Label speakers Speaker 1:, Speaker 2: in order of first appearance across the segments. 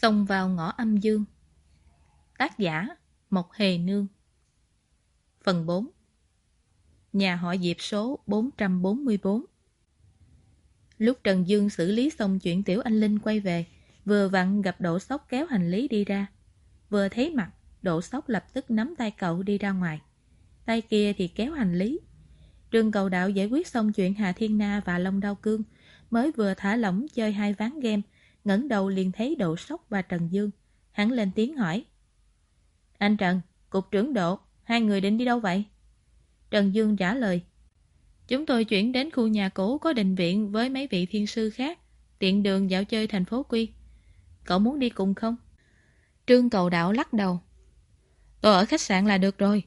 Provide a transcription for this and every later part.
Speaker 1: Xông vào ngõ âm dương Tác giả Mộc Hề Nương Phần 4 Nhà họ Diệp số 444 Lúc Trần Dương xử lý xong chuyện Tiểu Anh Linh quay về, vừa vặn gặp Đỗ Sóc kéo hành lý đi ra. Vừa thấy mặt, Đỗ Sóc lập tức nắm tay cậu đi ra ngoài. Tay kia thì kéo hành lý. Trương cầu đạo giải quyết xong chuyện Hà Thiên Na và Long Đao Cương, mới vừa thả lỏng chơi hai ván game, ngẩng đầu liền thấy Độ Sóc và Trần Dương. Hắn lên tiếng hỏi. Anh Trần, cục trưởng Độ, hai người định đi đâu vậy? Trần Dương trả lời. Chúng tôi chuyển đến khu nhà cũ có đình viện với mấy vị thiên sư khác, tiện đường dạo chơi thành phố Quy. Cậu muốn đi cùng không? Trương cầu đạo lắc đầu. Tôi ở khách sạn là được rồi.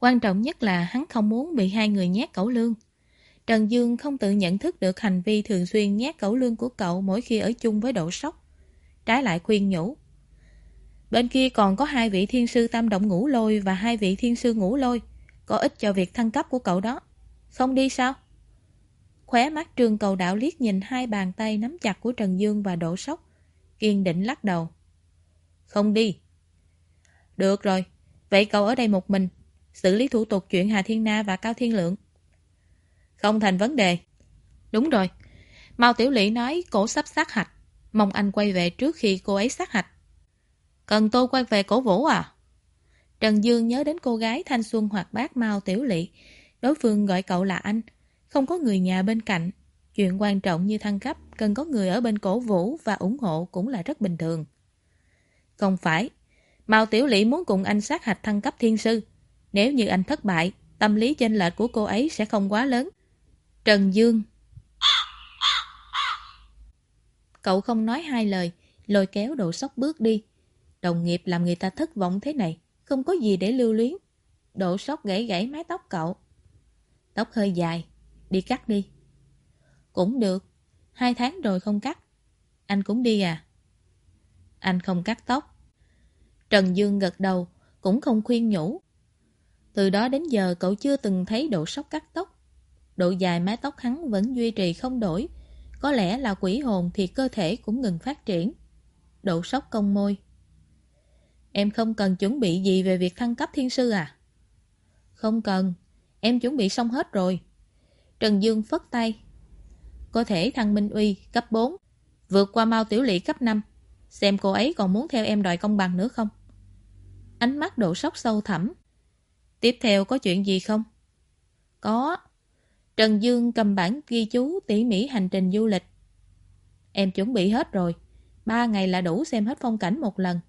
Speaker 1: Quan trọng nhất là hắn không muốn bị hai người nhét cẩu lương. Trần Dương không tự nhận thức được hành vi thường xuyên nhét cẩu lương của cậu mỗi khi ở chung với độ sốc. Trái lại khuyên nhủ. Bên kia còn có hai vị thiên sư tam động ngũ lôi và hai vị thiên sư ngũ lôi. Có ích cho việc thăng cấp của cậu đó. Không đi sao? Khóe mắt trường cầu đạo liếc nhìn hai bàn tay nắm chặt của Trần Dương và độ sốc. Kiên định lắc đầu. Không đi. Được rồi. Vậy cậu ở đây một mình. Xử lý thủ tục chuyện Hà Thiên Na và Cao Thiên Lượng. Không thành vấn đề. Đúng rồi. Mao Tiểu Lị nói cổ sắp sát hạch. Mong anh quay về trước khi cô ấy sát hạch. Cần tôi quay về cổ vũ à? Trần Dương nhớ đến cô gái thanh xuân hoạt bát Mao Tiểu Lị. Đối phương gọi cậu là anh. Không có người nhà bên cạnh. Chuyện quan trọng như thăng cấp cần có người ở bên cổ vũ và ủng hộ cũng là rất bình thường. Không phải. Mao Tiểu Lị muốn cùng anh sát hạch thăng cấp thiên sư. Nếu như anh thất bại, tâm lý chênh lệch của cô ấy sẽ không quá lớn. Trần Dương Cậu không nói hai lời, lôi kéo độ sốc bước đi. Đồng nghiệp làm người ta thất vọng thế này, không có gì để lưu luyến. Độ sốc gãy gãy mái tóc cậu. Tóc hơi dài, đi cắt đi. Cũng được, hai tháng rồi không cắt. Anh cũng đi à? Anh không cắt tóc. Trần Dương gật đầu, cũng không khuyên nhủ. Từ đó đến giờ cậu chưa từng thấy độ sốc cắt tóc. Độ dài mái tóc hắn vẫn duy trì không đổi. Có lẽ là quỷ hồn thì cơ thể cũng ngừng phát triển. Độ sốc công môi. Em không cần chuẩn bị gì về việc thăng cấp thiên sư à? Không cần. Em chuẩn bị xong hết rồi. Trần Dương phất tay. Có thể thăng Minh Uy, cấp 4. Vượt qua Mao Tiểu Lị cấp 5. Xem cô ấy còn muốn theo em đòi công bằng nữa không? Ánh mắt độ sốc sâu thẳm. Tiếp theo có chuyện gì không? Có. Trần Dương cầm bản ghi chú tỉ mỉ hành trình du lịch. Em chuẩn bị hết rồi. Ba ngày là đủ xem hết phong cảnh một lần.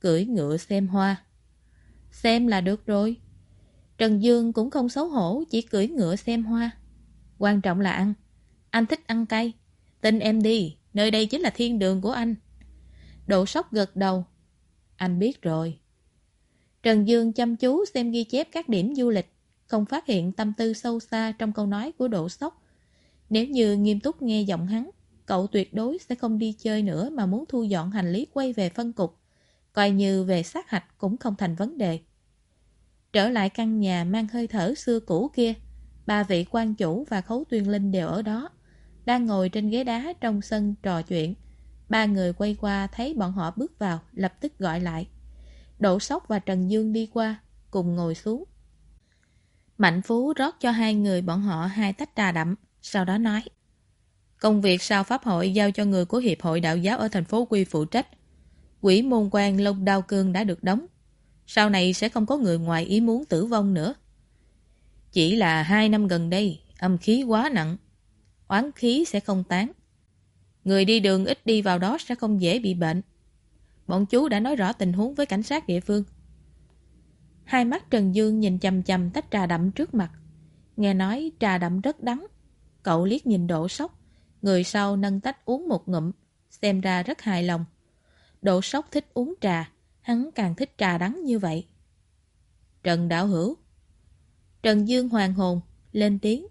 Speaker 1: Cưỡi ngựa xem hoa. Xem là được rồi. Trần Dương cũng không xấu hổ, chỉ cưỡi ngựa xem hoa. Quan trọng là ăn. Anh thích ăn cay. Tin em đi, nơi đây chính là thiên đường của anh. Độ sốc gật đầu. Anh biết rồi. Trần Dương chăm chú xem ghi chép các điểm du lịch không phát hiện tâm tư sâu xa trong câu nói của Độ Sóc. Nếu như nghiêm túc nghe giọng hắn, cậu tuyệt đối sẽ không đi chơi nữa mà muốn thu dọn hành lý quay về phân cục. Coi như về sát hạch cũng không thành vấn đề. Trở lại căn nhà mang hơi thở xưa cũ kia, ba vị quan chủ và khấu tuyên linh đều ở đó, đang ngồi trên ghế đá trong sân trò chuyện. Ba người quay qua thấy bọn họ bước vào, lập tức gọi lại. Đỗ Sóc và Trần Dương đi qua, cùng ngồi xuống. Mạnh Phú rót cho hai người bọn họ hai tách trà đậm, sau đó nói. Công việc sao Pháp hội giao cho người của Hiệp hội Đạo giáo ở thành phố Quy phụ trách. Quỷ môn quan Long Đao Cương đã được đóng. Sau này sẽ không có người ngoài ý muốn tử vong nữa. Chỉ là hai năm gần đây, âm khí quá nặng. Oán khí sẽ không tán. Người đi đường ít đi vào đó sẽ không dễ bị bệnh. Bọn chú đã nói rõ tình huống với cảnh sát địa phương. Hai mắt Trần Dương nhìn chầm chầm tách trà đậm trước mặt. Nghe nói trà đậm rất đắng. Cậu liếc nhìn độ sốc. Người sau nâng tách uống một ngụm. Xem ra rất hài lòng. Độ sốc thích uống trà. Hắn càng thích trà đắng như vậy. Trần Đạo Hữu Trần Dương hoàng hồn. Lên tiếng.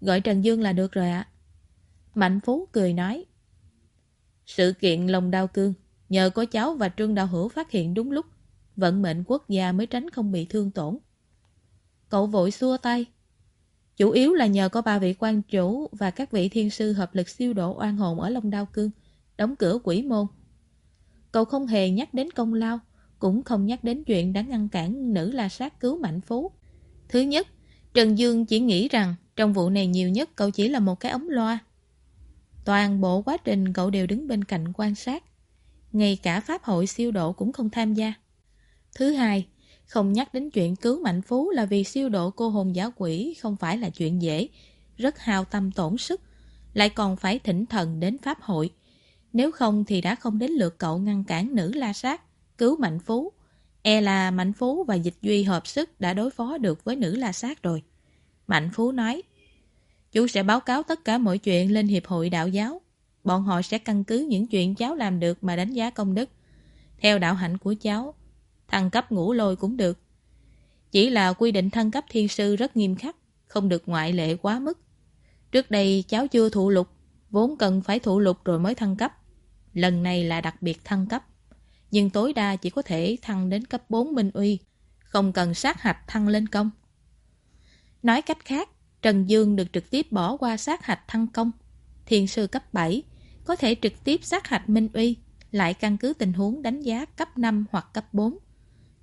Speaker 1: Gọi Trần Dương là được rồi ạ. Mạnh Phú cười nói. Sự kiện lòng đau cương. Nhờ có cháu và Trương Đạo Hữu phát hiện đúng lúc vận mệnh quốc gia mới tránh không bị thương tổn. Cậu vội xua tay. Chủ yếu là nhờ có ba vị quan chủ và các vị thiên sư hợp lực siêu độ oan hồn ở Long Đao Cương, đóng cửa quỷ môn. Cậu không hề nhắc đến công lao, cũng không nhắc đến chuyện đã ngăn cản nữ la sát cứu Mạnh Phú. Thứ nhất, Trần Dương chỉ nghĩ rằng trong vụ này nhiều nhất cậu chỉ là một cái ống loa. Toàn bộ quá trình cậu đều đứng bên cạnh quan sát. Ngay cả Pháp hội siêu độ cũng không tham gia. Thứ hai, không nhắc đến chuyện cứu Mạnh Phú là vì siêu độ cô hồn giả quỷ không phải là chuyện dễ, rất hao tâm tổn sức, lại còn phải thỉnh thần đến Pháp hội. Nếu không thì đã không đến lượt cậu ngăn cản nữ la sát, cứu Mạnh Phú. E là Mạnh Phú và Dịch Duy hợp sức đã đối phó được với nữ la sát rồi. Mạnh Phú nói, chú sẽ báo cáo tất cả mọi chuyện lên Hiệp hội Đạo giáo. Bọn họ sẽ căn cứ những chuyện cháu làm được mà đánh giá công đức. Theo đạo hạnh của cháu, thăng cấp ngũ lôi cũng được. Chỉ là quy định thăng cấp thiên sư rất nghiêm khắc, không được ngoại lệ quá mức. Trước đây cháu chưa thụ lục, vốn cần phải thụ lục rồi mới thăng cấp. Lần này là đặc biệt thăng cấp, nhưng tối đa chỉ có thể thăng đến cấp 4 minh uy, không cần sát hạch thăng lên công. Nói cách khác, Trần Dương được trực tiếp bỏ qua sát hạch thăng công. Thiền sư cấp 7 có thể trực tiếp sát hạch minh uy, lại căn cứ tình huống đánh giá cấp 5 hoặc cấp 4.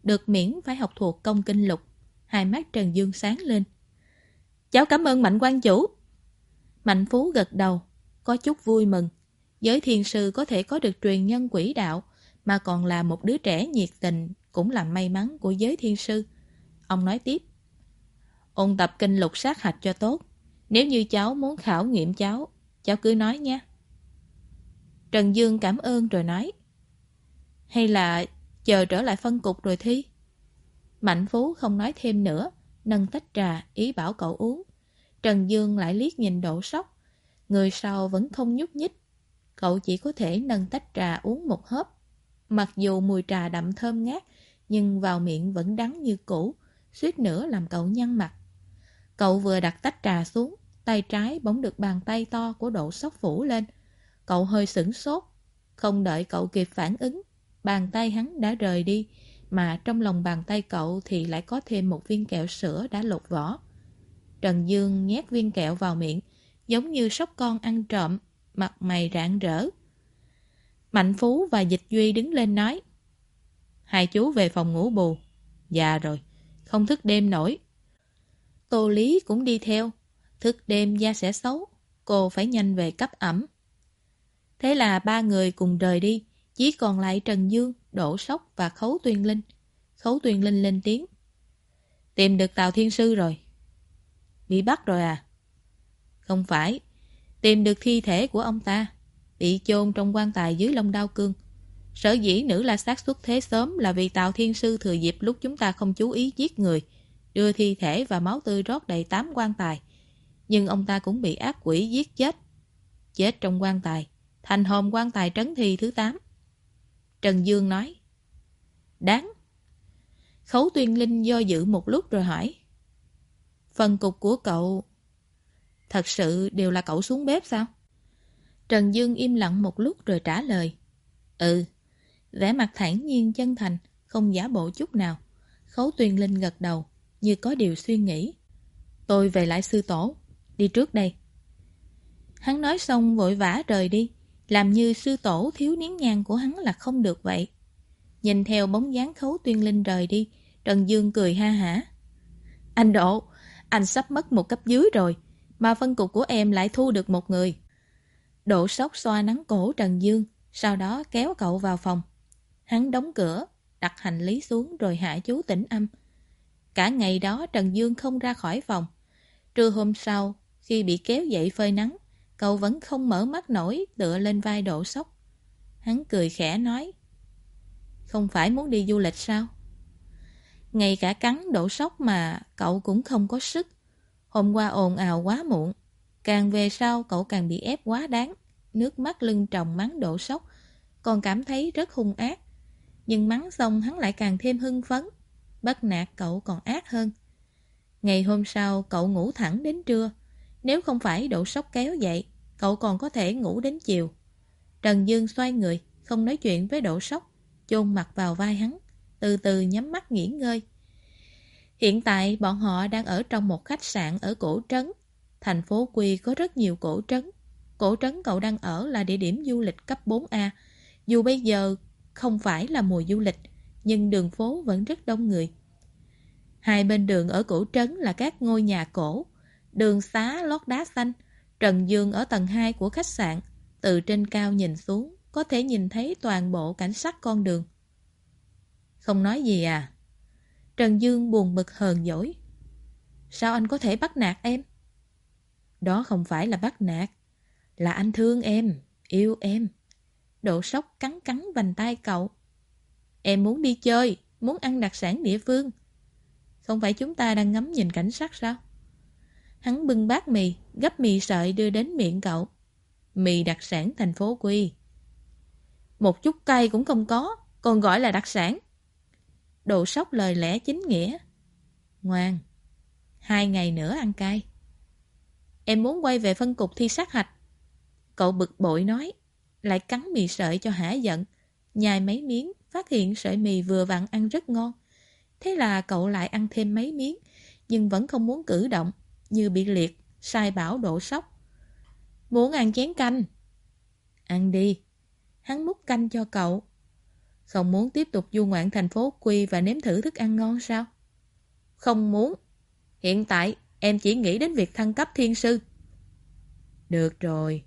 Speaker 1: Được miễn phải học thuộc công kinh lục. Hai mắt Trần Dương sáng lên. Cháu cảm ơn Mạnh quan chủ. Mạnh Phú gật đầu, có chút vui mừng. Giới thiền sư có thể có được truyền nhân quỷ đạo, mà còn là một đứa trẻ nhiệt tình, cũng là may mắn của giới thiên sư. Ông nói tiếp. Ôn tập kinh lục sát hạch cho tốt. Nếu như cháu muốn khảo nghiệm cháu, cháu cứ nói nha. Trần Dương cảm ơn rồi nói. Hay là chờ trở lại phân cục rồi thi? Mạnh Phú không nói thêm nữa, nâng tách trà, ý bảo cậu uống. Trần Dương lại liếc nhìn độ sốc. Người sau vẫn không nhúc nhích. Cậu chỉ có thể nâng tách trà uống một hớp. Mặc dù mùi trà đậm thơm ngát, nhưng vào miệng vẫn đắng như cũ, suýt nữa làm cậu nhăn mặt. Cậu vừa đặt tách trà xuống, tay trái bỗng được bàn tay to của độ sóc phủ lên. Cậu hơi sửng sốt, không đợi cậu kịp phản ứng, bàn tay hắn đã rời đi, mà trong lòng bàn tay cậu thì lại có thêm một viên kẹo sữa đã lột vỏ. Trần Dương nhét viên kẹo vào miệng, giống như sóc con ăn trộm, mặt mày rạng rỡ. Mạnh Phú và Dịch Duy đứng lên nói Hai chú về phòng ngủ bù già rồi, không thức đêm nổi Tô Lý cũng đi theo Thức đêm da sẽ xấu Cô phải nhanh về cấp ẩm Thế là ba người cùng rời đi chỉ còn lại Trần Dương, Đỗ Sóc và Khấu Tuyên Linh. Khấu Tuyên Linh lên tiếng. Tìm được Tào Thiên Sư rồi. Bị bắt rồi à? Không phải. Tìm được thi thể của ông ta. Bị chôn trong quan tài dưới lông đao cương. Sở dĩ nữ la sát xuất thế sớm Là vì Tào Thiên Sư thừa dịp lúc chúng ta không chú ý giết người Đưa thi thể và máu tươi rót đầy tám quan tài. Nhưng ông ta cũng bị ác quỷ giết chết. Chết trong quan tài. Thành hồn quan tài trấn thi thứ 8 Trần Dương nói. Đáng. Khấu tuyên linh do dự một lúc rồi hỏi. Phần cục của cậu, Thật sự đều là cậu xuống bếp sao? Trần Dương im lặng một lúc rồi trả lời. Ừ vẻ mặt thản nhiên chân thành, Không giả bộ chút nào. Khấu tuyên linh gật đầu, Như có điều suy nghĩ. Tôi về lại sư tổ, Đi trước đây. Hắn nói xong vội vã rời đi. Làm như sư tổ thiếu niếm nhang của hắn là không được vậy. Nhìn theo bóng dáng khấu tuyên linh rời đi, Trần Dương cười ha hả. Anh Độ, Anh sắp mất một cấp dưới rồi, Mà phân cục của em lại thu được một người. Độ sốc xoa nắng cổ Trần Dương, Sau đó kéo cậu vào phòng. Hắn đóng cửa, Đặt hành lý xuống rồi hạ chú tỉnh âm. Cả ngày đó Trần Dương không ra khỏi phòng. Trưa hôm sau, Khi bị kéo dậy phơi nắng Cậu vẫn không mở mắt nổi, Tựa lên vai độ sốc Hắn cười khẽ nói, Không phải muốn đi du lịch sao? Ngay cả cắn độ sốc mà Cậu cũng không có sức. Hôm qua ồn ào quá muộn, Càng về sau cậu càng bị ép quá đáng. Nước mắt lưng tròng mắng độ sốc Còn cảm thấy rất hung ác. Nhưng mắng xong hắn lại càng thêm hưng phấn, Bắt nạt cậu còn ác hơn. Ngày hôm sau, cậu ngủ thẳng đến trưa nếu không phải độ sốc kéo dậy Cậu còn có thể ngủ đến chiều Trần Dương xoay người Không nói chuyện với độ sốc chôn mặt vào vai hắn Từ từ nhắm mắt nghỉ ngơi Hiện tại bọn họ đang ở trong một khách sạn ở cổ trấn Thành phố Quy có rất nhiều cổ trấn. cổ trấn cậu đang ở là địa điểm du lịch cấp 4A. Dù bây giờ không phải là mùa du lịch, nhưng đường phố vẫn rất đông người. Hai bên đường ở cổ trấn là các ngôi nhà cổ, đường xá lót đá xanh, trần dương ở tầng 2 của khách sạn, từ trên cao nhìn xuống, có thể nhìn thấy toàn bộ cảnh sắc con đường. Không nói gì à? Trần Dương buồn bực hờn dỗi. Sao anh có thể bắt nạt em? Đó không phải là bắt nạt, là anh thương em, yêu em. Độ sốc cắn cắn vành tay cậu. Em muốn đi chơi, muốn ăn đặc sản địa phương. Không phải chúng ta đang ngắm nhìn cảnh sắc sao? Hắn bưng bát mì, gấp mì sợi đưa đến miệng cậu. Mì đặc sản thành phố Quy. Một chút cay cũng không có, còn gọi là đặc sản. Đồ sóc lời lẽ chính nghĩa. Ngoan, hai ngày nữa ăn cay. Em muốn quay về phân cục thi sát hạch. Cậu bực bội nói, lại cắn mì sợi cho hả giận. Nhai mấy miếng, phát hiện sợi mì vừa vặn ăn rất ngon. Thế là cậu lại ăn thêm mấy miếng, nhưng vẫn không muốn cử động, như bị liệt, sai bảo đổ sốc. Muốn ăn chén canh. Ăn đi. Hắn múc canh cho cậu. Không muốn tiếp tục du ngoạn thành phố Quy và nếm thử thức ăn ngon sao? Không muốn. Hiện tại em chỉ nghĩ đến việc thăng cấp thiên sư. Được rồi.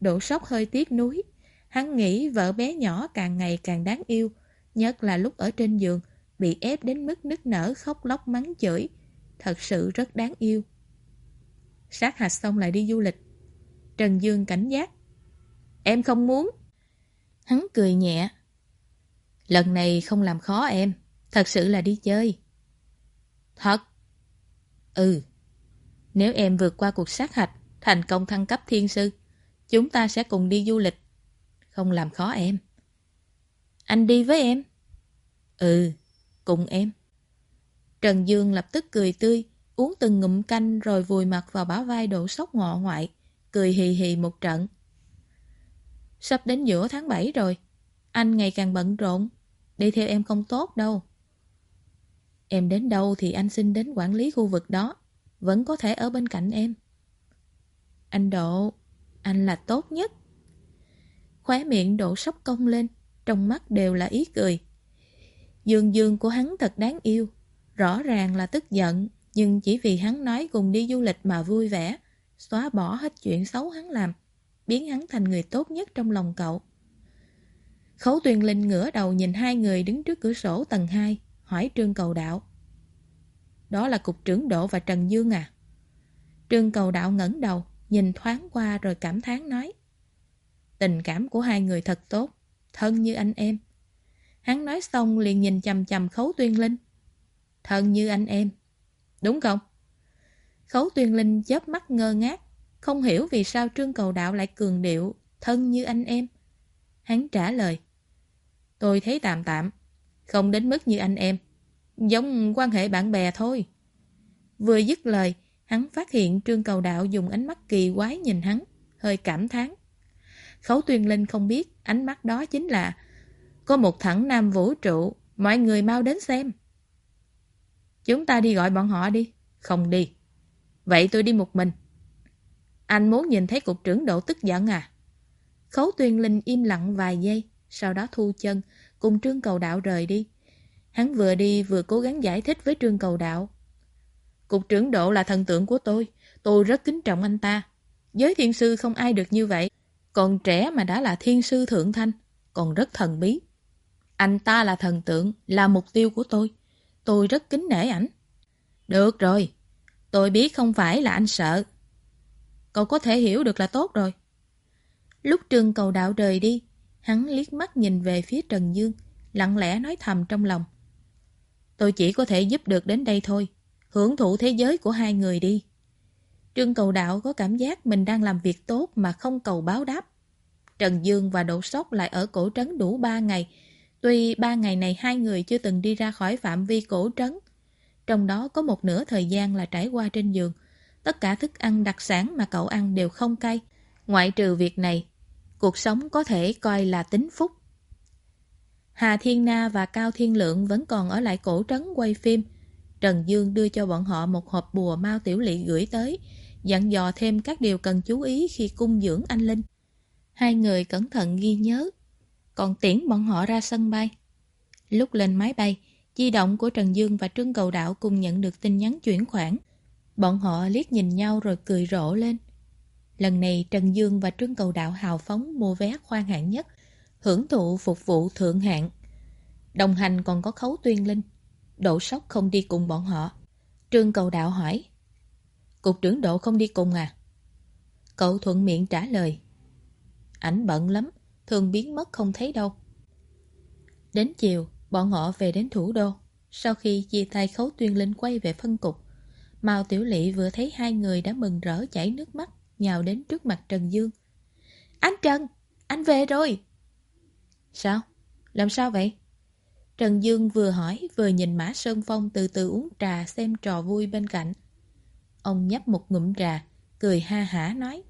Speaker 1: đổ sốc hơi tiếc nuối. Hắn nghĩ vợ bé nhỏ càng ngày càng đáng yêu. Nhất là lúc ở trên giường, bị ép đến mức nức nở khóc lóc mắng chửi. Thật sự rất đáng yêu. Sát hạch xong lại đi du lịch. Trần Dương cảnh giác. Em không muốn. Hắn cười nhẹ. Lần này không làm khó em. Thật sự là đi chơi. Thật? Ừ. Nếu em vượt qua cuộc sát hạch, thành công thăng cấp thiên sư, chúng ta sẽ cùng đi du lịch. Không làm khó em. Anh đi với em? Ừ, cùng em. Trần Dương lập tức cười tươi, uống từng ngụm canh rồi vùi mặt vào bả vai độ sốc ngọ ngoại, cười hì hì một trận. Sắp đến giữa tháng 7 rồi, anh ngày càng bận rộn, đi theo em không tốt đâu. Em đến đâu thì anh xin đến quản lý khu vực đó, vẫn có thể ở bên cạnh em. Anh Độ, anh là tốt nhất. Khóe miệng Độ sốc cong lên, trong mắt đều là ý cười. Dương dương của hắn thật đáng yêu, rõ ràng là tức giận, nhưng chỉ vì hắn nói cùng đi du lịch mà vui vẻ, xóa bỏ hết chuyện xấu hắn làm, biến hắn thành người tốt nhất trong lòng cậu. Khấu Tuyền Linh ngửa đầu nhìn hai người đứng trước cửa sổ tầng 2, hỏi Trương Cầu Đạo. Đó là cục trưởng Độ và Trần Dương à? Trương Cầu Đạo ngẩng đầu, nhìn thoáng qua rồi cảm thán nói. Tình cảm của hai người thật tốt, thân như anh em. Hắn nói xong liền nhìn chầm chầm Khấu Tuyên Linh. Thân như anh em. Đúng không? Khấu Tuyên Linh chớp mắt ngơ ngác, không hiểu vì sao Trương Cầu Đạo lại cường điệu, thân như anh em. Hắn trả lời. Tôi thấy tạm tạm, không đến mức như anh em. Giống quan hệ bạn bè thôi. Vừa dứt lời, hắn phát hiện Trương Cầu Đạo dùng ánh mắt kỳ quái nhìn hắn, hơi cảm thán. Khấu Tuyên Linh không biết ánh mắt đó chính là có một thẳng nam vũ trụ, mọi người mau đến xem. Chúng ta đi gọi bọn họ đi. Không đi. Vậy tôi đi một mình. Anh muốn nhìn thấy cục trưởng độ tức giận à? Khấu Tuyên Linh im lặng vài giây, sau đó thu chân, cùng Trương Cầu Đạo rời đi. Hắn vừa đi vừa cố gắng giải thích với Trương Cầu Đạo. Cục trưởng độ là thần tượng của tôi, tôi rất kính trọng anh ta. Giới thiên sư không ai được như vậy, còn trẻ mà đã là thiên sư thượng thanh, còn rất thần bí. Anh ta là thần tượng, là mục tiêu của tôi. Tôi rất kính nể ảnh. Được rồi, tôi biết không phải là anh sợ. Cậu có thể hiểu được là tốt rồi. Lúc Trương cầu đạo rời đi, hắn liếc mắt nhìn về phía Trần Dương, lặng lẽ nói thầm trong lòng. Tôi chỉ có thể giúp được đến đây thôi, hưởng thụ thế giới của hai người đi. Trương cầu đạo có cảm giác mình đang làm việc tốt mà không cầu báo đáp. Trần Dương và Đỗ Sóc lại ở cổ trấn đủ ba ngày, Tuy ba ngày này hai người chưa từng đi ra khỏi phạm vi cổ trấn, trong đó có một nửa thời gian là trải qua trên giường. Tất cả thức ăn đặc sản mà cậu ăn đều không cay. Ngoại trừ việc này, cuộc sống có thể coi là tính phúc. Hà Thiên Na và Cao Thiên Lượng vẫn còn ở lại cổ trấn quay phim. Trần Dương đưa cho bọn họ một hộp bùa Mao Tiểu Lị gửi tới, dặn dò thêm các điều cần chú ý khi cung dưỡng anh Linh. Hai người cẩn thận ghi nhớ, còn tiễn bọn họ ra sân bay. Lúc lên máy bay, di động của Trần Dương và Trương Cầu Đạo cùng nhận được tin nhắn chuyển khoản. Bọn họ liếc nhìn nhau rồi cười rộ lên. Lần này Trần Dương và Trương Cầu Đạo hào phóng mua vé khoan hạng nhất, hưởng thụ phục vụ thượng hạng. Đồng hành còn có Khấu Tuyên Linh. Độ Sóc không đi cùng bọn họ. Trương Cầu Đạo hỏi. Cục trưởng Độ không đi cùng à? Cậu thuận miệng trả lời. Ảnh bận lắm, thường biến mất không thấy đâu. Đến chiều, bọn họ về đến thủ đô. Sau khi chia tay Khấu Tuyên Linh quay về phân cục, Mao Tiểu Lị vừa thấy hai người đã mừng rỡ chảy nước mắt, nhào đến trước mặt Trần Dương. Anh Trần, anh về rồi. Sao? Làm sao vậy? Trần Dương vừa hỏi vừa nhìn Mã Sơn Phong từ từ uống trà xem trò vui bên cạnh. Ông nhấp một ngụm trà, cười ha hả nói.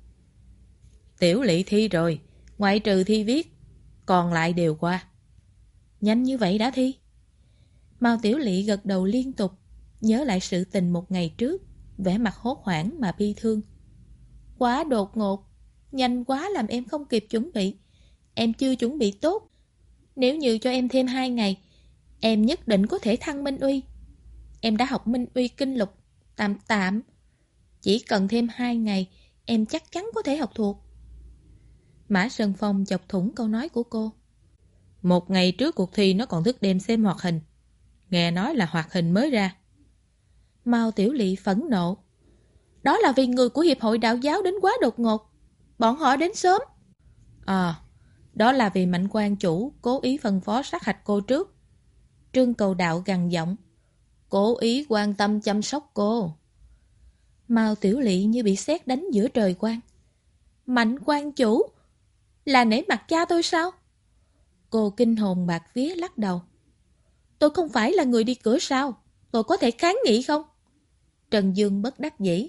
Speaker 1: Tiểu lỵ thi rồi, ngoại trừ thi viết, còn lại đều qua. Nhanh như vậy đã thi. Mao Tiểu Lị gật đầu liên tục, nhớ lại sự tình một ngày trước, vẻ mặt hốt hoảng mà bi thương. Quá đột ngột, nhanh quá làm em không kịp chuẩn bị. Em chưa chuẩn bị tốt. Nếu như cho em thêm hai ngày, em nhất định có thể thăng Minh Uy. Em đã học Minh Uy kinh lục, tạm tạm. Chỉ cần thêm hai ngày, em chắc chắn có thể học thuộc. Mã Sơn Phong chọc thủng câu nói của cô. Một ngày trước cuộc thi nó còn thức đêm xem hoạt hình. Nghe nói là hoạt hình mới ra. Mao Tiểu Lị phẫn nộ. Đó là vì người của Hiệp hội Đạo giáo đến quá đột ngột. Bọn họ đến sớm. À, đó là vì mạnh quan chủ cố ý phân phó sát hạch cô trước. Trương cầu đạo gằn giọng. Cố ý quan tâm chăm sóc cô. Mao Tiểu Lị như bị sét đánh giữa trời quang. Mạnh quan chủ? Là nể mặt cha tôi sao? Cô kinh hồn bạc vía lắc đầu. Tôi không phải là người đi cửa sao? Tôi có thể kháng nghị không? Trần Dương bất đắc dĩ.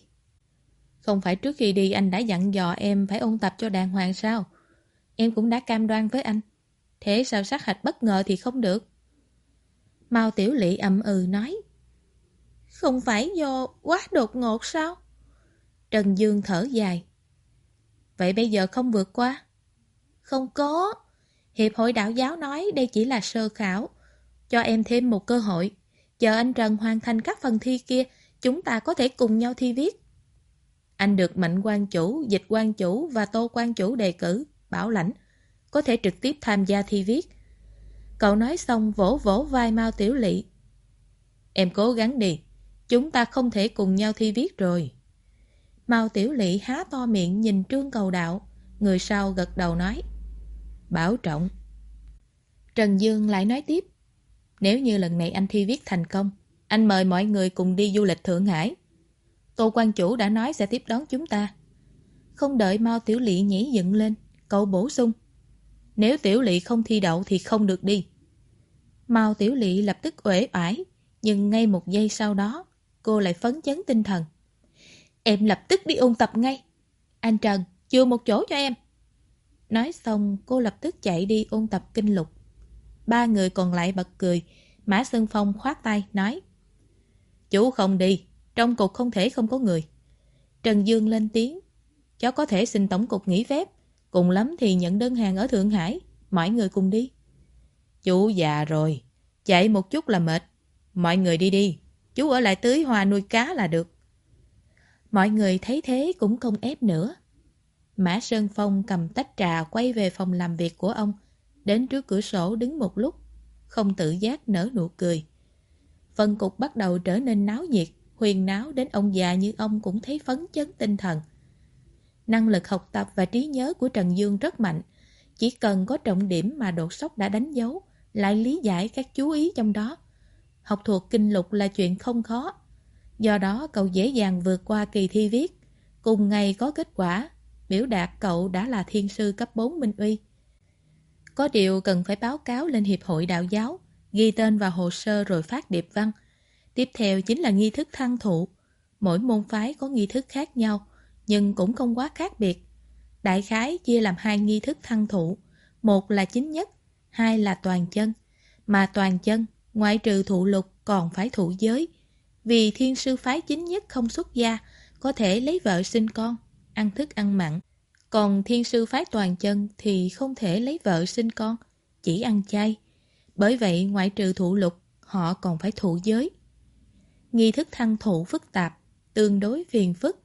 Speaker 1: Không phải trước khi đi anh đã dặn dò em phải ôn tập cho đàng hoàng sao? Em cũng đã cam đoan với anh. Thế sao sát hạch bất ngờ thì không được? Mao Tiểu Lị ậm ừ nói. Không phải do quá đột ngột sao? Trần Dương thở dài. Vậy bây giờ không vượt qua? Không có. Hiệp hội đạo giáo nói đây chỉ là sơ khảo. Cho em thêm một cơ hội. Chờ anh Trần hoàn thành các phần thi kia, chúng ta có thể cùng nhau thi viết. Anh được Mạnh quan chủ, Dịch quan chủ và Tô quan chủ đề cử, bảo lãnh, có thể trực tiếp tham gia thi viết. Cậu nói xong vỗ vỗ vai Mao Tiểu Lị. Em cố gắng đi, chúng ta không thể cùng nhau thi viết rồi. Mao Tiểu Lị há to miệng nhìn Trương Cầu Đạo, người sau gật đầu nói. Bảo trọng. Trần Dương lại nói tiếp. Nếu như lần này anh thi viết thành công, anh mời mọi người cùng đi du lịch Thượng Hải. Tô quan chủ đã nói sẽ tiếp đón chúng ta. Không đợi Mao Tiểu Lị nhảy dựng lên, cậu bổ sung. Nếu Tiểu Lị không thi đậu thì không được đi. Mao Tiểu Lị lập tức uể oải, nhưng ngay một giây sau đó, cô lại phấn chấn tinh thần. Em lập tức đi ôn tập ngay. Anh Trần, chưa một chỗ cho em. Nói xong, cô lập tức chạy đi ôn tập kinh lục. Ba người còn lại bật cười. Mã Sơn Phong khoát tay, nói Chú không đi, trong cục không thể không có người. Trần Dương lên tiếng Cháu có thể xin tổng cục nghỉ phép Cùng lắm thì nhận đơn hàng ở Thượng Hải Mọi người cùng đi Chú già rồi Chạy một chút là mệt Mọi người đi đi Chú ở lại tưới hoa nuôi cá là được Mọi người thấy thế cũng không ép nữa Mã Sơn Phong cầm tách trà quay về phòng làm việc của ông. Đến trước cửa sổ đứng một lúc, Không tự giác nở nụ cười. Phân cục bắt đầu trở nên náo nhiệt, Huyền náo đến ông già như ông cũng thấy phấn chấn tinh thần. Năng lực học tập và trí nhớ của Trần Dương rất mạnh. Chỉ cần có trọng điểm mà đột sốc đã đánh dấu, Lại lý giải các chú ý trong đó. Học thuộc kinh lục là chuyện không khó. Do đó, cậu dễ dàng vượt qua kỳ thi viết. Cùng ngày có kết quả. Biểu đạt cậu đã là thiên sư cấp 4 Minh Uy. Có điều cần phải báo cáo lên Hiệp hội Đạo giáo Ghi tên vào hồ sơ rồi phát điệp văn. Tiếp theo chính là nghi thức thăng thụ. Mỗi môn phái có nghi thức khác nhau Nhưng cũng không quá khác biệt. Đại khái chia làm hai nghi thức thăng thụ. Một là chính nhất Hai là toàn chân. Mà toàn chân Ngoại trừ thụ lục còn phải thụ giới. Vì thiên sư phái chính nhất không xuất gia, có thể lấy vợ sinh con, ăn thức ăn mặn. Còn thiên sư phái toàn chân thì không thể lấy vợ sinh con, chỉ ăn chay. Bởi vậy ngoại trừ thụ lục, họ còn phải thụ giới. Nghi thức thăng thụ phức tạp, tương đối phiền phức.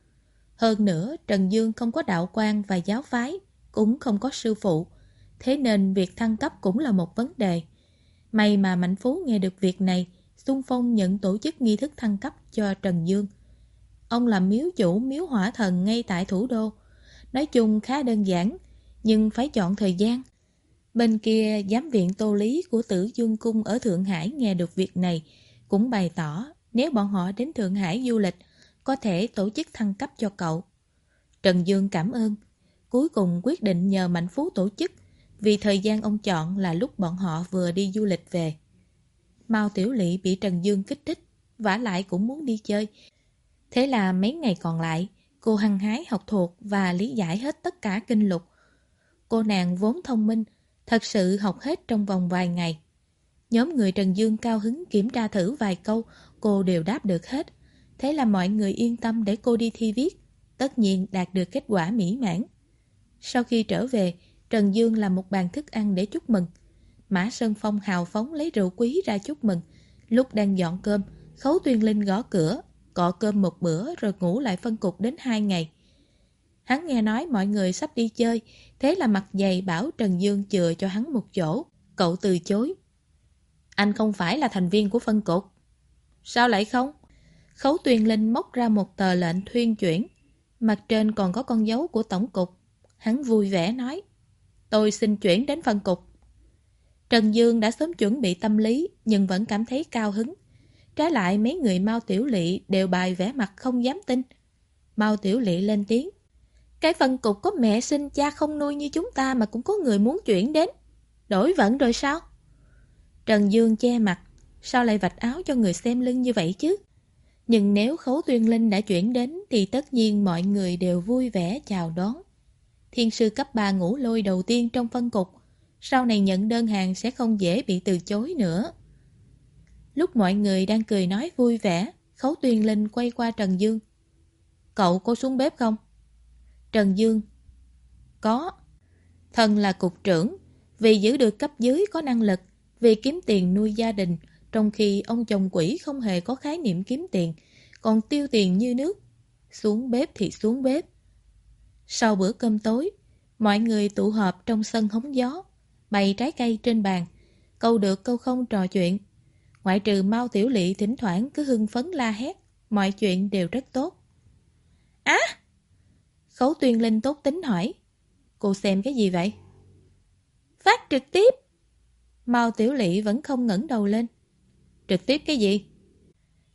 Speaker 1: Hơn nữa, Trần Dương không có đạo quan và giáo phái, cũng không có sư phụ. Thế nên việc thăng cấp cũng là một vấn đề. May mà Mạnh Phú nghe được việc này, xung phong nhận tổ chức nghi thức thăng cấp cho Trần Dương. Ông là miếu chủ miếu hỏa thần ngay tại thủ đô. Nói chung khá đơn giản, nhưng phải chọn thời gian. Bên kia, giám viện tô lý của tử dương cung ở Thượng Hải nghe được việc này, cũng bày tỏ nếu bọn họ đến Thượng Hải du lịch, có thể tổ chức thăng cấp cho cậu. Trần Dương cảm ơn, cuối cùng quyết định nhờ Mạnh Phú tổ chức, vì thời gian ông chọn là lúc bọn họ vừa đi du lịch về. Mao Tiểu Lị bị Trần Dương kích thích, vả lại cũng muốn đi chơi. Thế là mấy ngày còn lại, cô hăng hái học thuộc và lý giải hết tất cả kinh lục. Cô nàng vốn thông minh, thật sự học hết trong vòng vài ngày. Nhóm người Trần Dương cao hứng kiểm tra thử vài câu, cô đều đáp được hết. Thế là mọi người yên tâm để cô đi thi viết, tất nhiên đạt được kết quả mỹ mãn. Sau khi trở về, Trần Dương làm một bàn thức ăn để chúc mừng. Mã Sơn Phong hào phóng lấy rượu quý ra chúc mừng. Lúc đang dọn cơm, Khấu Tuyên Linh gõ cửa, cọ cơm một bữa rồi ngủ lại phân cục đến hai ngày. Hắn nghe nói mọi người sắp đi chơi, thế là mặt dày bảo Trần Dương chừa cho hắn một chỗ. Cậu từ chối. Anh không phải là thành viên của phân cục. Sao lại không? Khấu Tuyên Linh móc ra một tờ lệnh thuyên chuyển. Mặt trên còn có con dấu của tổng cục. Hắn vui vẻ nói. Tôi xin chuyển đến phân cục. Trần Dương đã sớm chuẩn bị tâm lý nhưng vẫn cảm thấy cao hứng. Trái lại mấy người Mao Tiểu Lị đều bài vẽ mặt không dám tin. Mao Tiểu Lị lên tiếng. Cái phân cục có mẹ sinh cha không nuôi như chúng ta mà cũng có người muốn chuyển đến. Đổi vận rồi sao? Trần Dương che mặt, sao lại vạch áo cho người xem lưng như vậy chứ? Nhưng nếu Khấu Tuyên Linh đã chuyển đến thì tất nhiên mọi người đều vui vẻ chào đón. Thiên sư cấp 3 ngủ lôi đầu tiên trong phân cục, sau này nhận đơn hàng sẽ không dễ bị từ chối nữa. Lúc mọi người đang cười nói vui vẻ, Khấu Tuyên Linh quay qua Trần Dương. Cậu có xuống bếp không? Trần Dương Có. Thần là cục trưởng, vì giữ được cấp dưới có năng lực, vì kiếm tiền nuôi gia đình, trong khi ông chồng quỷ không hề có khái niệm kiếm tiền, còn tiêu tiền như nước. Xuống bếp thì xuống bếp. Sau bữa cơm tối, mọi người tụ họp trong sân hóng gió, bày trái cây trên bàn, câu được câu không trò chuyện. Ngoại trừ Mao Tiểu Lị thỉnh thoảng cứ hưng phấn la hét, mọi chuyện đều rất tốt. Á! Khấu Tuyên Linh tốt tính hỏi. Cô xem cái gì vậy? Phát trực tiếp! Mao Tiểu Lị vẫn không ngẩng đầu lên. Trực tiếp cái gì?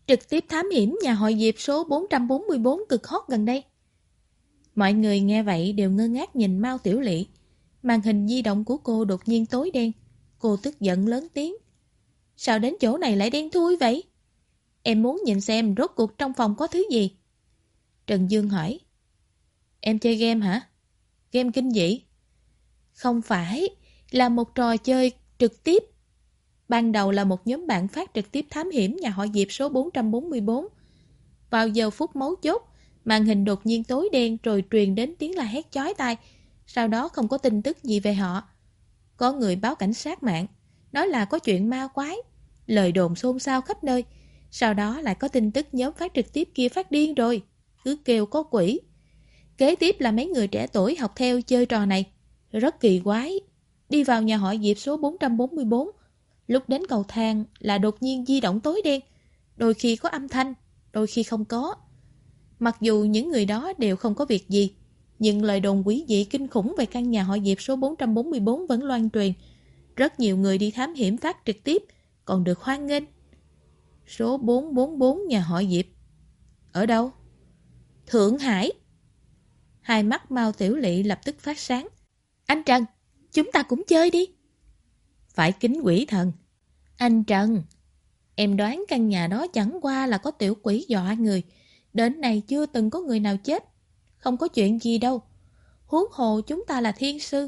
Speaker 1: Trực tiếp thám hiểm nhà hội Diệp số 444 cực hot gần đây. Mọi người nghe vậy đều ngơ ngác nhìn Mao Tiểu Lị. Màn hình di động của cô đột nhiên tối đen. Cô tức giận lớn tiếng. Sao đến chỗ này lại đen thui vậy? Em muốn nhìn xem rốt cuộc trong phòng có thứ gì. Trần Dương hỏi. Em chơi game hả? Game kinh dị? Không phải, là một trò chơi trực tiếp. Ban đầu là một nhóm bạn phát trực tiếp thám hiểm nhà họ Diệp số 444. Vào giờ phút mấu chốt, màn hình đột nhiên tối đen rồi truyền đến tiếng la hét chói tai. Sau đó không có tin tức gì về họ. Có người báo cảnh sát mạng, nói là có chuyện ma quái. Lời đồn xôn xao khắp nơi. Sau đó lại có tin tức nhóm phát trực tiếp kia phát điên rồi. Cứ kêu có quỷ. Kế tiếp là mấy người trẻ tuổi học theo chơi trò này. Rất kỳ quái. Đi vào nhà họ Diệp số 444. Lúc đến cầu thang là đột nhiên di động tối đen. Đôi khi có âm thanh, đôi khi không có. Mặc dù những người đó đều không có việc gì, nhưng lời đồn quý dị kinh khủng về căn nhà họ Diệp số 444 vẫn loan truyền. Rất nhiều người đi thám hiểm phát trực tiếp, còn được hoan nghênh. Số 444 nhà họ Diệp. Ở đâu? Thượng Hải. Hai mắt Mao Tiểu Lị lập tức phát sáng. Anh Trần, chúng ta cũng chơi đi. Phải kính quỷ thần. Anh Trần, em đoán căn nhà đó chẳng qua là có tiểu quỷ dọa người. Đến nay chưa từng có người nào chết. Không có chuyện gì đâu. Huống hồ chúng ta là thiên sư.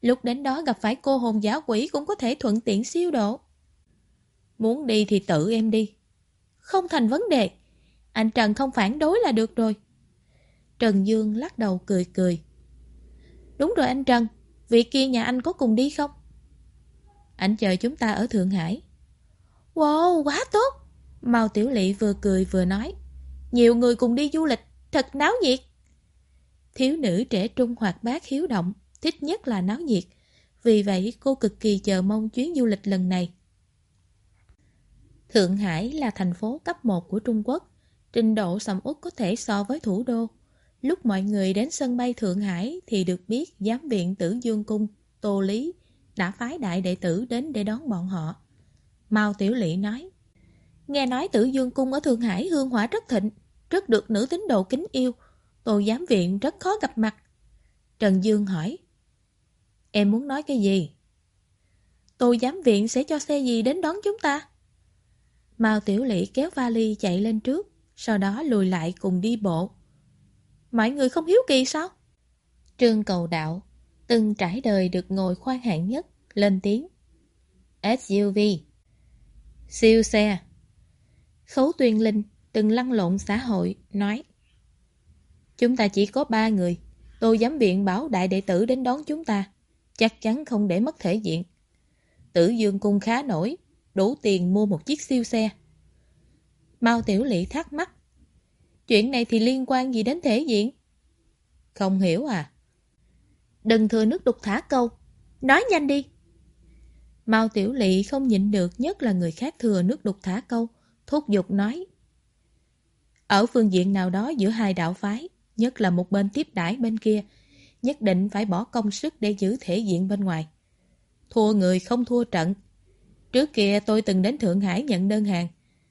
Speaker 1: Lúc đến đó gặp phải cô hồn giả quỷ cũng có thể thuận tiện siêu độ. Muốn đi thì tự em đi. Không thành vấn đề. Anh Trần không phản đối là được rồi. Trần Dương lắc đầu cười cười. Đúng rồi anh Trần, vị kia nhà anh có cùng đi không? Anh chờ chúng ta ở Thượng Hải. Wow, quá tốt! Mao Tiểu Lị vừa cười vừa nói. Nhiều người cùng đi du lịch, thật náo nhiệt. Thiếu nữ trẻ trung hoạt bát hiếu động, thích nhất là náo nhiệt. Vì vậy cô cực kỳ chờ mong chuyến du lịch lần này. Thượng Hải là thành phố cấp 1 của Trung Quốc. Trình độ sầm út có thể so với thủ đô. Lúc mọi người đến sân bay Thượng Hải thì được biết giám viện tử Dương Cung, Tô Lý đã phái đại đệ tử đến để đón bọn họ. Mao Tiểu Lị nói Nghe nói tử Dương Cung ở Thượng Hải hương hỏa rất thịnh, rất được nữ tín đồ kính yêu. Tô giám viện rất khó gặp mặt. Trần Dương hỏi Em muốn nói cái gì? Tô giám viện sẽ cho xe gì đến đón chúng ta? Mao Tiểu Lỵ kéo vali chạy lên trước, sau đó lùi lại cùng đi bộ. Mọi người không hiếu kỳ sao? Trương cầu đạo, từng trải đời được ngồi khoan hạng nhất, lên tiếng. SUV Siêu xe Khấu Tuyên Linh từng lăn lộn xã hội, nói Chúng ta chỉ có ba người, tôi dám biện bảo đại đệ tử đến đón chúng ta, chắc chắn không để mất thể diện. Tử Dương Cung khá nổi, đủ tiền mua một chiếc siêu xe. Mao Tiểu Lị thắc mắc. Chuyện này thì liên quan gì đến thể diện? Không hiểu à? Đừng thừa nước đục thả câu. Nói nhanh đi. Mao Tiểu Lị không nhịn được nhất là người khác thừa nước đục thả câu. Thúc giục nói. Ở phương diện nào đó giữa hai đạo phái, nhất là một bên tiếp đãi bên kia, nhất định phải bỏ công sức để giữ thể diện bên ngoài. Thua người không thua trận, Trước kia tôi từng đến Thượng Hải nhận đơn hàng,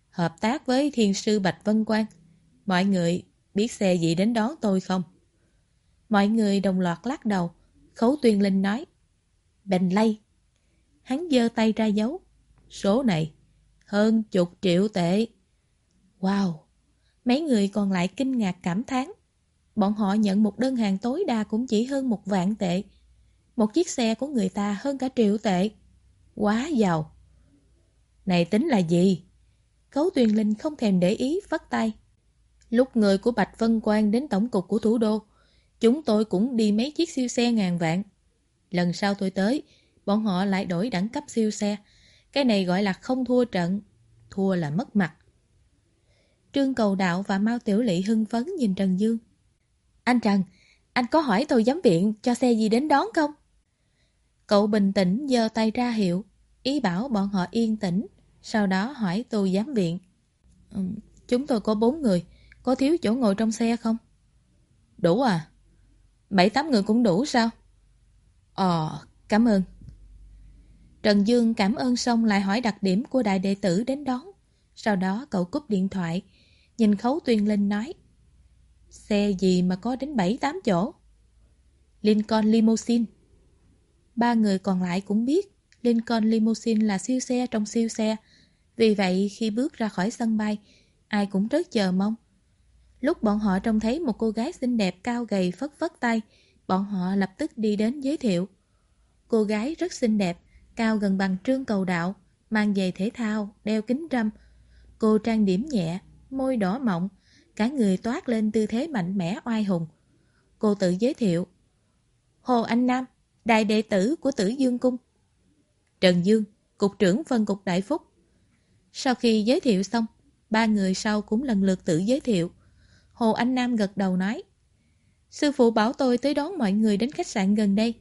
Speaker 1: hợp tác với thiên sư Bạch Vân Quang. Mọi người biết xe gì đến đón tôi không? Mọi người đồng loạt lắc đầu. Khấu Tuyên Linh nói. Bèn lây. Hắn giơ tay ra dấu. Số này hơn chục triệu tệ. Wow! Mấy người còn lại kinh ngạc cảm thán. Bọn họ nhận một đơn hàng tối đa cũng chỉ hơn một vạn tệ. Một chiếc xe của người ta hơn cả triệu tệ. Quá giàu! Này tính là gì? Cấu Tuyền Linh không thèm để ý vắt tay. Lúc người của Bạch Vân Quang đến tổng cục của thủ đô, chúng tôi cũng đi mấy chiếc siêu xe ngàn vạn. Lần sau tôi tới, bọn họ lại đổi đẳng cấp siêu xe. Cái này gọi là không thua trận, thua là mất mặt. Trương Cầu Đạo và Mao Tiểu Lị hưng phấn nhìn Trần Dương. Anh Trần, anh có hỏi tôi giám viện cho xe gì đến đón không? Cậu bình tĩnh giơ tay ra hiệu, ý bảo bọn họ yên tĩnh, sau đó hỏi tô giám viện. Chúng tôi có bốn người, có thiếu chỗ ngồi trong xe không? Đủ à? Bảy tám người cũng đủ sao? Ờ, cảm ơn. Trần Dương cảm ơn xong lại hỏi đặc điểm của đại đệ tử đến đón. Sau đó cậu cúp điện thoại, nhìn Khấu Tuyên Linh nói. Xe gì mà có đến 7-8 chỗ? Lincoln Limousine. Ba người còn lại cũng biết Lincoln Limousine là siêu xe trong siêu xe. Vì vậy khi bước ra khỏi sân bay, ai cũng rất chờ mong. Lúc bọn họ trông thấy một cô gái xinh đẹp cao gầy phất phất tay, bọn họ lập tức đi đến giới thiệu. Cô gái rất xinh đẹp, cao gần bằng trương cầu đạo, mang giày thể thao, đeo kính râm. Cô trang điểm nhẹ, môi đỏ mọng, cả người toát lên tư thế mạnh mẽ oai hùng. Cô tự giới thiệu. Hồ Anh Nam, đại đệ tử của tử Dương Cung. Trần Dương, Cục trưởng phân cục Đại Phúc. Sau khi giới thiệu xong, ba người sau cũng lần lượt tự giới thiệu. Hồ Anh Nam gật đầu nói Sư phụ bảo tôi tới đón mọi người đến khách sạn gần đây.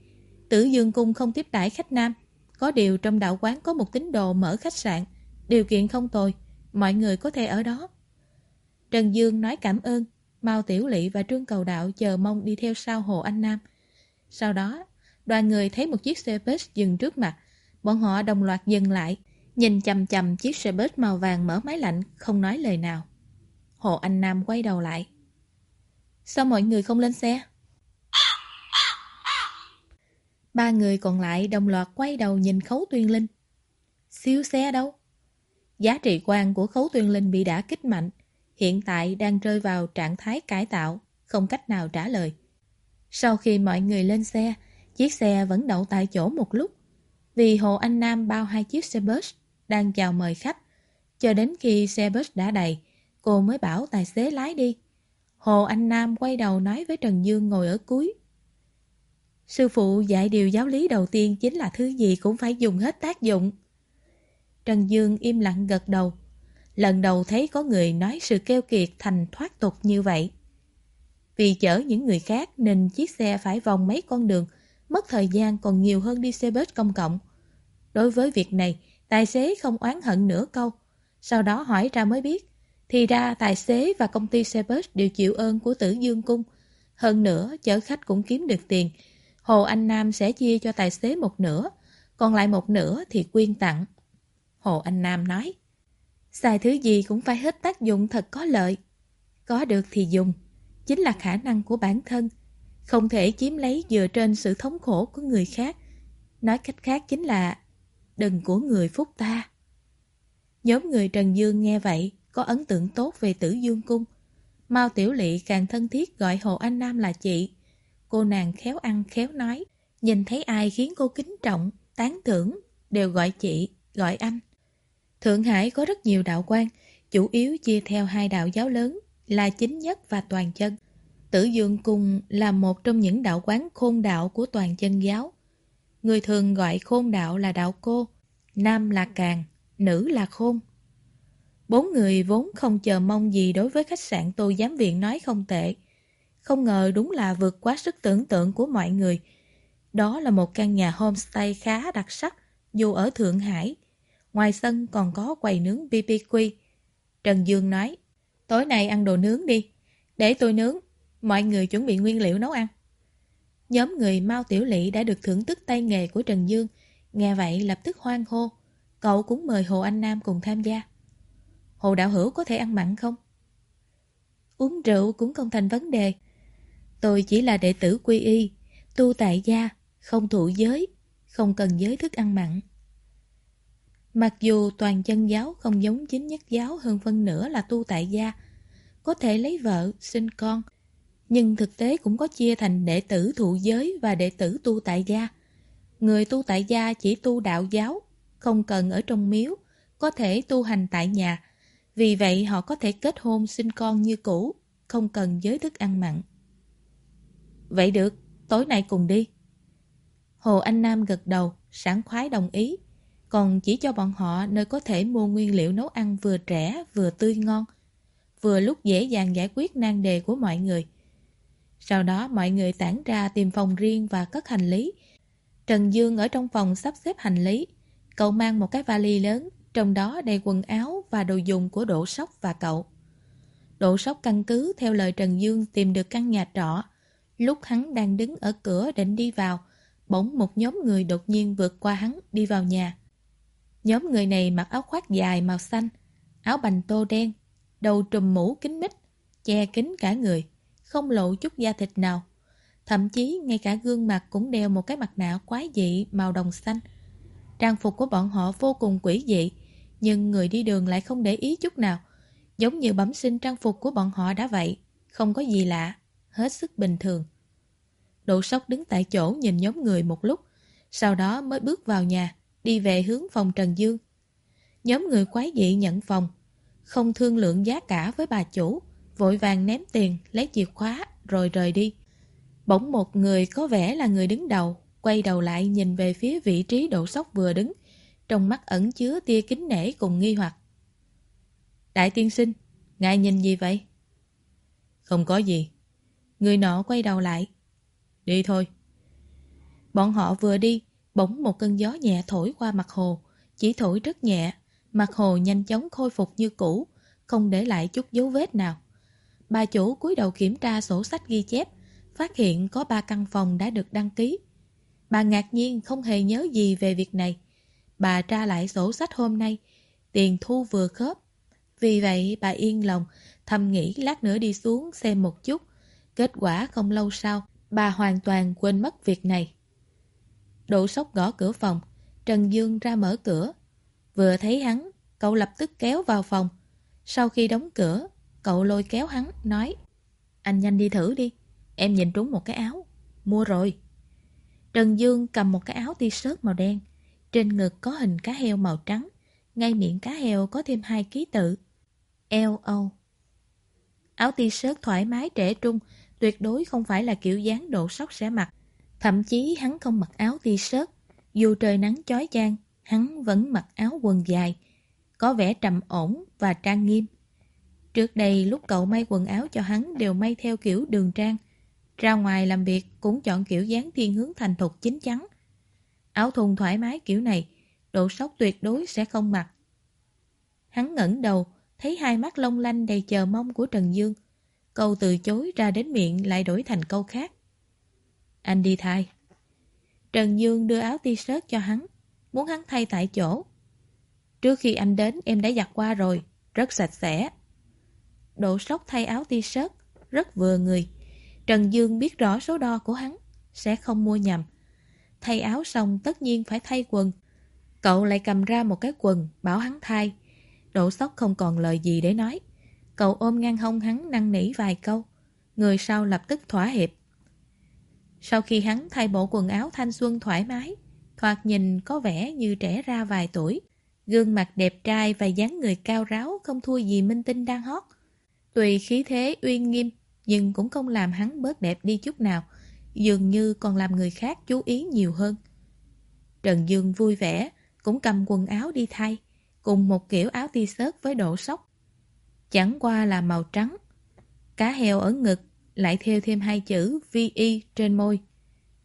Speaker 1: Tử Dương Cung không tiếp đãi khách nam. Có điều trong đạo quán có một tín đồ mở khách sạn. Điều kiện không tồi, mọi người có thể ở đó. Trần Dương nói cảm ơn. Mao Tiểu Lị và Trương Cầu Đạo chờ mong đi theo sau Hồ Anh Nam. Sau đó, đoàn người thấy một chiếc xe bus dừng trước mặt. Bọn họ đồng loạt dừng lại, nhìn chầm chầm chiếc xe bus màu vàng mở máy lạnh, không nói lời nào. Hồ Anh Nam quay đầu lại. Sao mọi người không lên xe? Ba người còn lại đồng loạt quay đầu nhìn Khấu Tuyên Linh. Siêu xe đâu? Giá trị quan của Khấu Tuyên Linh bị đả kích mạnh, hiện tại đang rơi vào trạng thái cải tạo, không cách nào trả lời. Sau khi mọi người lên xe, chiếc xe vẫn đậu tại chỗ một lúc. Vì Hồ Anh Nam bao hai chiếc xe bus đang chào mời khách. Cho đến khi xe bus đã đầy, cô mới bảo tài xế lái đi. Hồ Anh Nam quay đầu nói với Trần Dương ngồi ở cuối. Sư phụ dạy điều giáo lý đầu tiên chính là thứ gì cũng phải dùng hết tác dụng. Trần Dương im lặng gật đầu. Lần đầu thấy có người nói sự keo kiệt thành thoát tục như vậy. Vì chở những người khác nên chiếc xe phải vòng mấy con đường, mất thời gian còn nhiều hơn đi xe bus công cộng. Đối với việc này, tài xế không oán hận nửa câu. Sau đó hỏi ra mới biết, thì ra tài xế và công ty xe bus đều chịu ơn của tử dương cung. Hơn nữa, chở khách cũng kiếm được tiền. Hồ Anh Nam sẽ chia cho tài xế một nửa, còn lại một nửa thì quyên tặng. Hồ Anh Nam nói, xài thứ gì cũng phải hết tác dụng thật có lợi. Có được thì dùng, chính là khả năng của bản thân. Không thể chiếm lấy dựa trên sự thống khổ của người khác. Nói cách khác chính là đừng của người phúc ta. Nhóm người Trần Dương nghe vậy, có ấn tượng tốt về tử dương cung. Mao Tiểu Lị càng thân thiết gọi Hồ Anh Nam là chị. Cô nàng khéo ăn khéo nói, nhìn thấy ai khiến cô kính trọng, tán thưởng, đều gọi chị, gọi anh. Thượng Hải có rất nhiều đạo quan, chủ yếu chia theo hai đạo giáo lớn là chính nhất và toàn chân. Tử Dương Cung là một trong những đạo quán khôn đạo của toàn chân giáo. Người thường gọi khôn đạo là đạo cô, nam là càng, nữ là khôn. Bốn người vốn không chờ mong gì đối với khách sạn Tô Giám Viện nói không tệ. Không ngờ đúng là vượt quá sức tưởng tượng của mọi người. Đó là một căn nhà homestay khá đặc sắc, dù ở Thượng Hải. Ngoài sân còn có quầy nướng BBQ. Trần Dương nói, tối nay ăn đồ nướng đi. Để tôi nướng, mọi người chuẩn bị nguyên liệu nấu ăn. Nhóm người Mao Tiểu Lị đã được thưởng thức tay nghề của Trần Dương. Nghe vậy lập tức hoan hô. Cậu cũng mời Hồ Anh Nam cùng tham gia. Hồ Đạo Hữu có thể ăn mặn không? Uống rượu cũng không thành vấn đề. Tôi chỉ là đệ tử quy y, tu tại gia, không thụ giới, không cần giới thức ăn mặn. Mặc dù toàn chân giáo không giống chính nhất giáo hơn phân nửa là tu tại gia, có thể lấy vợ, sinh con, nhưng thực tế cũng có chia thành đệ tử thụ giới và đệ tử tu tại gia. Người tu tại gia chỉ tu đạo giáo, không cần ở trong miếu, có thể tu hành tại nhà, vì vậy họ có thể kết hôn sinh con như cũ, không cần giới thức ăn mặn. Vậy được, tối nay cùng đi. Hồ Anh Nam gật đầu, sảng khoái đồng ý, còn chỉ cho bọn họ nơi có thể mua nguyên liệu nấu ăn vừa rẻ vừa tươi ngon, vừa lúc dễ dàng giải quyết nan đề của mọi người. Sau đó mọi người tản ra tìm phòng riêng và cất hành lý. Trần Dương ở trong phòng sắp xếp hành lý. Cậu mang một cái vali lớn, trong đó đầy quần áo và đồ dùng của Đỗ Sóc và cậu. Đỗ Sóc căn cứ theo lời Trần Dương tìm được căn nhà trọ. Lúc hắn đang đứng ở cửa định đi vào, bỗng một nhóm người đột nhiên vượt qua hắn đi vào nhà. Nhóm người này mặc áo khoác dài màu xanh, áo bành tô đen, đầu trùm mũ kính mít, che kín cả người, không lộ chút da thịt nào. Thậm chí ngay cả gương mặt cũng đeo một cái mặt nạ quái dị màu đồng xanh. Trang phục của bọn họ vô cùng quỷ dị, nhưng người đi đường lại không để ý chút nào. Giống như bẩm sinh trang phục của bọn họ đã vậy, không có gì lạ, hết sức bình thường. Độ sốc đứng tại chỗ nhìn nhóm người một lúc, sau đó mới bước vào nhà, đi về hướng phòng Trần Dương. Nhóm người quái dị nhận phòng, không thương lượng giá cả với bà chủ, vội vàng ném tiền, lấy chìa khóa, rồi rời đi. Bỗng một người có vẻ là người đứng đầu, quay đầu lại nhìn về phía vị trí độ sốc vừa đứng, trong mắt ẩn chứa tia kính nể cùng nghi hoặc. Đại tiên sinh, ngài nhìn gì vậy? Không có gì. Người nọ quay đầu lại. Đi thôi. Bọn họ vừa đi, bỗng một cơn gió nhẹ thổi qua mặt hồ, chỉ thổi rất nhẹ, mặt hồ nhanh chóng khôi phục như cũ, không để lại chút dấu vết nào. Bà chủ cúi đầu kiểm tra sổ sách ghi chép, phát hiện có ba căn phòng đã được đăng ký. Bà ngạc nhiên không hề nhớ gì về việc này. Bà tra lại sổ sách hôm nay, tiền thu vừa khớp. Vì vậy bà yên lòng, thầm nghĩ lát nữa đi xuống xem một chút. Kết quả không lâu sau, bà hoàn toàn quên mất việc này. Đỗ sốc gõ cửa phòng, Trần Dương ra mở cửa. Vừa thấy hắn, cậu lập tức kéo vào phòng. Sau khi đóng cửa, cậu lôi kéo hắn, nói Anh nhanh đi thử đi, em nhìn trúng một cái áo. Mua rồi. Trần Dương cầm một cái áo t-shirt màu đen, trên ngực có hình cá heo màu trắng, ngay miệng cá heo có thêm hai ký tự. L.O. Áo t-shirt thoải mái trẻ trung, tuyệt đối không phải là kiểu dáng độ sóc sẽ mặc. Thậm chí hắn không mặc áo t-shirt, dù trời nắng chói chang, hắn vẫn mặc áo quần dài, có vẻ trầm ổn và trang nghiêm. Trước đây lúc cậu may quần áo cho hắn đều may theo kiểu đường trang. Ra ngoài làm việc cũng chọn kiểu dáng thiên hướng thành thục chính chắn. Áo thun thoải mái kiểu này, độ sốc tuyệt đối sẽ không mặc. Hắn ngẩng đầu, thấy hai mắt long lanh đầy chờ mong của Trần Dương. Câu từ chối ra đến miệng lại đổi thành câu khác. Anh đi thay. Trần Dương đưa áo t-shirt cho hắn, muốn hắn thay tại chỗ. Trước khi anh đến em đã giặt qua rồi, rất sạch sẽ. Độ sốc thay áo t-shirt, rất vừa người. Trần Dương biết rõ số đo của hắn, sẽ không mua nhầm. Thay áo xong tất nhiên phải thay quần. Cậu lại cầm ra một cái quần, bảo hắn thay. Độ sốc không còn lời gì để nói. Cậu ôm ngang hông hắn năn nỉ vài câu. Người sau lập tức thỏa hiệp. Sau khi hắn thay bộ quần áo thanh xuân thoải mái, thoạt nhìn có vẻ như trẻ ra vài tuổi. Gương mặt đẹp trai và dáng người cao ráo không thua gì minh tinh đang hót Tùy khí thế uy nghiêm, nhưng cũng không làm hắn bớt đẹp đi chút nào, dường như còn làm người khác chú ý nhiều hơn. Trần Dương vui vẻ, cũng cầm quần áo đi thay, cùng một kiểu áo t-shirt với độ sóc. Chẳng qua là màu trắng. Cá heo ở ngực, lại theo thêm hai chữ VI trên môi.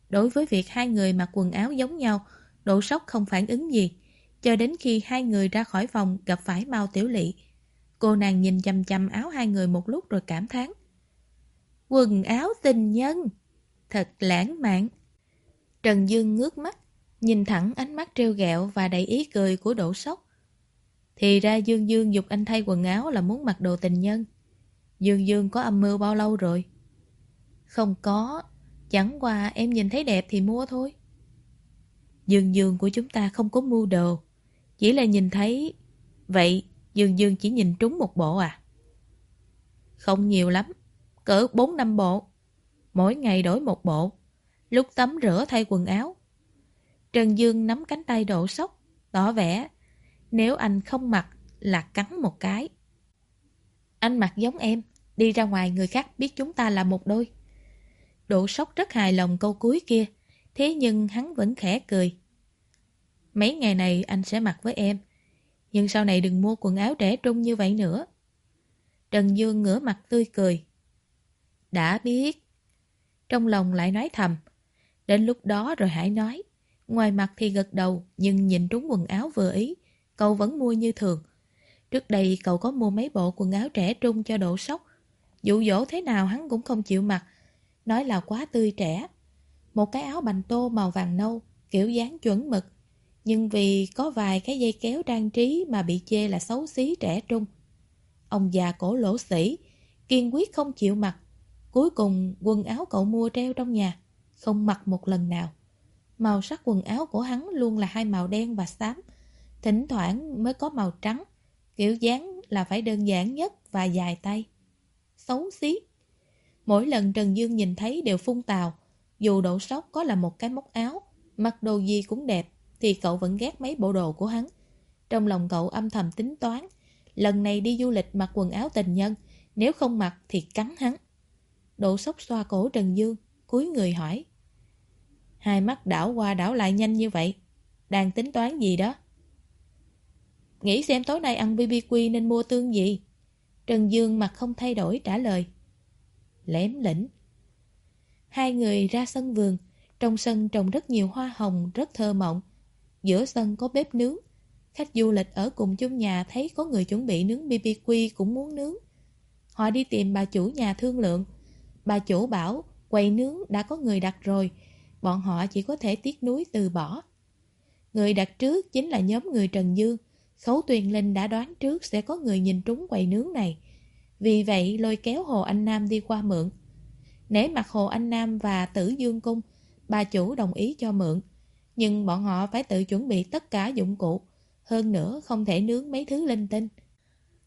Speaker 1: Đối với việc hai người mặc quần áo giống nhau, độ sốc không phản ứng gì, cho đến khi hai người ra khỏi phòng gặp phải Mao Tiểu Lị. Cô nàng nhìn chăm chăm áo hai người một lúc rồi cảm thán. Quần áo tình nhân! Thật lãng mạn! Trần Dương ngước mắt, nhìn thẳng ánh mắt treo gẹo và đầy ý cười của đổ sốc. Thì ra Dương Dương dục anh thay quần áo là muốn mặc đồ tình nhân. Dương Dương có âm mưu bao lâu rồi? Không có, chẳng qua em nhìn thấy đẹp thì mua thôi. Dương Dương của chúng ta không có mua đồ, chỉ là nhìn thấy... Vậy Dương Dương chỉ nhìn trúng một bộ à? Không nhiều lắm, cỡ 4 năm bộ. Mỗi ngày đổi một bộ, lúc tắm rửa thay quần áo. Trần Dương nắm cánh tay độ sốc, tỏ vẻ nếu anh không mặc là cắn một cái. Anh mặc giống em, đi ra ngoài người khác biết chúng ta là một đôi. Độ sốc rất hài lòng câu cuối kia, thế nhưng hắn vẫn khẽ cười. Mấy ngày này anh sẽ mặc với em, nhưng sau này đừng mua quần áo trẻ trung như vậy nữa. Trần Dương ngửa mặt tươi cười. Đã biết. Trong lòng lại nói thầm. Đến lúc đó rồi hãy nói. Ngoài mặt thì gật đầu, nhưng nhìn trúng quần áo vừa ý, cậu vẫn mua như thường. Trước đây cậu có mua mấy bộ quần áo trẻ trung cho độ sốc. Dụ dỗ thế nào hắn cũng không chịu mặc, nói là quá tươi trẻ. Một cái áo bành tô màu vàng nâu, kiểu dáng chuẩn mực. Nhưng vì có vài cái dây kéo trang trí mà bị chê là xấu xí trẻ trung. Ông già cổ lỗ sĩ, kiên quyết không chịu mặc. Cuối cùng quần áo cậu mua treo trong nhà, không mặc một lần nào. Màu sắc quần áo của hắn luôn là hai màu đen và xám, thỉnh thoảng mới có màu trắng, kiểu dáng là phải đơn giản nhất và dài tay. Xấu xí. Mỗi lần Trần Dương nhìn thấy đều phun tào, dù độ sóc có là một cái móc áo, mặc đồ gì cũng đẹp, thì cậu vẫn ghét mấy bộ đồ của hắn. Trong lòng cậu âm thầm tính toán, lần này đi du lịch mặc quần áo tình nhân, nếu không mặc thì cắn hắn. Độ sốc xoa cổ Trần Dương, cúi người hỏi. Hai mắt đảo qua đảo lại nhanh như vậy, đang tính toán gì đó? Nghĩ xem tối nay ăn BBQ nên mua tương gì? Trần Dương mặt không thay đổi trả lời lém lĩnh. Hai người ra sân vườn, trong sân trồng rất nhiều hoa hồng rất thơ mộng. Giữa sân có bếp nướng. Khách du lịch ở cùng chung nhà thấy có người chuẩn bị nướng BBQ cũng muốn nướng. Họ đi tìm bà chủ nhà thương lượng. Bà chủ bảo quầy nướng đã có người đặt rồi, bọn họ chỉ có thể tiếc núi từ bỏ. Người đặt trước chính là nhóm người Trần Dương. Khấu Tuyền Linh đã đoán trước sẽ có người nhìn trúng quầy nướng này. Vì vậy lôi kéo Hồ Anh Nam đi qua mượn. Nể mặt Hồ Anh Nam và Tử Dương Cung, bà chủ đồng ý cho mượn. Nhưng bọn họ phải tự chuẩn bị tất cả dụng cụ. Hơn nữa không thể nướng mấy thứ linh tinh.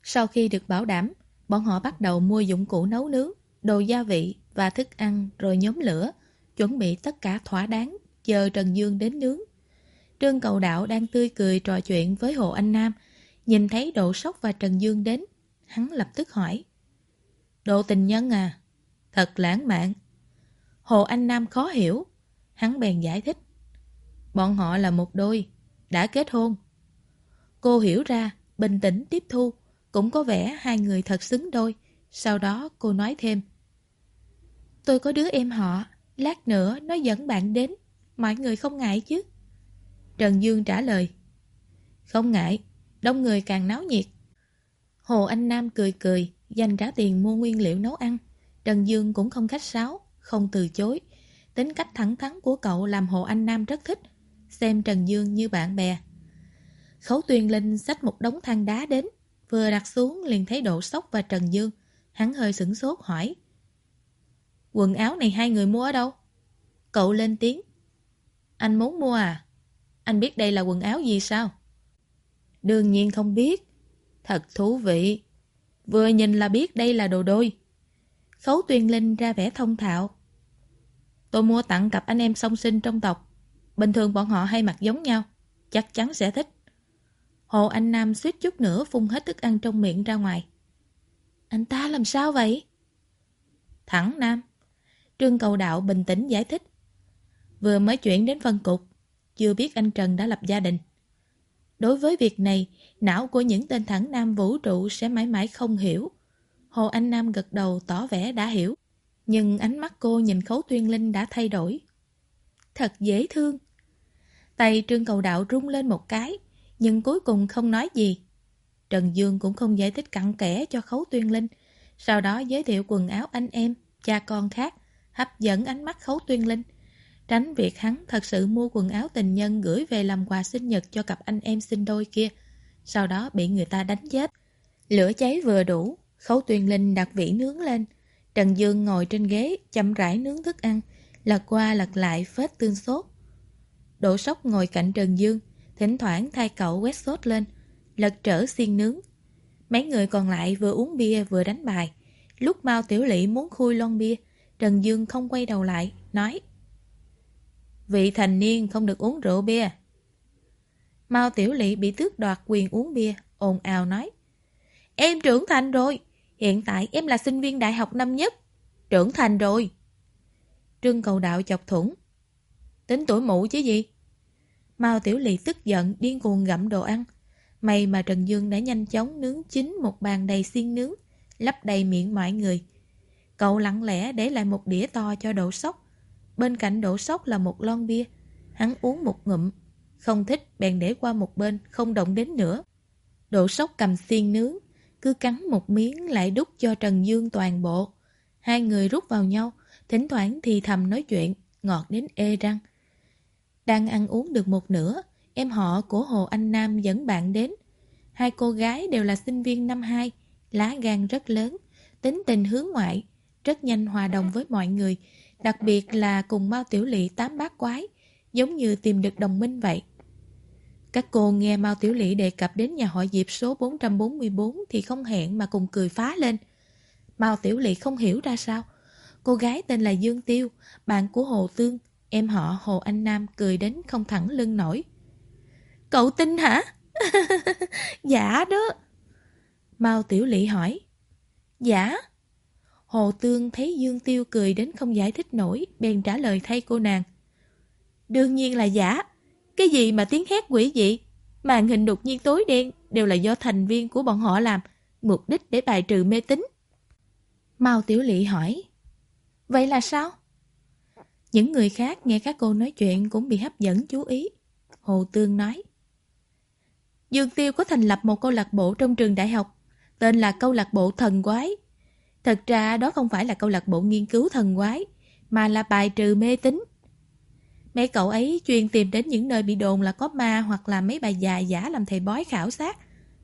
Speaker 1: Sau khi được bảo đảm, bọn họ bắt đầu mua dụng cụ nấu nướng, đồ gia vị và thức ăn rồi nhóm lửa, chuẩn bị tất cả thỏa đáng, chờ Trần Dương đến nướng. Trương Cầu Đạo đang tươi cười trò chuyện với Hồ Anh Nam, nhìn thấy Độ Sóc và Trần Dương đến, hắn lập tức hỏi. Độ tình nhân à? Thật lãng mạn. Hồ Anh Nam khó hiểu. Hắn bèn giải thích. Bọn họ là một đôi, đã kết hôn. Cô hiểu ra, bình tĩnh tiếp thu, cũng có vẻ hai người thật xứng đôi. Sau đó cô nói thêm. Tôi có đứa em họ, lát nữa nó dẫn bạn đến, mọi người không ngại chứ? Trần Dương trả lời. Không ngại, đông người càng náo nhiệt. Hồ Anh Nam cười cười, dành trả tiền mua nguyên liệu nấu ăn. Trần Dương cũng không khách sáo, không từ chối. Tính cách thẳng thắn của cậu làm Hồ Anh Nam rất thích, xem Trần Dương như bạn bè. Khấu Tuyền Linh xách một đống than đá đến, vừa đặt xuống liền thấy Độ Sóc và Trần Dương. Hắn hơi sửng sốt hỏi. Quần áo này hai người mua ở đâu? Cậu lên tiếng. Anh muốn mua à? Anh biết đây là quần áo gì sao? Đương nhiên không biết. Thật thú vị. Vừa nhìn là biết đây là đồ đôi. Khấu Tuyền Linh ra vẻ thông thạo. Tôi mua tặng cặp anh em song sinh trong tộc. Bình thường bọn họ hay mặc giống nhau. Chắc chắn sẽ thích. Hồ Anh Nam suýt chút nữa phun hết thức ăn trong miệng ra ngoài. Anh ta làm sao vậy? Thẳng Nam. Trương Cầu Đạo bình tĩnh giải thích. Vừa mới chuyển đến phân cục, chưa biết anh Trần đã lập gia đình. Đối với việc này, não của những tên thẳng nam vũ trụ sẽ mãi mãi không hiểu. Hồ Anh Nam gật đầu tỏ vẻ đã hiểu. Nhưng ánh mắt cô nhìn Khấu Tuyên Linh đã thay đổi. Thật dễ thương. Tay Trương Cầu Đạo rung lên một cái, nhưng cuối cùng không nói gì. Trần Dương cũng không giải thích cặn kẽ cho Khấu Tuyên Linh, sau đó giới thiệu quần áo anh em, cha con khác, hấp dẫn ánh mắt Khấu Tuyên Linh. Tránh việc hắn thật sự mua quần áo tình nhân gửi về làm quà sinh nhật cho cặp anh em sinh đôi kia, sau đó bị người ta đánh chết. Lửa cháy vừa đủ, Khấu Tuyên Linh đặt vỉ nướng lên. Trần Dương ngồi trên ghế, chậm rãi nướng thức ăn, lật qua lật lại phết tương sốt. Đỗ sóc ngồi cạnh Trần Dương, thỉnh thoảng thay cậu quét sốt lên, lật trở xiên nướng. Mấy người còn lại vừa uống bia vừa đánh bài. Lúc Mao Tiểu Lị muốn khui lon bia, Trần Dương không quay đầu lại, nói Vị thành niên không được uống rượu bia. Mao Tiểu Lị bị tước đoạt quyền uống bia, ồn ào nói Em trưởng thành rồi, hiện tại em là sinh viên đại học năm nhất. Trưởng thành rồi. Trương cầu đạo chọc thủng. Tính tuổi mụ chứ gì? Mao Tiểu Lị tức giận, điên cuồng gặm đồ ăn. May mà Trần Dương đã nhanh chóng nướng chín một bàn đầy xiên nướng, lấp đầy miệng mọi người. Cậu lặng lẽ để lại một đĩa to cho đổ sốc. Bên cạnh đổ sốc là một lon bia. Hắn uống một ngụm. Không thích, bèn để qua một bên, không động đến nữa. đổ sốc cầm xiên nướng, cứ cắn một miếng lại đút cho Trần Dương toàn bộ. Hai người rút vào nhau, thỉnh thoảng thì thầm nói chuyện, ngọt đến ê răng. Đang ăn uống được một nửa, em họ của Hồ Anh Nam dẫn bạn đến. Hai cô gái đều là sinh viên năm 2, lá gan rất lớn, tính tình hướng ngoại, rất nhanh hòa đồng với mọi người, đặc biệt là cùng Mao Tiểu Lị tám bát quái, giống như tìm được đồng minh vậy. Các cô nghe Mao Tiểu Lị đề cập đến nhà họ Diệp số 444 thì không hẹn mà cùng cười phá lên. Mao Tiểu Lị không hiểu ra sao. Cô gái tên là Dương Tiêu, bạn của Hồ Tương, em họ Hồ Anh Nam cười đến không thẳng lưng nổi. Cậu tin hả? dạ đó. Mao Tiểu Lị hỏi. Dạ. Hồ Tương thấy Dương Tiêu cười đến không giải thích nổi, bèn trả lời thay cô nàng. Đương nhiên là giả. Cái gì mà tiếng hét quỷ dị? Màn hình đột nhiên tối đen đều là do thành viên của bọn họ làm, mục đích để bài trừ mê tín. Mao Tiểu Lị hỏi. Vậy là sao? Những người khác nghe các cô nói chuyện cũng bị hấp dẫn chú ý. Hồ Tương nói. Dương Tiêu có thành lập một câu lạc bộ trong trường đại học, tên là câu lạc bộ thần quái. Thật ra đó không phải là câu lạc bộ nghiên cứu thần quái, mà là bài trừ mê tín. Mấy cậu ấy chuyên tìm đến những nơi bị đồn là có ma hoặc là mấy bà già giả làm thầy bói khảo sát,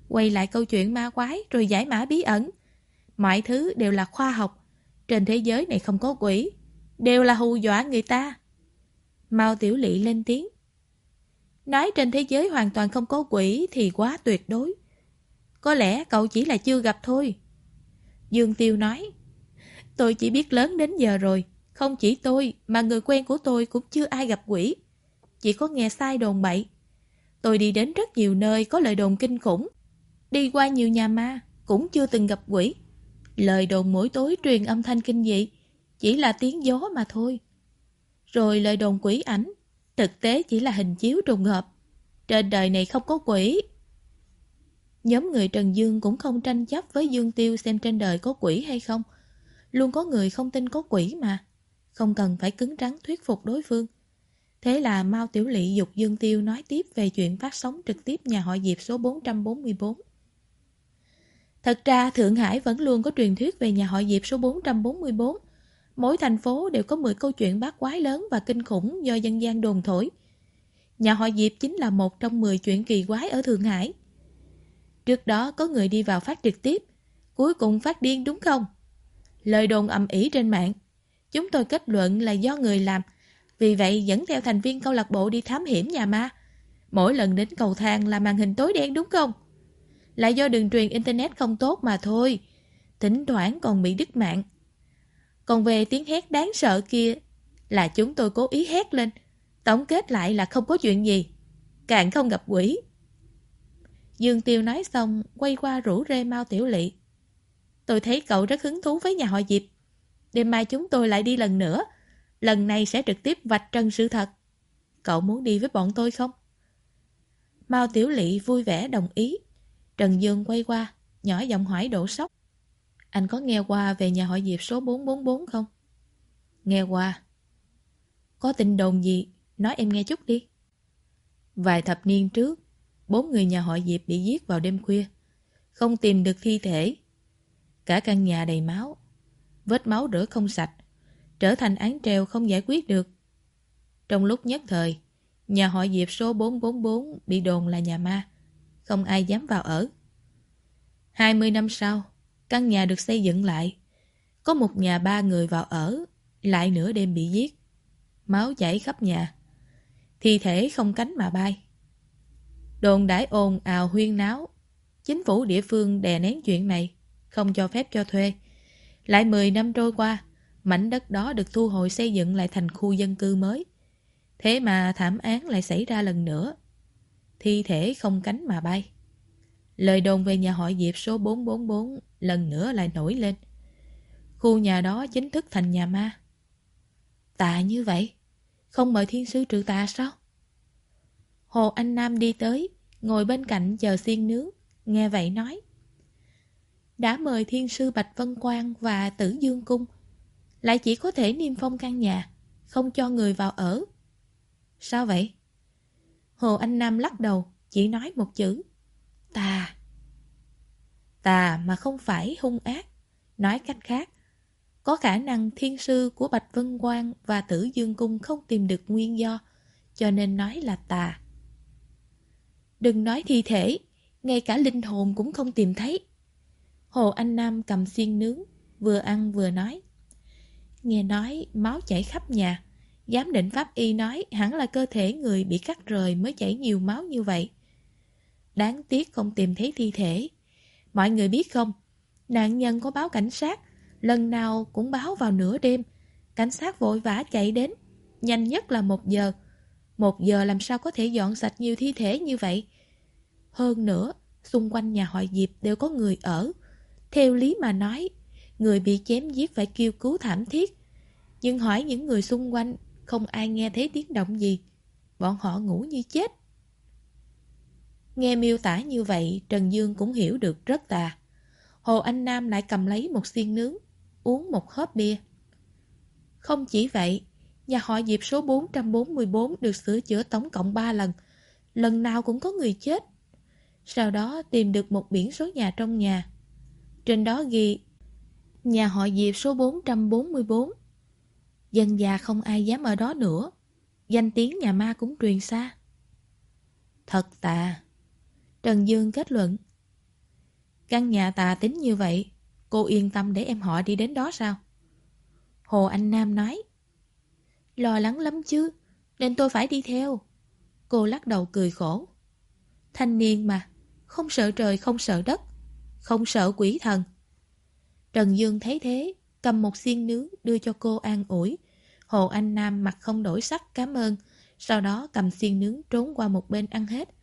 Speaker 1: quay lại câu chuyện ma quái rồi giải mã bí ẩn. Mọi thứ đều là khoa học. Trên thế giới này không có quỷ, đều là hù dọa người ta. Mao Tiểu Lị lên tiếng. Nói trên thế giới hoàn toàn không có quỷ thì quá tuyệt đối. Có lẽ cậu chỉ là chưa gặp thôi. Dương Tiêu nói. Tôi chỉ biết lớn đến giờ rồi. Không chỉ tôi mà người quen của tôi cũng chưa ai gặp quỷ. Chỉ có nghe sai đồn bậy. Tôi đi đến rất nhiều nơi có lời đồn kinh khủng. Đi qua nhiều nhà ma cũng chưa từng gặp quỷ. Lời đồn mỗi tối truyền âm thanh kinh dị, chỉ là tiếng gió mà thôi. Rồi lời đồn quỷ ảnh, thực tế chỉ là hình chiếu trùng hợp. Trên đời này không có quỷ. Nhóm người Trần Dương cũng không tranh chấp với Dương Tiêu xem trên đời có quỷ hay không. Luôn có người không tin có quỷ mà. Không cần phải cứng rắn thuyết phục đối phương. Thế là Mao Tiểu Lị dục Dương Tiêu nói tiếp về chuyện phát sóng trực tiếp nhà họ Diệp số 444. Thật ra Thượng Hải vẫn luôn có truyền thuyết về nhà họ Diệp số 444. Mỗi thành phố đều có 10 câu chuyện bát quái lớn và kinh khủng do dân gian đồn thổi. Nhà họ Diệp chính là một trong 10 chuyện kỳ quái ở Thượng Hải. Trước đó có người đi vào phát trực tiếp, cuối cùng phát điên đúng không? Lời đồn ầm ĩ trên mạng. Chúng tôi kết luận là do người làm, vì vậy dẫn theo thành viên câu lạc bộ đi thám hiểm nhà ma. Mỗi lần đến cầu thang là màn hình tối đen đúng không? Là do đường truyền Internet không tốt mà thôi. Thỉnh thoảng còn bị đứt mạng. Còn về tiếng hét đáng sợ kia, là chúng tôi cố ý hét lên. Tổng kết lại là không có chuyện gì. Càng không gặp quỷ. Dương Tiêu nói xong, quay qua rủ rê Mao Tiểu Lị. Tôi thấy cậu rất hứng thú với nhà họ Diệp. Đêm mai chúng tôi lại đi lần nữa. Lần này sẽ trực tiếp vạch trần sự thật. Cậu muốn đi với bọn tôi không? Mao Tiểu Lị vui vẻ đồng ý. Trần Dương quay qua, nhỏ giọng hỏi độ sốc. Anh có nghe qua về nhà họ Diệp số 444 không? Nghe qua. Có tin đồn gì? Nói em nghe chút đi. Vài thập niên trước, bốn người nhà họ Diệp bị giết vào đêm khuya. Không tìm được thi thể. Cả căn nhà đầy máu. Vết máu rửa không sạch. Trở thành án treo không giải quyết được. Trong lúc nhất thời, nhà họ Diệp số 444 bị đồn là nhà ma. Không ai dám vào ở. 20 năm sau, căn nhà được xây dựng lại. Có một nhà ba người vào ở, lại nửa đêm bị giết. Máu chảy khắp nhà. Thi thể không cánh mà bay. Đồn đãi ồn ào huyên náo. Chính phủ địa phương đè nén chuyện này, không cho phép cho thuê. Lại 10 năm trôi qua, mảnh đất đó được thu hồi xây dựng lại thành khu dân cư mới. Thế mà thảm án lại xảy ra lần nữa. Thi thể không cánh mà bay. Lời đồn về nhà họ Diệp số 444 lần nữa lại nổi lên. Khu nhà đó chính thức thành nhà ma. Tạ như vậy, không mời thiên sư trừ tà sao? Hồ Anh Nam đi tới, ngồi bên cạnh chờ xiên nướng, nghe vậy nói. Đã mời thiên sư Bạch Vân Quang và Tử Dương Cung, lại chỉ có thể niêm phong căn nhà, không cho người vào ở. Sao vậy? Hồ Anh Nam lắc đầu, chỉ nói một chữ. Tà. Tà mà không phải hung ác. Nói cách khác, có khả năng thiên sư của Bạch Vân Quang và Tử Dương Cung không tìm được nguyên do, cho nên nói là tà. Đừng nói thi thể, ngay cả linh hồn cũng không tìm thấy. Hồ Anh Nam cầm xiên nướng, vừa ăn vừa nói. Nghe nói máu chảy khắp nhà, giám định pháp y nói hẳn là cơ thể người bị cắt rời mới chảy nhiều máu như vậy. Đáng tiếc không tìm thấy thi thể. Mọi người biết không, nạn nhân có báo cảnh sát, lần nào cũng báo vào nửa đêm. Cảnh sát vội vã chạy đến, nhanh nhất là một giờ. Một giờ làm sao có thể dọn sạch nhiều thi thể như vậy? Hơn nữa, xung quanh nhà họ Diệp đều có người ở. Theo lý mà nói, người bị chém giết phải kêu cứu thảm thiết. Nhưng hỏi những người xung quanh, không ai nghe thấy tiếng động gì. Bọn họ ngủ như chết. Nghe miêu tả như vậy, Trần Dương cũng hiểu được rất tà. Hồ Anh Nam lại cầm lấy một xiên nướng, uống một hớp bia. Không chỉ vậy, nhà họ Diệp số 444 được sửa chữa tổng cộng 3 lần. Lần nào cũng có người chết. Sau đó tìm được một biển số nhà trong nhà. Trên đó ghi Nhà họ Diệp số 444 Dân già không ai dám ở đó nữa Danh tiếng nhà ma cũng truyền xa Thật tà Trần Dương kết luận. Căn nhà tà tính như vậy, Cô yên tâm để em họ đi đến đó sao? Hồ Anh Nam nói. Lo lắng lắm chứ, Nên tôi phải đi theo. Cô lắc đầu cười khổ. Thanh niên mà, Không sợ trời, không sợ đất, Không sợ quỷ thần. Trần Dương thấy thế, Cầm một xiên nướng đưa cho cô an ủi. Hồ Anh Nam mặt không đổi sắc, cảm ơn. Sau đó cầm xiên nướng trốn qua một bên ăn hết.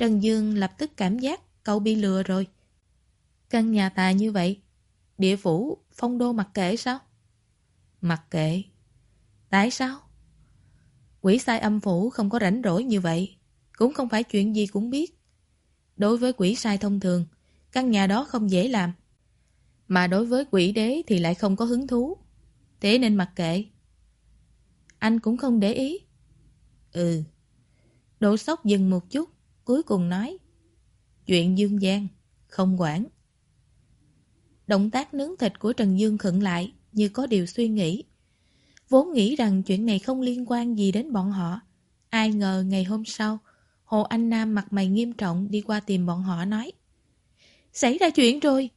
Speaker 1: Trần Dương lập tức cảm giác cậu bị lừa rồi. Căn nhà tà như vậy, Địa phủ, phong đô mặc kệ sao? Mặc kệ. Tại sao? Quỷ sai âm phủ không có rảnh rỗi như vậy. Cũng không phải chuyện gì cũng biết. Đối với quỷ sai thông thường, căn nhà đó không dễ làm. Mà đối với quỷ đế thì lại không có hứng thú. Thế nên mặc kệ. Anh cũng không để ý. Ừ. Độ sốc dừng một chút, cuối cùng nói. Chuyện dương gian, không quản. Động tác nướng thịt của Trần Dương khựng lại, như có điều suy nghĩ. Vốn nghĩ rằng chuyện này không liên quan gì đến bọn họ. Ai ngờ ngày hôm sau, Hồ Anh Nam mặt mày nghiêm trọng đi qua tìm bọn họ nói. Xảy ra chuyện rồi.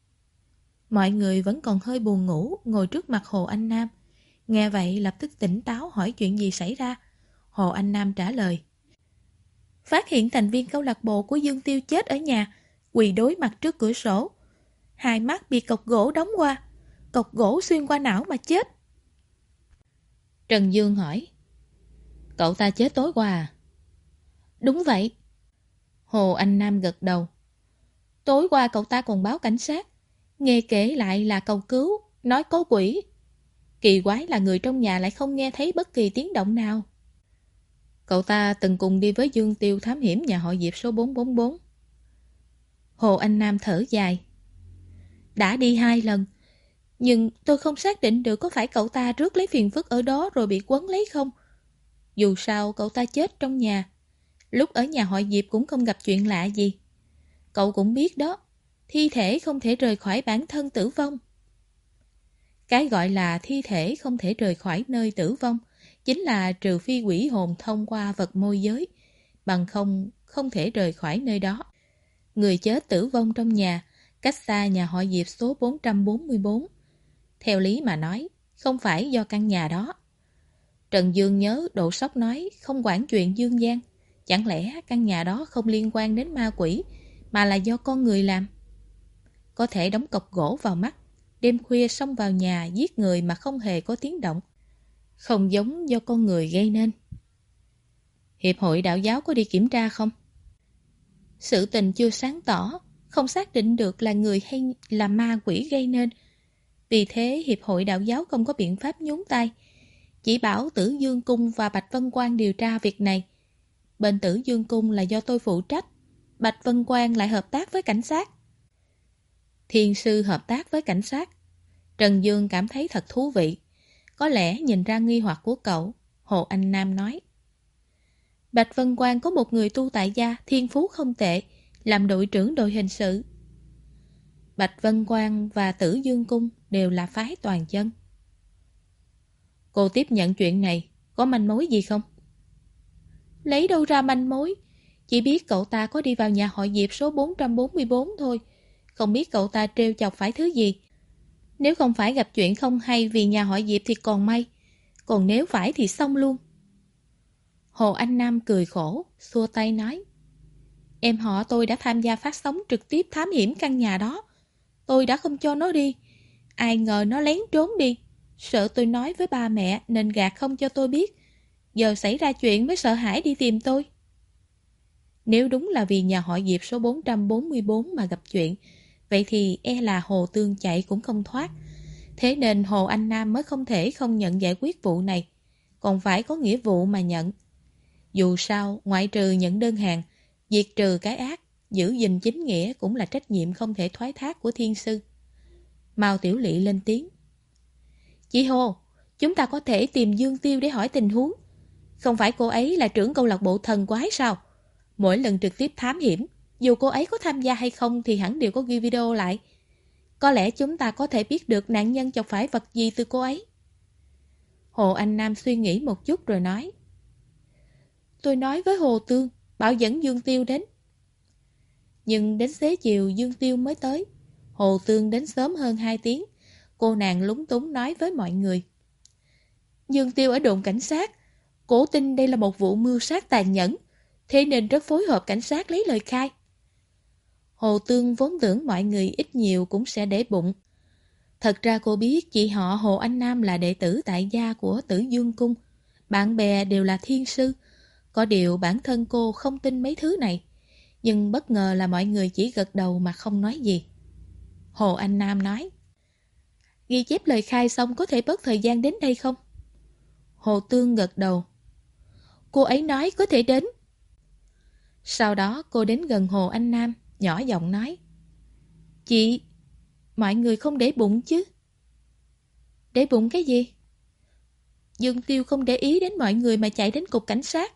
Speaker 1: Mọi người vẫn còn hơi buồn ngủ ngồi trước mặt Hồ Anh Nam. Nghe vậy lập tức tỉnh táo hỏi chuyện gì xảy ra. Hồ Anh Nam trả lời. Phát hiện thành viên câu lạc bộ của Dương Tiêu chết ở nhà, quỳ đối mặt trước cửa sổ. Hai mắt bị cọc gỗ đóng qua, cọc gỗ xuyên qua não mà chết. Trần Dương hỏi. Cậu ta chết tối qua à? Đúng vậy. Hồ Anh Nam gật đầu. Tối qua cậu ta còn báo cảnh sát. Nghe kể lại là cầu cứu, nói có quỷ. Kỳ quái là người trong nhà lại không nghe thấy bất kỳ tiếng động nào. Cậu ta từng cùng đi với Dương Tiêu thám hiểm nhà họ Diệp số 444. Hồ Anh Nam thở dài. Đã đi hai lần, nhưng tôi không xác định được có phải cậu ta rước lấy phiền phức ở đó rồi bị quấn lấy không. Dù sao cậu ta chết trong nhà, lúc ở nhà họ Diệp cũng không gặp chuyện lạ gì. Cậu cũng biết đó, thi thể không thể rời khỏi bản thân tử vong. Cái gọi là thi thể không thể rời khỏi nơi tử vong chính là trừ phi quỷ hồn thông qua vật môi giới, bằng không không thể rời khỏi nơi đó. Người chết tử vong trong nhà, cách xa nhà họ Diệp số 444. Theo lý mà nói, không phải do căn nhà đó. Trần Dương nhớ Độ Sóc nói không quản chuyện dương gian. Chẳng lẽ căn nhà đó không liên quan đến ma quỷ, mà là do con người làm? Có thể đóng cọc gỗ vào mắt, đêm khuya xông vào nhà giết người mà không hề có tiếng động. Không giống do con người gây nên. Hiệp hội đạo giáo có đi kiểm tra không? Sự tình chưa sáng tỏ, không xác định được là người hay là ma quỷ gây nên. Vì thế Hiệp hội đạo giáo không có biện pháp nhúng tay. Chỉ bảo Tử Dương Cung và Bạch Vân Quang điều tra việc này. Bên Tử Dương Cung là do tôi phụ trách. Bạch Vân Quang lại hợp tác với cảnh sát. Thiên sư hợp tác với cảnh sát. Trần Dương cảm thấy thật thú vị. Có lẽ nhìn ra nghi hoặc của cậu, Hồ Anh Nam nói. Bạch Vân Quang có một người tu tại gia, thiên phú không tệ, làm đội trưởng đội hình sự. Bạch Vân Quang và Tử Dương Cung đều là phái toàn chân. Cô tiếp nhận chuyện này, có manh mối gì không? Lấy đâu ra manh mối? Chỉ biết cậu ta có đi vào nhà họ Diệp số 444 thôi. Không biết cậu ta trêu chọc phải thứ gì. Nếu không phải gặp chuyện không hay vì nhà họ Diệp thì còn may. Còn nếu phải thì xong luôn. Hồ Anh Nam cười khổ, xua tay nói. Em họ tôi đã tham gia phát sóng trực tiếp thám hiểm căn nhà đó. Tôi đã không cho nó đi. Ai ngờ nó lén trốn đi. Sợ tôi nói với ba mẹ nên gạt không cho tôi biết. Giờ xảy ra chuyện mới sợ hãi đi tìm tôi. Nếu đúng là vì nhà họ Diệp số 444 mà gặp chuyện, vậy thì e là Hồ Tương chạy cũng không thoát. Thế nên Hồ Anh Nam mới không thể không nhận giải quyết vụ này, còn phải có nghĩa vụ mà nhận. Dù sao, ngoại trừ nhận đơn hàng, diệt trừ cái ác, giữ gìn chính nghĩa cũng là trách nhiệm không thể thoái thác của thiên sư. Mao Tiểu Lị lên tiếng. Chị Hồ, chúng ta có thể tìm Dương Tiêu để hỏi tình huống. Không phải cô ấy là trưởng câu lạc bộ thần quái sao? Mỗi lần trực tiếp thám hiểm, dù cô ấy có tham gia hay không thì hẳn đều có ghi video lại. Có lẽ chúng ta có thể biết được nạn nhân chọc phải vật gì từ cô ấy. Hồ Anh Nam suy nghĩ một chút rồi nói. Tôi nói với Hồ Tương, bảo dẫn Dương Tiêu đến. Nhưng đến xế chiều Dương Tiêu mới tới. Hồ Tương đến sớm hơn 2 tiếng. Cô nàng lúng túng nói với mọi người. Dương Tiêu ở đồn cảnh sát. Cố tin đây là một vụ mưu sát tàn nhẫn. Thế nên rất phối hợp cảnh sát lấy lời khai. Hồ Tương vốn tưởng mọi người ít nhiều cũng sẽ để bụng. Thật ra cô biết chị họ Hồ Anh Nam là đệ tử tại gia của tử Dương Cung. Bạn bè đều là thiên sư. Có điều bản thân cô không tin mấy thứ này. Nhưng bất ngờ là mọi người chỉ gật đầu mà không nói gì. Hồ Anh Nam nói. Ghi chép lời khai xong có thể bớt thời gian đến đây không? Hồ Tương gật đầu. Cô ấy nói có thể đến. Sau đó cô đến gần Hồ Anh Nam, nhỏ giọng nói. Chị, mọi người không để bụng chứ? Để bụng cái gì? Dương Tiêu không để ý đến mọi người mà chạy đến cục cảnh sát.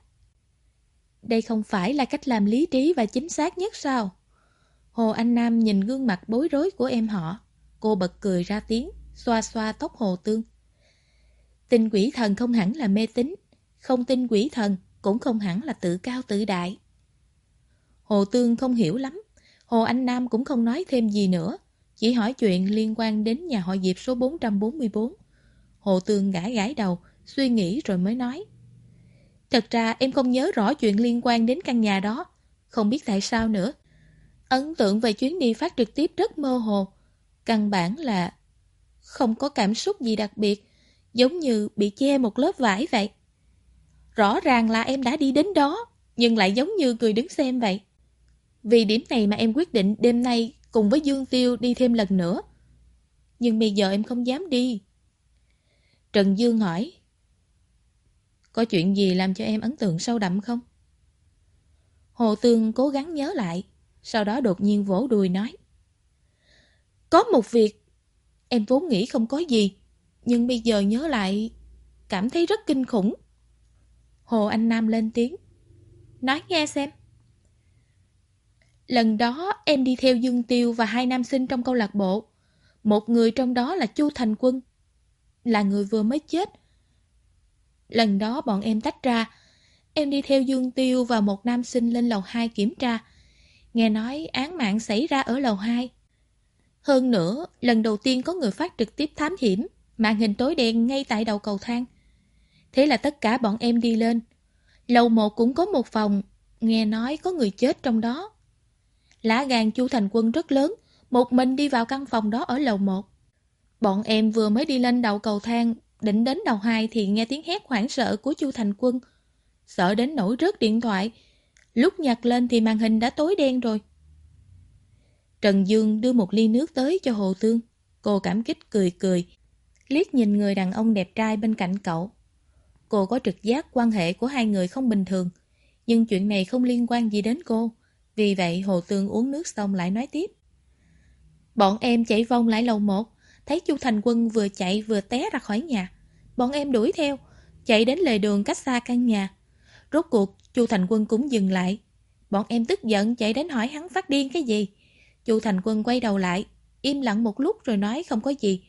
Speaker 1: Đây không phải là cách làm lý trí và chính xác nhất sao? Hồ Anh Nam nhìn gương mặt bối rối của em họ. Cô bật cười ra tiếng, xoa xoa tóc Hồ Tương. Tin quỷ thần không hẳn là mê tín, không tin quỷ thần cũng không hẳn là tự cao tự đại. Hồ Tương không hiểu lắm, Hồ Anh Nam cũng không nói thêm gì nữa, chỉ hỏi chuyện liên quan đến nhà họ Diệp số 444. Hồ Tương gãi gãi đầu, suy nghĩ rồi mới nói. Thật ra em không nhớ rõ chuyện liên quan đến căn nhà đó, không biết tại sao nữa. Ấn tượng về chuyến đi phát trực tiếp rất mơ hồ, căn bản là không có cảm xúc gì đặc biệt, giống như bị che một lớp vải vậy. Rõ ràng là em đã đi đến đó, nhưng lại giống như người đứng xem vậy. Vì điểm này mà em quyết định đêm nay cùng với Dương Tiêu đi thêm lần nữa. Nhưng bây giờ em không dám đi. Trần Dương hỏi. Có chuyện gì làm cho em ấn tượng sâu đậm không? Hồ Tương cố gắng nhớ lại, sau đó đột nhiên vỗ đùi nói. Có một việc, em vốn nghĩ không có gì, nhưng bây giờ nhớ lại, cảm thấy rất kinh khủng. Hồ Anh Nam lên tiếng. Nói nghe xem. Lần đó em đi theo Dương Tiêu và hai nam sinh trong câu lạc bộ. Một người trong đó là Chu Thành Quân, là người vừa mới chết. Lần đó bọn em tách ra, em đi theo Dương Tiêu và một nam sinh lên lầu 2 kiểm tra. Nghe nói án mạng xảy ra ở lầu 2. Hơn nữa, lần đầu tiên có người phát trực tiếp thám hiểm, màn hình tối đen ngay tại đầu cầu thang. Thế là tất cả bọn em đi lên. Lầu 1 cũng có một phòng, nghe nói có người chết trong đó. Lá gan Chu Thành Quân rất lớn, một mình đi vào căn phòng đó ở lầu 1. Bọn em vừa mới đi lên đầu cầu thang, định đến đầu 2 thì nghe tiếng hét hoảng sợ của Chu Thành Quân. Sợ đến nỗi rớt điện thoại. Lúc nhặt lên thì màn hình đã tối đen rồi. Trần Dương đưa một ly nước tới cho Hồ Tương. Cô cảm kích cười cười, liếc nhìn người đàn ông đẹp trai bên cạnh cậu. Cô có trực giác quan hệ của hai người không bình thường, nhưng chuyện này không liên quan gì đến cô. Vì vậy Hồ Tương uống nước xong lại nói tiếp. Bọn em chạy vòng lại lầu một, thấy Chu Thành Quân vừa chạy vừa té ra khỏi nhà. Bọn em đuổi theo, chạy đến lề đường cách xa căn nhà. Rốt cuộc, Chu Thành Quân cũng dừng lại. Bọn em tức giận chạy đến hỏi hắn phát điên cái gì. Chu Thành Quân quay đầu lại, im lặng một lúc rồi nói không có gì.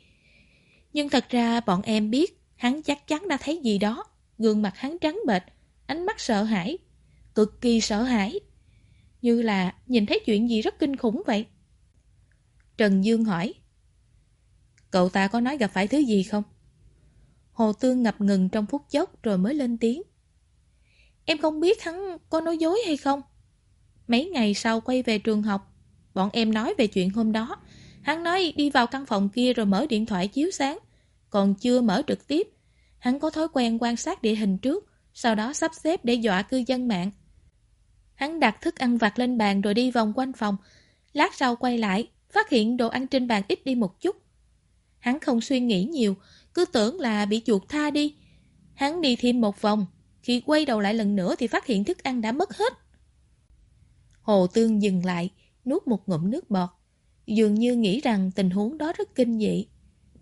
Speaker 1: Nhưng thật ra bọn em biết hắn chắc chắn đã thấy gì đó. Gương mặt hắn trắng bệch, ánh mắt sợ hãi, cực kỳ sợ hãi. Như là nhìn thấy chuyện gì rất kinh khủng vậy. Trần Dương hỏi. Cậu ta có nói gặp phải thứ gì không? Hồ Tương ngập ngừng trong phút chốc rồi mới lên tiếng. Em không biết hắn có nói dối hay không. Mấy ngày sau quay về trường học, bọn em nói về chuyện hôm đó. Hắn nói đi vào căn phòng kia rồi mở điện thoại chiếu sáng, còn chưa mở trực tiếp. Hắn có thói quen quan sát địa hình trước, sau đó sắp xếp để dọa cư dân mạng. Hắn đặt thức ăn vặt lên bàn rồi đi vòng quanh phòng. Lát sau quay lại, phát hiện đồ ăn trên bàn ít đi một chút. Hắn không suy nghĩ nhiều, cứ tưởng là bị chuột tha đi. Hắn đi thêm một vòng, khi quay đầu lại lần nữa thì phát hiện thức ăn đã mất hết. Hồ Tương dừng lại, nuốt một ngụm nước bọt. Dường như nghĩ rằng tình huống đó rất kinh dị.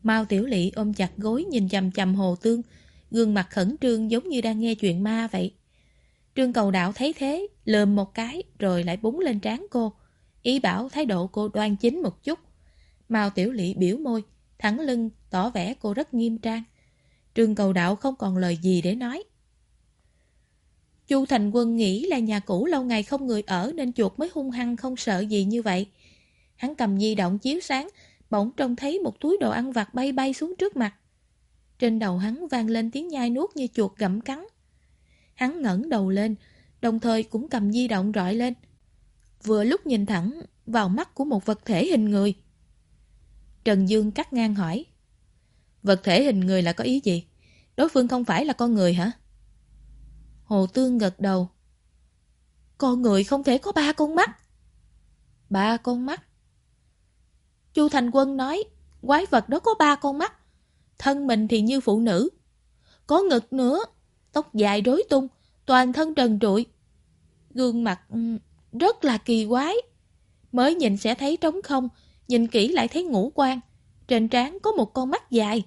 Speaker 1: Mao Tiểu Lị ôm chặt gối nhìn chầm chầm Hồ Tương, gương mặt khẩn trương giống như đang nghe chuyện ma vậy. Trương cầu đạo thấy thế, lườm một cái rồi lại búng lên trán cô. Ý bảo thái độ cô đoan chính một chút. Mao Tiểu lỵ biểu môi, thẳng lưng, tỏ vẻ cô rất nghiêm trang. Trương cầu đạo không còn lời gì để nói. Chu Thành Quân nghĩ là nhà cũ lâu ngày không người ở nên chuột mới hung hăng không sợ gì như vậy. Hắn cầm di động chiếu sáng, bỗng trông thấy một túi đồ ăn vặt bay bay xuống trước mặt. Trên đầu hắn vang lên tiếng nhai nuốt như chuột gặm cắn. Hắn ngẩng đầu lên, đồng thời cũng cầm di động rọi lên. Vừa lúc nhìn thẳng vào mắt của một vật thể hình người. Trần Dương cắt ngang hỏi. Vật thể hình người là có ý gì? Đối phương không phải là con người hả? Hồ Tương gật đầu. Con người không thể có ba con mắt. Ba con mắt. Chu Thành Quân nói, quái vật đó có ba con mắt. Thân mình thì như phụ nữ. Có ngực nữa, tóc dài rối tung, toàn thân trần trụi. Gương mặt ừ, rất là kỳ quái. Mới nhìn sẽ thấy trống không, nhìn kỹ lại thấy ngũ quan. Trên trán có một con mắt dài.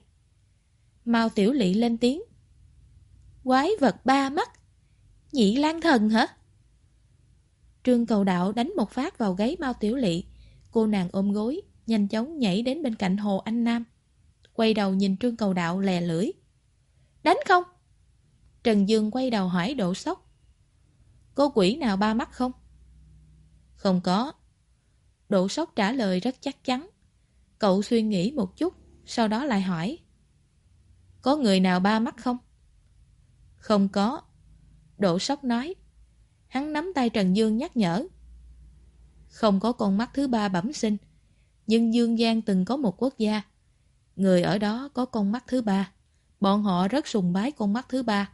Speaker 1: Mao Tiểu Lị lên tiếng. Quái vật ba mắt. Nhị lan thần hả? Trương cầu đạo đánh một phát vào gáy Mao Tiểu Lị. Cô nàng ôm gối, nhanh chóng nhảy đến bên cạnh Hồ Anh Nam. Quay đầu nhìn Trương cầu đạo lè lưỡi. Đánh không? Trần Dương quay đầu hỏi độ sốc. "Cô quỷ nào ba mắt không? Không có. Độ sốc trả lời rất chắc chắn. Cậu suy nghĩ một chút, sau đó lại hỏi. Có người nào ba mắt không? Không có. Độ sốc nói. Hắn nắm tay Trần Dương nhắc nhở. Không có con mắt thứ ba bẩm sinh. Nhưng Dương Giang từng có một quốc gia. Người ở đó có con mắt thứ ba. Bọn họ rất sùng bái con mắt thứ ba.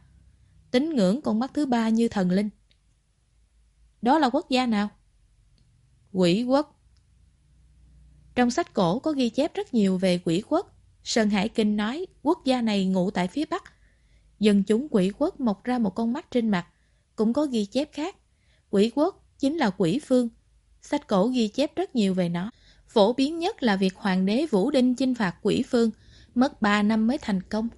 Speaker 1: Tín ngưỡng con mắt thứ ba như thần linh. Đó là quốc gia nào? Quỷ quốc. Trong sách cổ có ghi chép rất nhiều về quỷ quốc. Sơn Hải Kinh nói quốc gia này ngụ tại phía Bắc. Dân chúng quỷ quốc mọc ra một con mắt trên mặt. Cũng có ghi chép khác. Quỷ quốc chính là quỷ phương. Sách cổ ghi chép rất nhiều về nó. Phổ biến nhất là việc hoàng đế Vũ Đinh chinh phạt quỷ phương. Mất 3 năm mới thành công.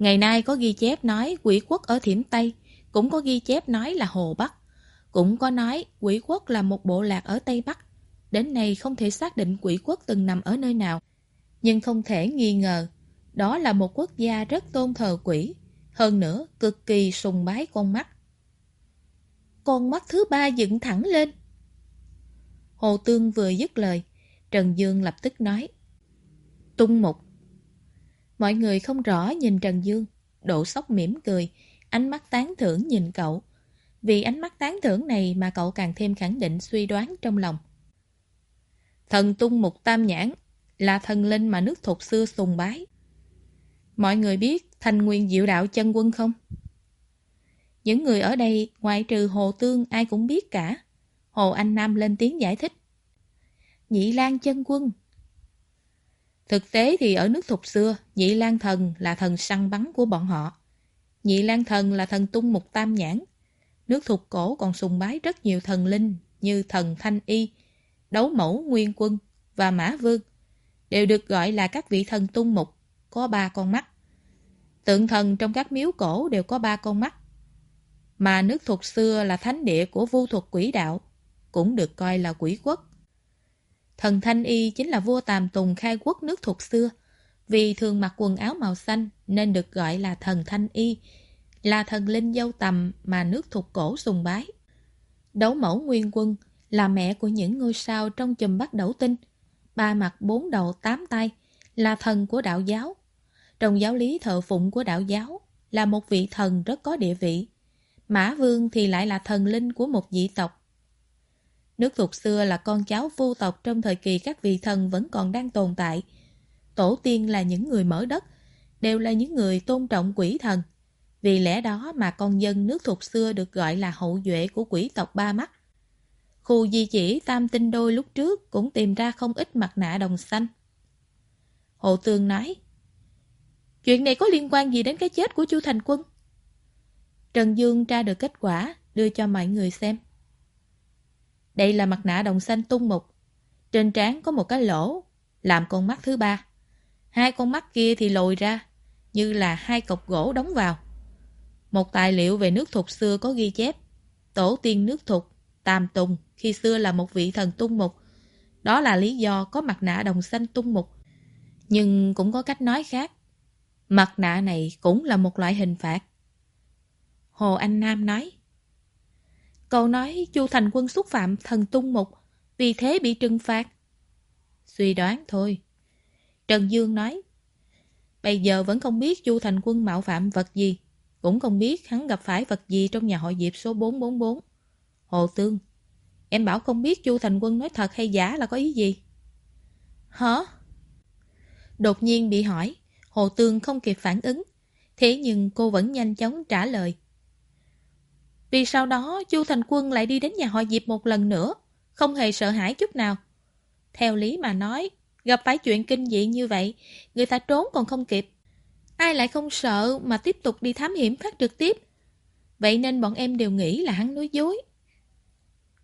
Speaker 1: Ngày nay có ghi chép nói quỷ quốc ở Thiểm Tây. Cũng có ghi chép nói là Hồ Bắc. Cũng có nói quỷ quốc là một bộ lạc ở Tây Bắc. Đến nay không thể xác định quỷ quốc từng nằm ở nơi nào. Nhưng không thể nghi ngờ, đó là một quốc gia rất tôn thờ quỷ. Hơn nữa, cực kỳ sùng bái con mắt. Con mắt thứ ba dựng thẳng lên. Hồ Tương vừa dứt lời, Trần Dương lập tức nói. Tung mục. Mọi người không rõ nhìn Trần Dương, độ sóc mỉm cười, ánh mắt tán thưởng nhìn cậu. Vì ánh mắt tán thưởng này mà cậu càng thêm khẳng định suy đoán trong lòng. Thần tung mục tam nhãn là thần linh mà nước thục xưa sùng bái. Mọi người biết thành nguyên diệu đạo chân quân không? Những người ở đây ngoại trừ Hồ Tương ai cũng biết cả. Hồ Anh Nam lên tiếng giải thích. Nhị Lan chân quân. Thực tế thì ở nước thục xưa, Nhị Lan thần là thần săn bắn của bọn họ. Nhị Lan thần là thần tung mục tam nhãn. Nước thục cổ còn sùng bái rất nhiều thần linh như thần Thanh Y, Đấu Mẫu Nguyên Quân và Mã Vương. Đều được gọi là các vị thần tung mục, có ba con mắt. Tượng thần trong các miếu cổ đều có ba con mắt. Mà nước thuộc xưa là thánh địa của vu thuật quỷ đạo, cũng được coi là quỷ quốc. Thần Thanh Y chính là vua Tàm Tùng khai quốc nước thuộc xưa, vì thường mặc quần áo màu xanh nên được gọi là thần Thanh Y, là thần linh dâu tầm mà nước thuộc cổ sùng bái. Đấu mẫu nguyên quân là mẹ của những ngôi sao trong chùm bắt đầu tinh, ba mặt bốn đầu tám tay, là thần của đạo giáo. Trong giáo lý thờ phụng của đạo giáo, là một vị thần rất có địa vị. Mã Vương thì lại là thần linh của một dị tộc. Nước thuộc xưa là con cháu vô tộc trong thời kỳ các vị thần vẫn còn đang tồn tại. Tổ tiên là những người mở đất, đều là những người tôn trọng quỷ thần. Vì lẽ đó mà con dân nước thuộc xưa được gọi là hậu duệ của quỷ tộc ba mắt. Khu di chỉ tam tinh đôi lúc trước cũng tìm ra không ít mặt nạ đồng xanh. Hồ Tương nói, Chuyện này có liên quan gì đến cái chết của Chu Thành Quân? Trần Dương tra được kết quả, đưa cho mọi người xem. Đây là mặt nạ đồng xanh tung mục. Trên trán có một cái lỗ, làm con mắt thứ ba. Hai con mắt kia thì lồi ra, như là hai cọc gỗ đóng vào. Một tài liệu về nước thục xưa có ghi chép. Tổ tiên nước thục, Tam Tùng, khi xưa là một vị thần tung mục. Đó là lý do có mặt nạ đồng xanh tung mục. Nhưng cũng có cách nói khác. Mặt nạ này cũng là một loại hình phạt. Hồ Anh Nam nói. Cậu nói Chu Thành Quân xúc phạm thần tung mục, vì thế bị trừng phạt. Suy đoán thôi. Trần Dương nói. Bây giờ vẫn không biết Chu Thành Quân mạo phạm vật gì, cũng không biết hắn gặp phải vật gì trong nhà hội diệp số 444. Hồ Tương, em bảo không biết Chu Thành Quân nói thật hay giả là có ý gì? Hả? Đột nhiên bị hỏi, Hồ Tương không kịp phản ứng. Thế nhưng cô vẫn nhanh chóng trả lời. Vì sau đó Chu Thành Quân lại đi đến nhà họ Diệp một lần nữa, không hề sợ hãi chút nào. Theo lý mà nói, Gặp phải chuyện kinh dị như vậy, người ta trốn còn không kịp. Ai lại không sợ mà tiếp tục đi thám hiểm phát trực tiếp. Vậy nên bọn em đều nghĩ là hắn nói dối.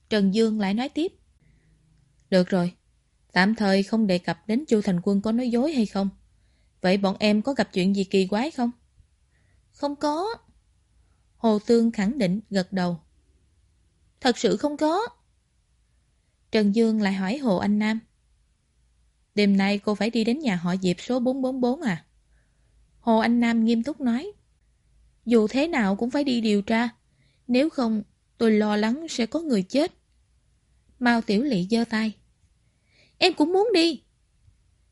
Speaker 1: Trần Dương lại nói tiếp. Được rồi, tạm thời không đề cập đến Chu Thành Quân có nói dối hay không. Vậy bọn em có gặp chuyện gì kỳ quái không? Không có. Hồ Tương khẳng định gật đầu. Thật sự không có. Trần Dương lại hỏi Hồ Anh Nam. Đêm nay cô phải đi đến nhà họ Diệp số 444 à? Hồ Anh Nam nghiêm túc nói. Dù thế nào cũng phải đi điều tra. Nếu không, tôi lo lắng sẽ có người chết. Mao Tiểu Lị giơ tay. Em cũng muốn đi.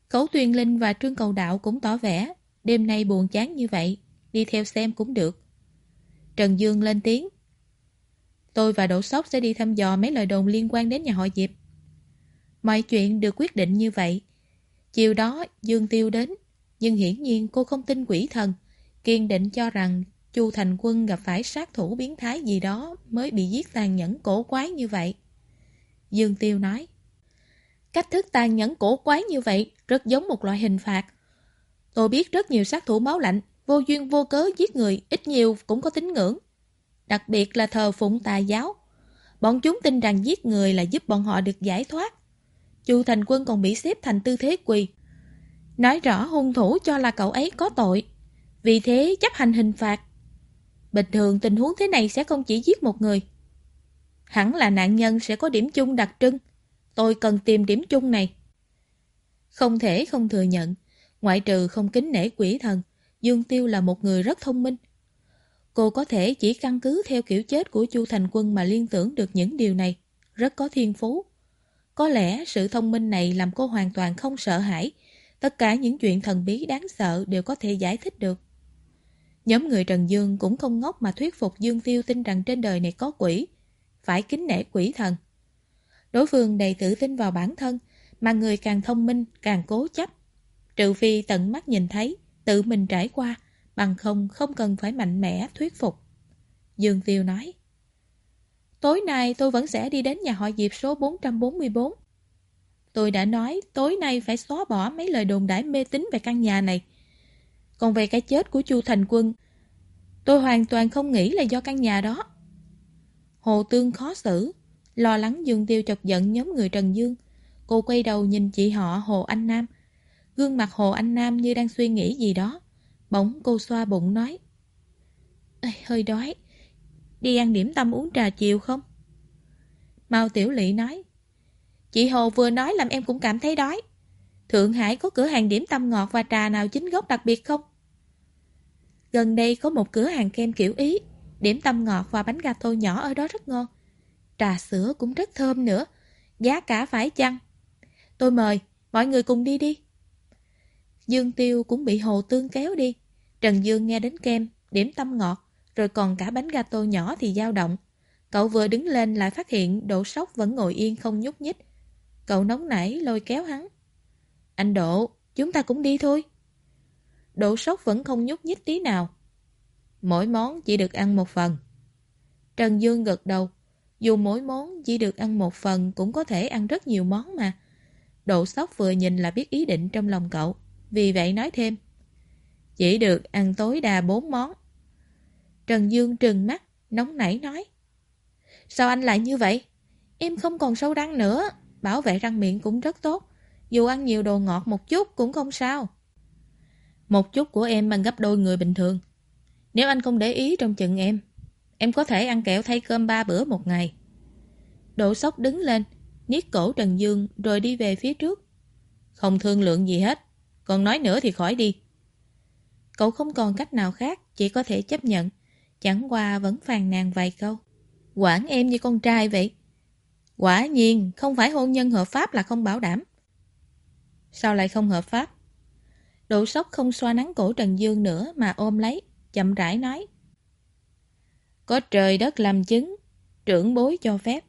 Speaker 1: Cẩu Tuyền Linh và Trương Cầu Đạo cũng tỏ vẻ. Đêm nay buồn chán như vậy, đi theo xem cũng được. Trần Dương lên tiếng. Tôi và Đỗ Sóc sẽ đi thăm dò mấy lời đồn liên quan đến nhà họ Diệp. Mọi chuyện được quyết định như vậy. Chiều đó Dương Tiêu đến, nhưng hiển nhiên cô không tin quỷ thần, kiên định cho rằng Chu Thành Quân gặp phải sát thủ biến thái gì đó mới bị giết tàn nhẫn cổ quái như vậy. Dương Tiêu nói, cách thức tàn nhẫn cổ quái như vậy rất giống một loại hình phạt. Tôi biết rất nhiều sát thủ máu lạnh, vô duyên vô cớ giết người, ít nhiều cũng có tín ngưỡng. Đặc biệt là thờ phụng tà giáo. Bọn chúng tin rằng giết người là giúp bọn họ được giải thoát. Chu Thành Quân còn bị xếp thành tư thế quỳ. Nói rõ hung thủ cho là cậu ấy có tội. Vì thế chấp hành hình phạt. Bình thường tình huống thế này sẽ không chỉ giết một người. Hẳn là nạn nhân sẽ có điểm chung đặc trưng. Tôi cần tìm điểm chung này. Không thể không thừa nhận, ngoại trừ không kính nể quỷ thần, Dương Tiêu là một người rất thông minh. Cô có thể chỉ căn cứ theo kiểu chết của Chu Thành Quân mà liên tưởng được những điều này, rất có thiên phú. Có lẽ sự thông minh này làm cô hoàn toàn không sợ hãi, tất cả những chuyện thần bí đáng sợ đều có thể giải thích được. Nhóm người Trần Dương cũng không ngốc mà thuyết phục Dương Tiêu tin rằng trên đời này có quỷ, phải kính nể quỷ thần. Đối phương đầy tự tin vào bản thân, mà người càng thông minh càng cố chấp. Trừ phi tận mắt nhìn thấy, tự mình trải qua, bằng không không cần phải mạnh mẽ thuyết phục. Dương Tiêu nói, Tối nay tôi vẫn sẽ đi đến nhà họ Diệp số 444. Tôi đã nói tối nay phải xóa bỏ mấy lời đồn đãi mê tín về căn nhà này. Còn về cái chết của Chu Thành Quân, tôi hoàn toàn không nghĩ là do căn nhà đó. Hồ Tương khó xử, lo lắng Dương Tiêu chọc giận nhóm người Trần Dương. Cô quay đầu nhìn chị họ Hồ Anh Nam. Gương mặt Hồ Anh Nam như đang suy nghĩ gì đó. Bỗng cô xoa bụng nói. Hơi đói. Đi ăn điểm tâm uống trà chiều không? Mao Tiểu Lị nói. Chị Hồ vừa nói làm em cũng cảm thấy đói. Thượng Hải có cửa hàng điểm tâm ngọt và trà nào chính gốc đặc biệt không? Gần đây có một cửa hàng kem kiểu Ý. Điểm tâm ngọt và bánh gato nhỏ ở đó rất ngon. Trà sữa cũng rất thơm nữa. Giá cả phải chăng? Tôi mời, mọi người cùng đi đi. Dương Tiêu cũng bị Hồ Tương kéo đi. Trần Dương nghe đến kem, điểm tâm ngọt, rồi còn cả bánh gato nhỏ thì dao động. Cậu vừa đứng lên lại phát hiện Độ Sóc vẫn ngồi yên không nhúc nhích. Cậu nóng nảy lôi kéo hắn. Anh Độ, chúng ta cũng đi thôi. Độ Sóc vẫn không nhúc nhích tí nào. Mỗi món chỉ được ăn một phần. Trần Dương gật đầu. Dù mỗi món chỉ được ăn một phần cũng có thể ăn rất nhiều món mà. Độ Sóc vừa nhìn là biết ý định trong lòng cậu. Vì vậy nói thêm. Chỉ được ăn tối đa bốn món. Trần Dương trừng mắt, nóng nảy nói. Sao anh lại như vậy? Em không còn sâu răng nữa, bảo vệ răng miệng cũng rất tốt. Dù ăn nhiều đồ ngọt một chút cũng không sao. Một chút của em bằng gấp đôi người bình thường. Nếu anh không để ý trong chừng em, em có thể ăn kẹo thay cơm ba bữa một ngày. Độ sốc đứng lên, niết cổ Trần Dương rồi đi về phía trước. Không thương lượng gì hết, còn nói nữa thì khỏi đi. Cậu không còn cách nào khác, chỉ có thể chấp nhận. Chẳng qua vẫn phàn nàn vài câu. Quản em như con trai vậy. Quả nhiên, không phải hôn nhân hợp pháp là không bảo đảm. Sao lại không hợp pháp? Độ sốc không xoa nắng cổ Trần Dương nữa mà ôm lấy, chậm rãi nói. Có trời đất làm chứng, trưởng bối cho phép.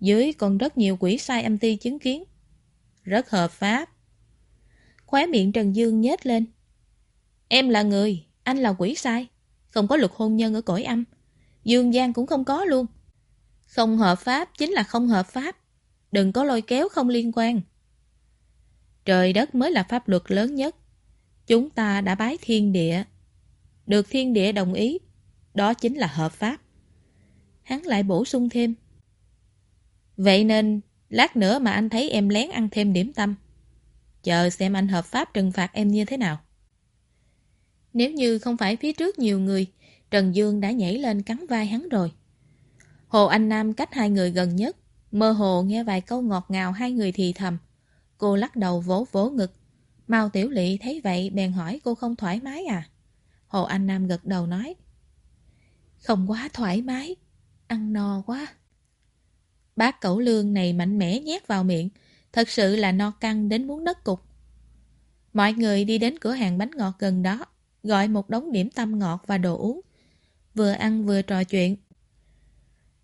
Speaker 1: Dưới còn rất nhiều quỷ sai âm ti chứng kiến. Rất hợp pháp. Khóe miệng Trần Dương nhếch lên. Em là người, anh là quỷ sai. Không có luật hôn nhân ở cõi âm. Dương Giang cũng không có luôn. Không hợp pháp chính là không hợp pháp. Đừng có lôi kéo không liên quan. Trời đất mới là pháp luật lớn nhất. Chúng ta đã bái thiên địa. Được thiên địa đồng ý. Đó chính là hợp pháp. Hắn lại bổ sung thêm. Vậy nên, lát nữa mà anh thấy em lén ăn thêm điểm tâm. Chờ xem anh hợp pháp trừng phạt em như thế nào. Nếu như không phải phía trước nhiều người, Trần Dương đã nhảy lên cắn vai hắn rồi. Hồ Anh Nam cách hai người gần nhất, mơ hồ nghe vài câu ngọt ngào hai người thì thầm. Cô lắc đầu vỗ vỗ ngực. Mao Tiểu Lị thấy vậy bèn hỏi cô không thoải mái à? Hồ Anh Nam gật đầu nói. Không quá thoải mái, ăn no quá. Bác cẩu lương này mạnh mẽ nhét vào miệng, thật sự là no căng đến muốn nứt cục. Mọi người đi đến cửa hàng bánh ngọt gần đó, gọi một đống điểm tâm ngọt và đồ uống. Vừa ăn vừa trò chuyện.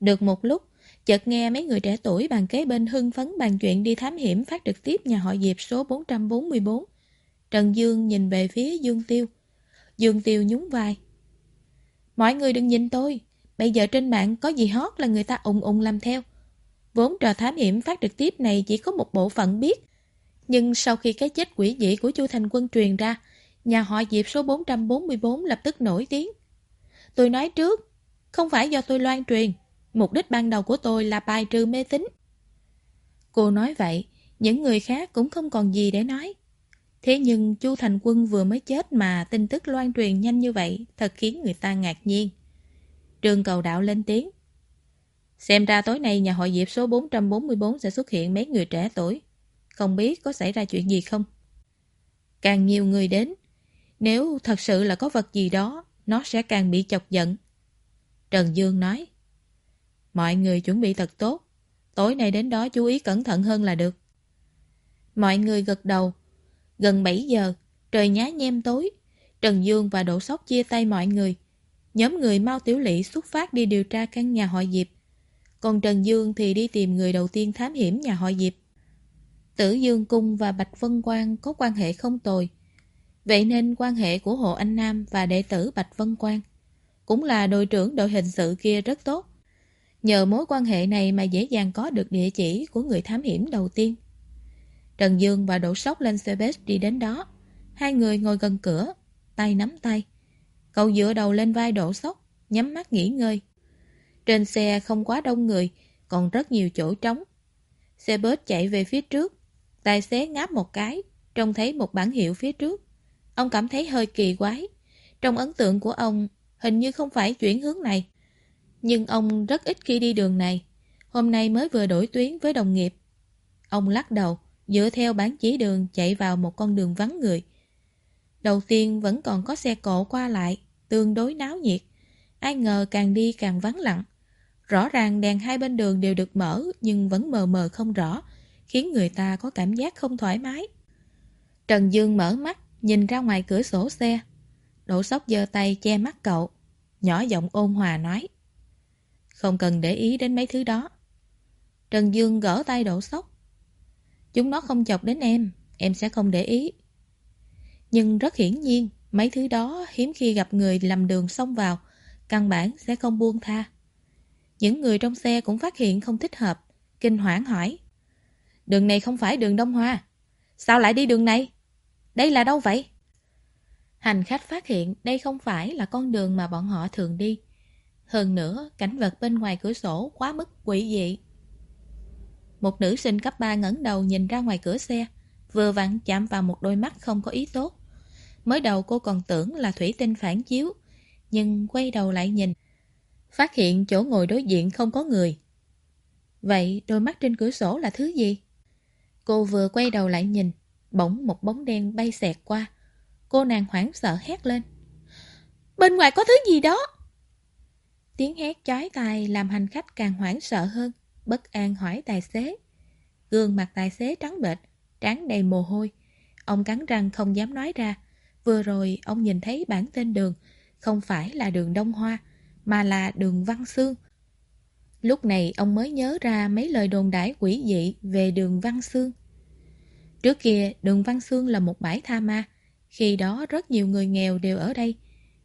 Speaker 1: Được một lúc, chợt nghe mấy người trẻ tuổi bàn kế bên hưng phấn bàn chuyện đi thám hiểm phát trực tiếp nhà họ Diệp số 444. Trần Dương nhìn về phía Dương Tiêu. Dương Tiêu nhún vai. Mọi người đừng nhìn tôi, bây giờ trên mạng có gì hot là người ta ùng ùng làm theo. Vốn trò thám hiểm phát trực tiếp này chỉ có một bộ phận biết. Nhưng sau khi cái chết quỷ dị của Chu Thành Quân truyền ra, nhà họ Diệp số 444 lập tức nổi tiếng. Tôi nói trước, không phải do tôi loan truyền, mục đích ban đầu của tôi là bài trừ mê tín. Cô nói vậy, những người khác cũng không còn gì để nói. Thế nhưng Chu Thành Quân vừa mới chết mà tin tức loan truyền nhanh như vậy thật khiến người ta ngạc nhiên. Trường cầu đạo lên tiếng. Xem ra tối nay nhà hội Diệp số 444 sẽ xuất hiện mấy người trẻ tuổi. Không biết có xảy ra chuyện gì không? Càng nhiều người đến, nếu thật sự là có vật gì đó, nó sẽ càng bị chọc giận. Trần Dương nói, Mọi người chuẩn bị thật tốt, tối nay đến đó chú ý cẩn thận hơn là được. Mọi người gật đầu. Gần 7 giờ, trời nhá nhem tối, Trần Dương và Đỗ Sóc chia tay mọi người. Nhóm người Mao Tiểu Lị xuất phát đi điều tra căn nhà họ Diệp. Còn Trần Dương thì đi tìm người đầu tiên thám hiểm nhà họ Diệp. Tử Dương Cung và Bạch Vân Quang có quan hệ không tồi. Vậy nên quan hệ của Hồ Anh Nam và đệ tử Bạch Vân Quang cũng là đội trưởng đội hình sự kia rất tốt. Nhờ mối quan hệ này mà dễ dàng có được địa chỉ của người thám hiểm đầu tiên. Trần Dương và Đỗ Sóc lên xe bus đi đến đó. Hai người ngồi gần cửa, tay nắm tay. Cậu dựa đầu lên vai Đỗ Sóc, nhắm mắt nghỉ ngơi. Trên xe không quá đông người, còn rất nhiều chỗ trống. Xe bus chạy về phía trước. Tài xế ngáp một cái, trông thấy một bản hiệu phía trước. Ông cảm thấy hơi kỳ quái. Trong ấn tượng của ông, hình như không phải chuyển hướng này. Nhưng ông rất ít khi đi đường này. Hôm nay mới vừa đổi tuyến với đồng nghiệp. Ông lắc đầu, dựa theo bán chỉ đường chạy vào một con đường vắng người. Đầu tiên vẫn còn có xe cộ qua lại, tương đối náo nhiệt. Ai ngờ càng đi càng vắng lặng. Rõ ràng đèn hai bên đường đều được mở nhưng vẫn mờ mờ không rõ, khiến người ta có cảm giác không thoải mái. Trần Dương mở mắt, nhìn ra ngoài cửa sổ xe. Đỗ sóc giơ tay che mắt cậu, nhỏ giọng ôn hòa nói. Không cần để ý đến mấy thứ đó. Trần Dương gỡ tay đổ sóc. Chúng nó không chọc đến em, em sẽ không để ý. Nhưng rất hiển nhiên, mấy thứ đó hiếm khi gặp người lầm đường xông vào, căn bản sẽ không buông tha. Những người trong xe cũng phát hiện không thích hợp, kinh hoảng hỏi. Đường này không phải đường Đông Hoa. Sao lại đi đường này? Đây là đâu vậy? Hành khách phát hiện đây không phải là con đường mà bọn họ thường đi. Hơn nữa, cảnh vật bên ngoài cửa sổ quá mức quỷ dị. Một nữ sinh cấp 3 ngẩng đầu nhìn ra ngoài cửa xe, vừa vặn chạm vào một đôi mắt không có ý tốt. Mới đầu cô còn tưởng là thủy tinh phản chiếu, nhưng quay đầu lại nhìn, phát hiện chỗ ngồi đối diện không có người. Vậy đôi mắt trên cửa sổ là thứ gì? Cô vừa quay đầu lại nhìn, bỗng một bóng đen bay xẹt qua. Cô nàng hoảng sợ hét lên. Bên ngoài có thứ gì đó! Tiếng hét chói tai làm hành khách càng hoảng sợ hơn, bất an hỏi tài xế. Gương mặt tài xế trắng bệch, trán đầy mồ hôi. Ông cắn răng không dám nói ra. Vừa rồi ông nhìn thấy bản tên đường, không phải là đường Đông Hoa, mà là đường Văn Xương. Lúc này ông mới nhớ ra mấy lời đồn đãi quỷ dị về đường Văn Xương. Trước kia, đường Văn Xương là một bãi tha ma. Khi đó rất nhiều người nghèo đều ở đây.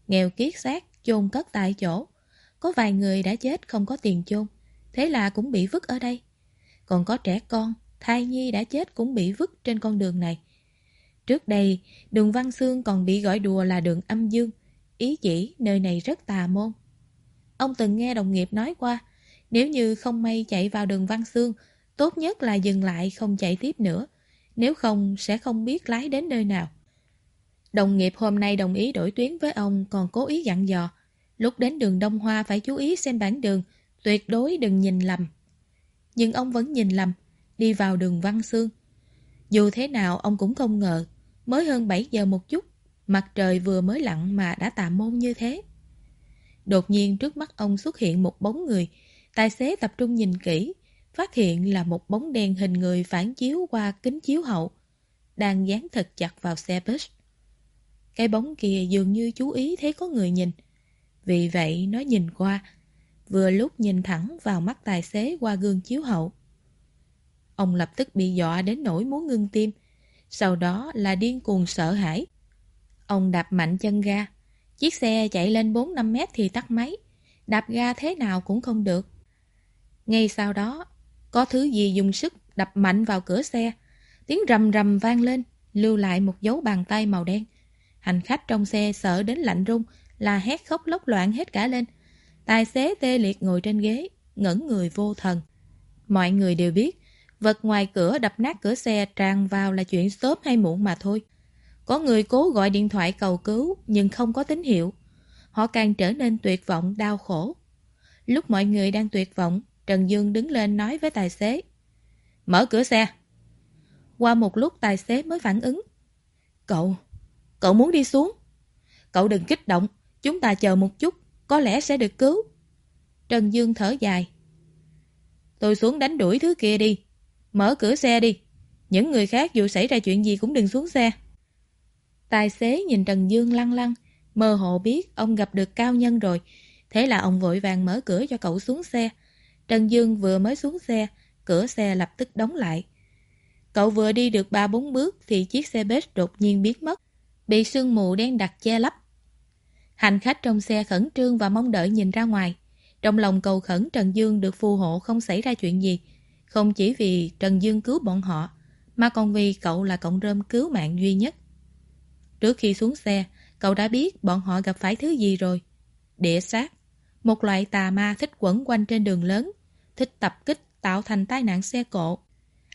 Speaker 1: Nghèo kiết xác, chôn cất tại chỗ. Có vài người đã chết không có tiền chôn, thế là cũng bị vứt ở đây. Còn có trẻ con, thai nhi đã chết cũng bị vứt trên con đường này, Trước đây, đường Văn Xương còn bị gọi đùa là đường âm dương, ý chỉ nơi này rất tà môn. Ông từng nghe đồng nghiệp nói qua, nếu như không may chạy vào đường Văn Xương, tốt nhất là dừng lại không chạy tiếp nữa, nếu không sẽ không biết lái đến nơi nào. Đồng nghiệp hôm nay đồng ý đổi tuyến với ông còn cố ý dặn dò, lúc đến đường Đông Hoa phải chú ý xem bản đường, tuyệt đối đừng nhìn lầm. Nhưng ông vẫn nhìn lầm, đi vào đường Văn Xương. Dù thế nào ông cũng không ngờ, mới hơn 7 giờ một chút, mặt trời vừa mới lặn mà đã tà môn như thế. Đột nhiên trước mắt ông xuất hiện một bóng người, tài xế tập trung nhìn kỹ, phát hiện là một bóng đen hình người phản chiếu qua kính chiếu hậu, đang dán thật chặt vào xe bus. Cái bóng kia dường như chú ý thấy có người nhìn, vì vậy nó nhìn qua, vừa lúc nhìn thẳng vào mắt tài xế qua gương chiếu hậu. Ông lập tức bị dọa đến nỗi muốn ngưng tim, sau đó là điên cuồng sợ hãi. Ông đạp mạnh chân ga, chiếc xe chạy lên 4-5 mét thì tắt máy, đạp ga thế nào cũng không được. Ngay sau đó, có thứ gì dùng sức đập mạnh vào cửa xe, tiếng rầm rầm vang lên, lưu lại một dấu bàn tay màu đen. Hành khách trong xe sợ đến lạnh rung, là hét khóc lóc loạn hết cả lên. Tài xế tê liệt ngồi trên ghế, ngẩn người vô thần. Mọi người đều biết, vật ngoài cửa đập nát cửa xe tràn vào là chuyện sớm hay muộn mà thôi. Có người cố gọi điện thoại cầu cứu nhưng không có tín hiệu. Họ càng trở nên tuyệt vọng, đau khổ. Lúc mọi người đang tuyệt vọng, Trần Dương đứng lên nói với tài xế. Mở cửa xe. Qua một lúc tài xế mới phản ứng. Cậu, cậu muốn đi xuống. Cậu đừng kích động, chúng ta chờ một chút, có lẽ sẽ được cứu. Trần Dương thở dài. Tôi xuống đánh đuổi thứ kia đi. Mở cửa xe đi. Những người khác dù xảy ra chuyện gì cũng đừng xuống xe. Tài xế nhìn Trần Dương lăng lăng, mơ hồ biết ông gặp được cao nhân rồi. Thế là ông vội vàng mở cửa cho cậu xuống xe. Trần Dương vừa mới xuống xe, cửa xe lập tức đóng lại. Cậu vừa đi được ba bốn bước thì chiếc xe bếp đột nhiên biến mất, bị sương mù đen đặc che lấp. Hành khách trong xe khẩn trương và mong đợi nhìn ra ngoài. Trong lòng cầu khẩn Trần Dương được phù hộ không xảy ra chuyện gì. Không chỉ vì Trần Dương cứu bọn họ, mà còn vì cậu là cộng rơm cứu mạng duy nhất. Trước khi xuống xe, cậu đã biết bọn họ gặp phải thứ gì rồi. Địa sát, một loại tà ma thích quẩn quanh trên đường lớn, thích tập kích tạo thành tai nạn xe cộ.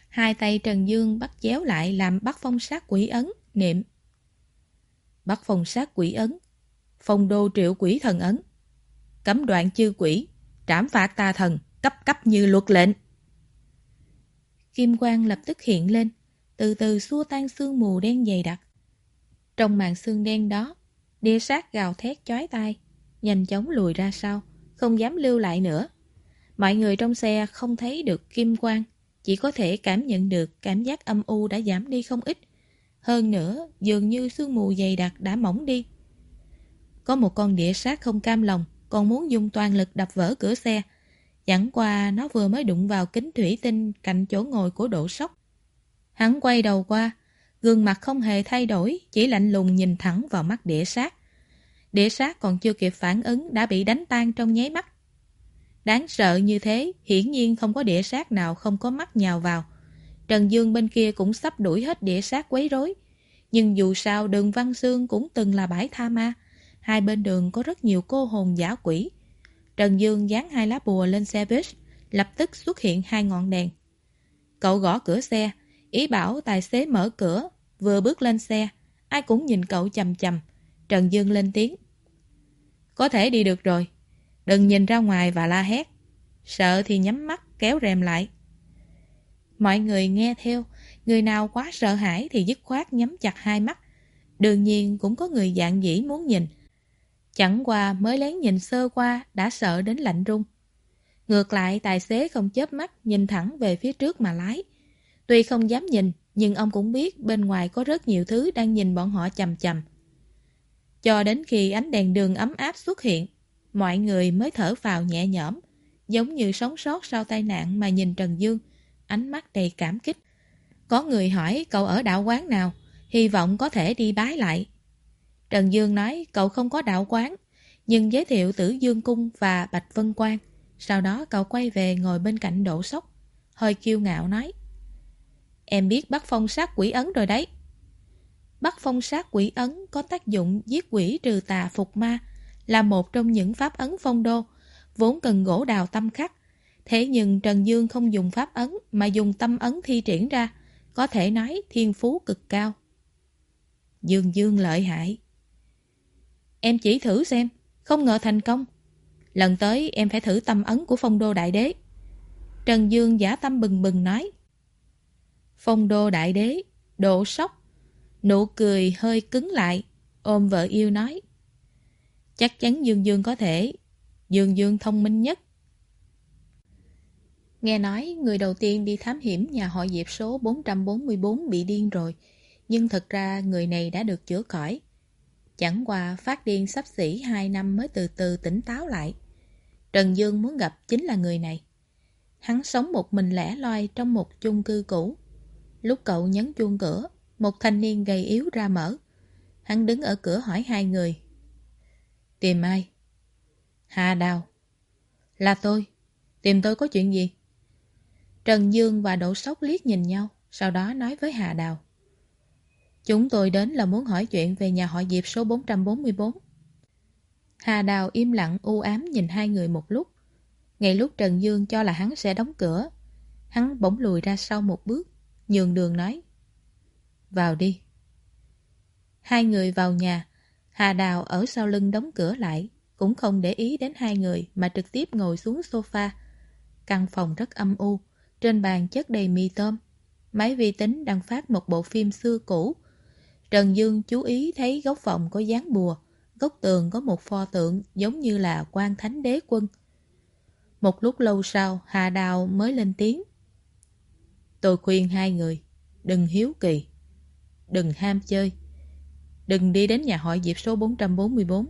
Speaker 1: Hai tay Trần Dương bắt chéo lại làm bắt phong sát quỷ ấn, niệm. Bắt phong sát quỷ ấn, phong đô triệu quỷ thần ấn. Cấm đoạn chư quỷ, trảm phạt tà thần, cấp cấp như luật lệnh. Kim quang lập tức hiện lên, từ từ xua tan sương mù đen dày đặc. Trong màn sương đen đó, địa sát gào thét chói tai, nhanh chóng lùi ra sau, không dám lưu lại nữa. Mọi người trong xe không thấy được kim quang, chỉ có thể cảm nhận được cảm giác âm u đã giảm đi không ít. Hơn nữa, dường như sương mù dày đặc đã mỏng đi. Có một con địa sát không cam lòng, còn muốn dùng toàn lực đập vỡ cửa xe. Chẳng qua nó vừa mới đụng vào kính thủy tinh cạnh chỗ ngồi của độ sóc. Hắn quay đầu qua, gương mặt không hề thay đổi, chỉ lạnh lùng nhìn thẳng vào mắt đĩa sát. đĩa sát còn chưa kịp phản ứng đã bị đánh tan trong nháy mắt. Đáng sợ như thế, hiển nhiên không có đĩa sát nào không có mắt nhào vào. Trần Dương bên kia cũng sắp đuổi hết đĩa sát quấy rối. Nhưng dù sao đường Văn Sương cũng từng là bãi tha ma. Hai bên đường có rất nhiều cô hồn giả quỷ. Trần Dương dán hai lá bùa lên xe bus, lập tức xuất hiện hai ngọn đèn. Cậu gõ cửa xe, ý bảo tài xế mở cửa, vừa bước lên xe, ai cũng nhìn cậu chầm chầm. Trần Dương lên tiếng. Có thể đi được rồi. Đừng nhìn ra ngoài và la hét. Sợ thì nhắm mắt kéo rèm lại. Mọi người nghe theo, người nào quá sợ hãi thì dứt khoát nhắm chặt hai mắt. Đương nhiên cũng có người dạng dĩ muốn nhìn. Chẳng qua mới lén nhìn sơ qua đã sợ đến lạnh rung. Ngược lại tài xế không chớp mắt nhìn thẳng về phía trước mà lái. Tuy không dám nhìn, nhưng ông cũng biết bên ngoài có rất nhiều thứ đang nhìn bọn họ chầm chầm. Cho đến khi ánh đèn đường ấm áp xuất hiện, mọi người mới thở vào nhẹ nhõm, giống như sống sót sau tai nạn mà nhìn Trần Dương, ánh mắt đầy cảm kích. Có người hỏi cậu ở đạo quán nào, hy vọng có thể đi bái lại. Trần Dương nói cậu không có đạo quán, nhưng giới thiệu Tử Dương Cung và Bạch Vân Quang. Sau đó cậu quay về ngồi bên cạnh đổ sốc, hơi kiêu ngạo nói. Em biết bắt phong sát quỷ ấn rồi đấy. Bắt phong sát quỷ ấn có tác dụng giết quỷ trừ tà phục ma, là một trong những pháp ấn phong đô, vốn cần gỗ đào tâm khắc. Thế nhưng Trần Dương không dùng pháp ấn mà dùng tâm ấn thi triển ra, có thể nói thiên phú cực cao. Dương Dương lợi hại. Em chỉ thử xem, không ngờ thành công. Lần tới em phải thử tâm ấn của phong đô đại đế. Trần Dương giả tâm bừng bừng nói. Phong đô đại đế, độ sốc. Nụ cười hơi cứng lại, ôm vợ yêu nói. Chắc chắn Dương Dương có thể. Dương Dương thông minh nhất. Nghe nói người đầu tiên đi thám hiểm nhà họ Diệp số 444 bị điên rồi. Nhưng thật ra người này đã được chữa khỏi. Chẳng qua phát điên sắp xỉ 2 năm mới từ từ tỉnh táo lại. Trần Dương muốn gặp chính là người này. Hắn sống một mình lẻ loi trong một chung cư cũ. Lúc cậu nhấn chuông cửa, một thanh niên gầy yếu ra mở. Hắn đứng ở cửa hỏi hai người. Tìm ai? Hà Đào. Là tôi. Tìm tôi có chuyện gì? Trần Dương và Đỗ Sóc liếc nhìn nhau, sau đó nói với Hà Đào. Chúng tôi đến là muốn hỏi chuyện về nhà họ Diệp số 444. Hà Đào im lặng u ám nhìn hai người một lúc. Ngay lúc Trần Dương cho là hắn sẽ đóng cửa, hắn bỗng lùi ra sau một bước, nhường đường nói. Vào đi. Hai người vào nhà, Hà Đào ở sau lưng đóng cửa lại, cũng không để ý đến hai người mà trực tiếp ngồi xuống sofa. Căn phòng rất âm u, trên bàn chất đầy mì tôm. Máy vi tính đang phát một bộ phim xưa cũ. Trần Dương chú ý thấy góc phòng có dáng bùa, góc tường có một pho tượng giống như là quan thánh đế quân. Một lúc lâu sau, Hà Đào mới lên tiếng. Tôi khuyên hai người, đừng hiếu kỳ, đừng ham chơi, đừng đi đến nhà hỏi Diệp số 444.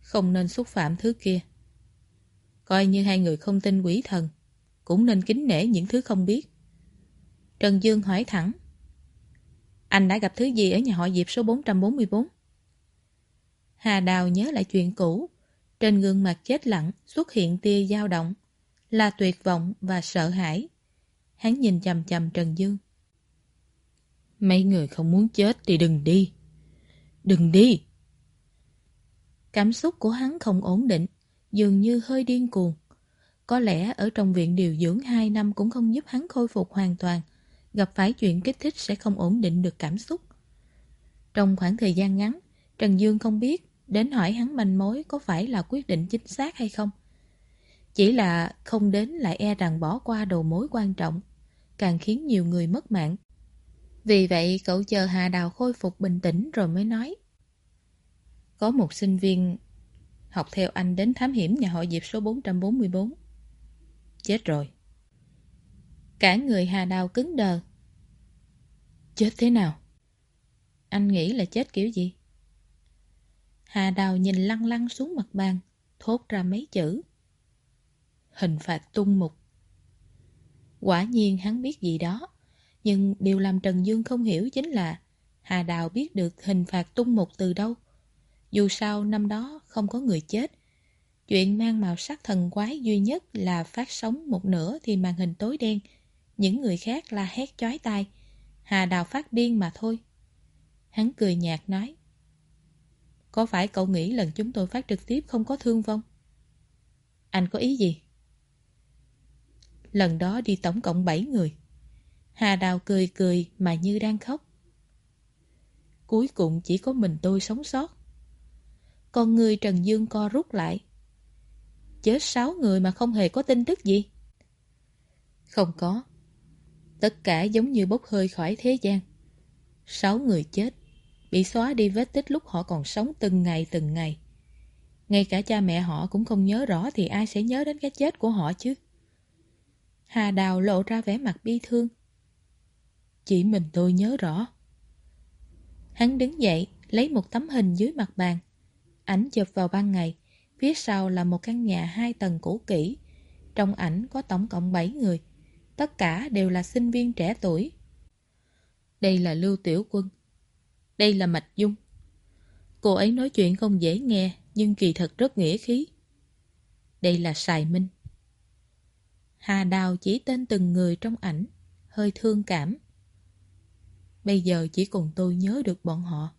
Speaker 1: Không nên xúc phạm thứ kia. Coi như hai người không tin quỷ thần, cũng nên kính nể những thứ không biết. Trần Dương hỏi thẳng. Anh đã gặp thứ gì ở nhà hỏi Diệp số 444? Hà Đào nhớ lại chuyện cũ. Trên gương mặt chết lặng xuất hiện tia dao động. Là tuyệt vọng và sợ hãi. Hắn nhìn chầm chầm Trần Dương. Mấy người không muốn chết thì đừng đi. Đừng đi. Cảm xúc của hắn không ổn định, dường như hơi điên cuồng. Có lẽ ở trong viện điều dưỡng 2 năm cũng không giúp hắn khôi phục hoàn toàn. Gặp phải chuyện kích thích sẽ không ổn định được cảm xúc. Trong khoảng thời gian ngắn, Trần Dương không biết đến hỏi hắn manh mối có phải là quyết định chính xác hay không. Chỉ là không đến lại e rằng bỏ qua đầu mối quan trọng, càng khiến nhiều người mất mạng. Vì vậy cậu chờ Hà Đào khôi phục bình tĩnh rồi mới nói. Có một sinh viên học theo anh đến thám hiểm nhà họ Diệp số 444. Chết rồi. Cả người Hà Đào cứng đờ. Chết thế nào? Anh nghĩ là chết kiểu gì? Hà Đào nhìn lăng lăng xuống mặt bàn, thốt ra mấy chữ. Hình phạt tung mục. Quả nhiên hắn biết gì đó, nhưng điều làm Trần Dương không hiểu chính là Hà Đào biết được hình phạt tung một từ đâu. Dù sao năm đó không có người chết. Chuyện mang màu sắc thần quái duy nhất là phát sóng một nửa thì màn hình tối đen. Những người khác la hét chói tai. Hà Đào phát điên mà thôi. Hắn cười nhạt nói. Có phải cậu nghĩ lần chúng tôi phát trực tiếp không có thương vong? Anh có ý gì? Lần đó đi tổng cộng 7 người. Hà Đào cười cười mà như đang khóc. Cuối cùng chỉ có mình tôi sống sót. Con người Trần Dương co rút lại. Chết 6 người mà không hề có tin tức gì. Không có. Tất cả giống như bốc hơi khỏi thế gian. 6 người chết, bị xóa đi vết tích lúc họ còn sống từng ngày từng ngày. Ngay cả cha mẹ họ cũng không nhớ rõ thì ai sẽ nhớ đến cái chết của họ chứ. Hà Đào lộ ra vẻ mặt bi thương. Chỉ mình tôi nhớ rõ. Hắn đứng dậy, lấy một tấm hình dưới mặt bàn. Ảnh chụp vào ban ngày, phía sau là một căn nhà hai tầng cũ kỹ. Trong ảnh có tổng cộng 7 người, tất cả đều là sinh viên trẻ tuổi. Đây là Lưu Tiểu Quân, đây là Mạch Dung. Cô ấy nói chuyện không dễ nghe, nhưng kỳ thật rất nghĩa khí. Đây là Sài Minh. Hà Đào chỉ tên từng người trong ảnh, hơi thương cảm. Bây giờ chỉ còn tôi nhớ được bọn họ.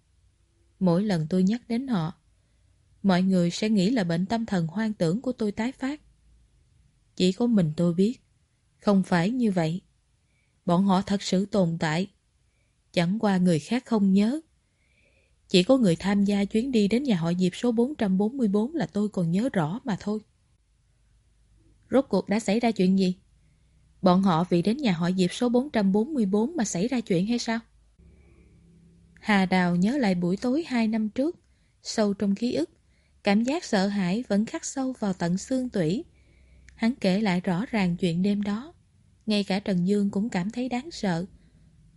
Speaker 1: Mỗi lần tôi nhắc đến họ, mọi người sẽ nghĩ là bệnh tâm thần hoang tưởng của tôi tái phát. Chỉ có mình tôi biết, không phải như vậy. Bọn họ thật sự tồn tại. Chẳng qua người khác không nhớ. Chỉ có người tham gia chuyến đi đến nhà họ Diệp số 444 là tôi còn nhớ rõ mà thôi. Rốt cuộc đã xảy ra chuyện gì? Bọn họ vì đến nhà họ Diệp số 444 mà xảy ra chuyện hay sao? Hà Đào nhớ lại buổi tối hai năm trước, sâu trong ký ức, cảm giác sợ hãi vẫn khắc sâu vào tận xương tủy. Hắn kể lại rõ ràng chuyện đêm đó. Ngay cả Trần Dương cũng cảm thấy đáng sợ.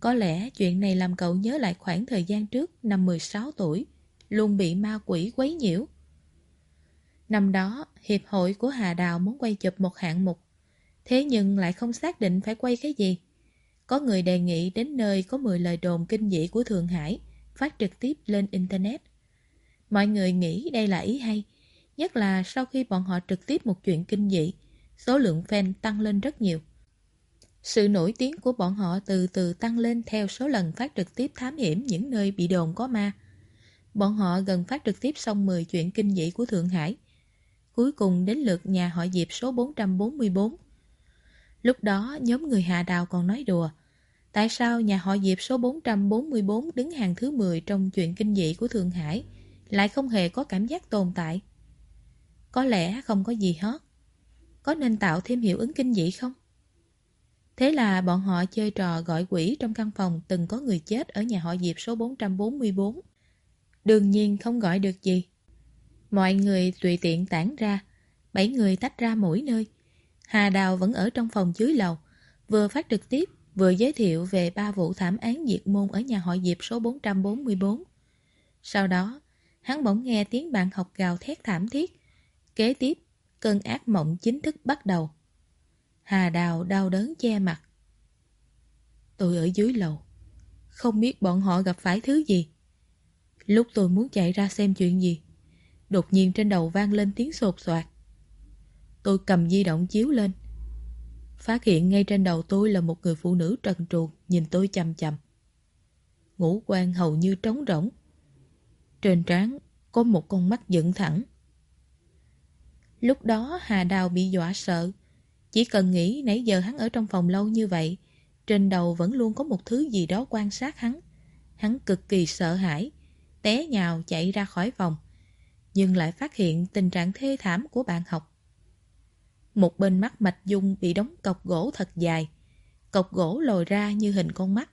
Speaker 1: Có lẽ chuyện này làm cậu nhớ lại khoảng thời gian trước năm 16 tuổi, luôn bị ma quỷ quấy nhiễu. Năm đó, Hiệp hội của Hà Đào muốn quay chụp một hạng mục, thế nhưng lại không xác định phải quay cái gì. Có người đề nghị đến nơi có 10 lời đồn kinh dị của Thượng Hải, phát trực tiếp lên Internet. Mọi người nghĩ đây là ý hay, nhất là sau khi bọn họ trực tiếp một chuyện kinh dị, số lượng fan tăng lên rất nhiều. Sự nổi tiếng của bọn họ từ từ tăng lên theo số lần phát trực tiếp thám hiểm những nơi bị đồn có ma. Bọn họ gần phát trực tiếp xong 10 chuyện kinh dị của Thượng Hải. Cuối cùng đến lượt nhà họ Diệp số 444. Lúc đó, nhóm người Hạ Đào còn nói đùa. Tại sao nhà họ Diệp số 444 đứng hàng thứ 10 trong chuyện kinh dị của Thượng Hải lại không hề có cảm giác tồn tại? Có lẽ không có gì hết. Có nên tạo thêm hiệu ứng kinh dị không? Thế là bọn họ chơi trò gọi quỷ trong căn phòng từng có người chết ở nhà họ Diệp số 444. Đương nhiên không gọi được gì. Mọi người tùy tiện tản ra, bảy người tách ra mỗi nơi. Hà Đào vẫn ở trong phòng dưới lầu, vừa phát trực tiếp, vừa giới thiệu về ba vụ thảm án diệt môn ở nhà họ Diệp số 444. Sau đó, hắn bỗng nghe tiếng bạn học gào thét thảm thiết. Kế tiếp, cơn ác mộng chính thức bắt đầu. Hà Đào đau đớn che mặt. Tôi ở dưới lầu, không biết bọn họ gặp phải thứ gì. Lúc tôi muốn chạy ra xem chuyện gì, đột nhiên trên đầu vang lên tiếng sột soạt. Tôi cầm di động chiếu lên. Phát hiện ngay trên đầu tôi là một người phụ nữ trần truồng nhìn tôi chầm chầm. Ngũ quan hầu như trống rỗng. Trên trán có một con mắt dựng thẳng. Lúc đó Hà Đào bị dọa sợ. Chỉ cần nghĩ nãy giờ hắn ở trong phòng lâu như vậy, trên đầu vẫn luôn có một thứ gì đó quan sát hắn. Hắn cực kỳ sợ hãi, té nhào chạy ra khỏi phòng, nhưng lại phát hiện tình trạng thê thảm của bạn học. Một bên mắt Mạch Dung bị đóng cọc gỗ thật dài. Cọc gỗ lồi ra như hình con mắt.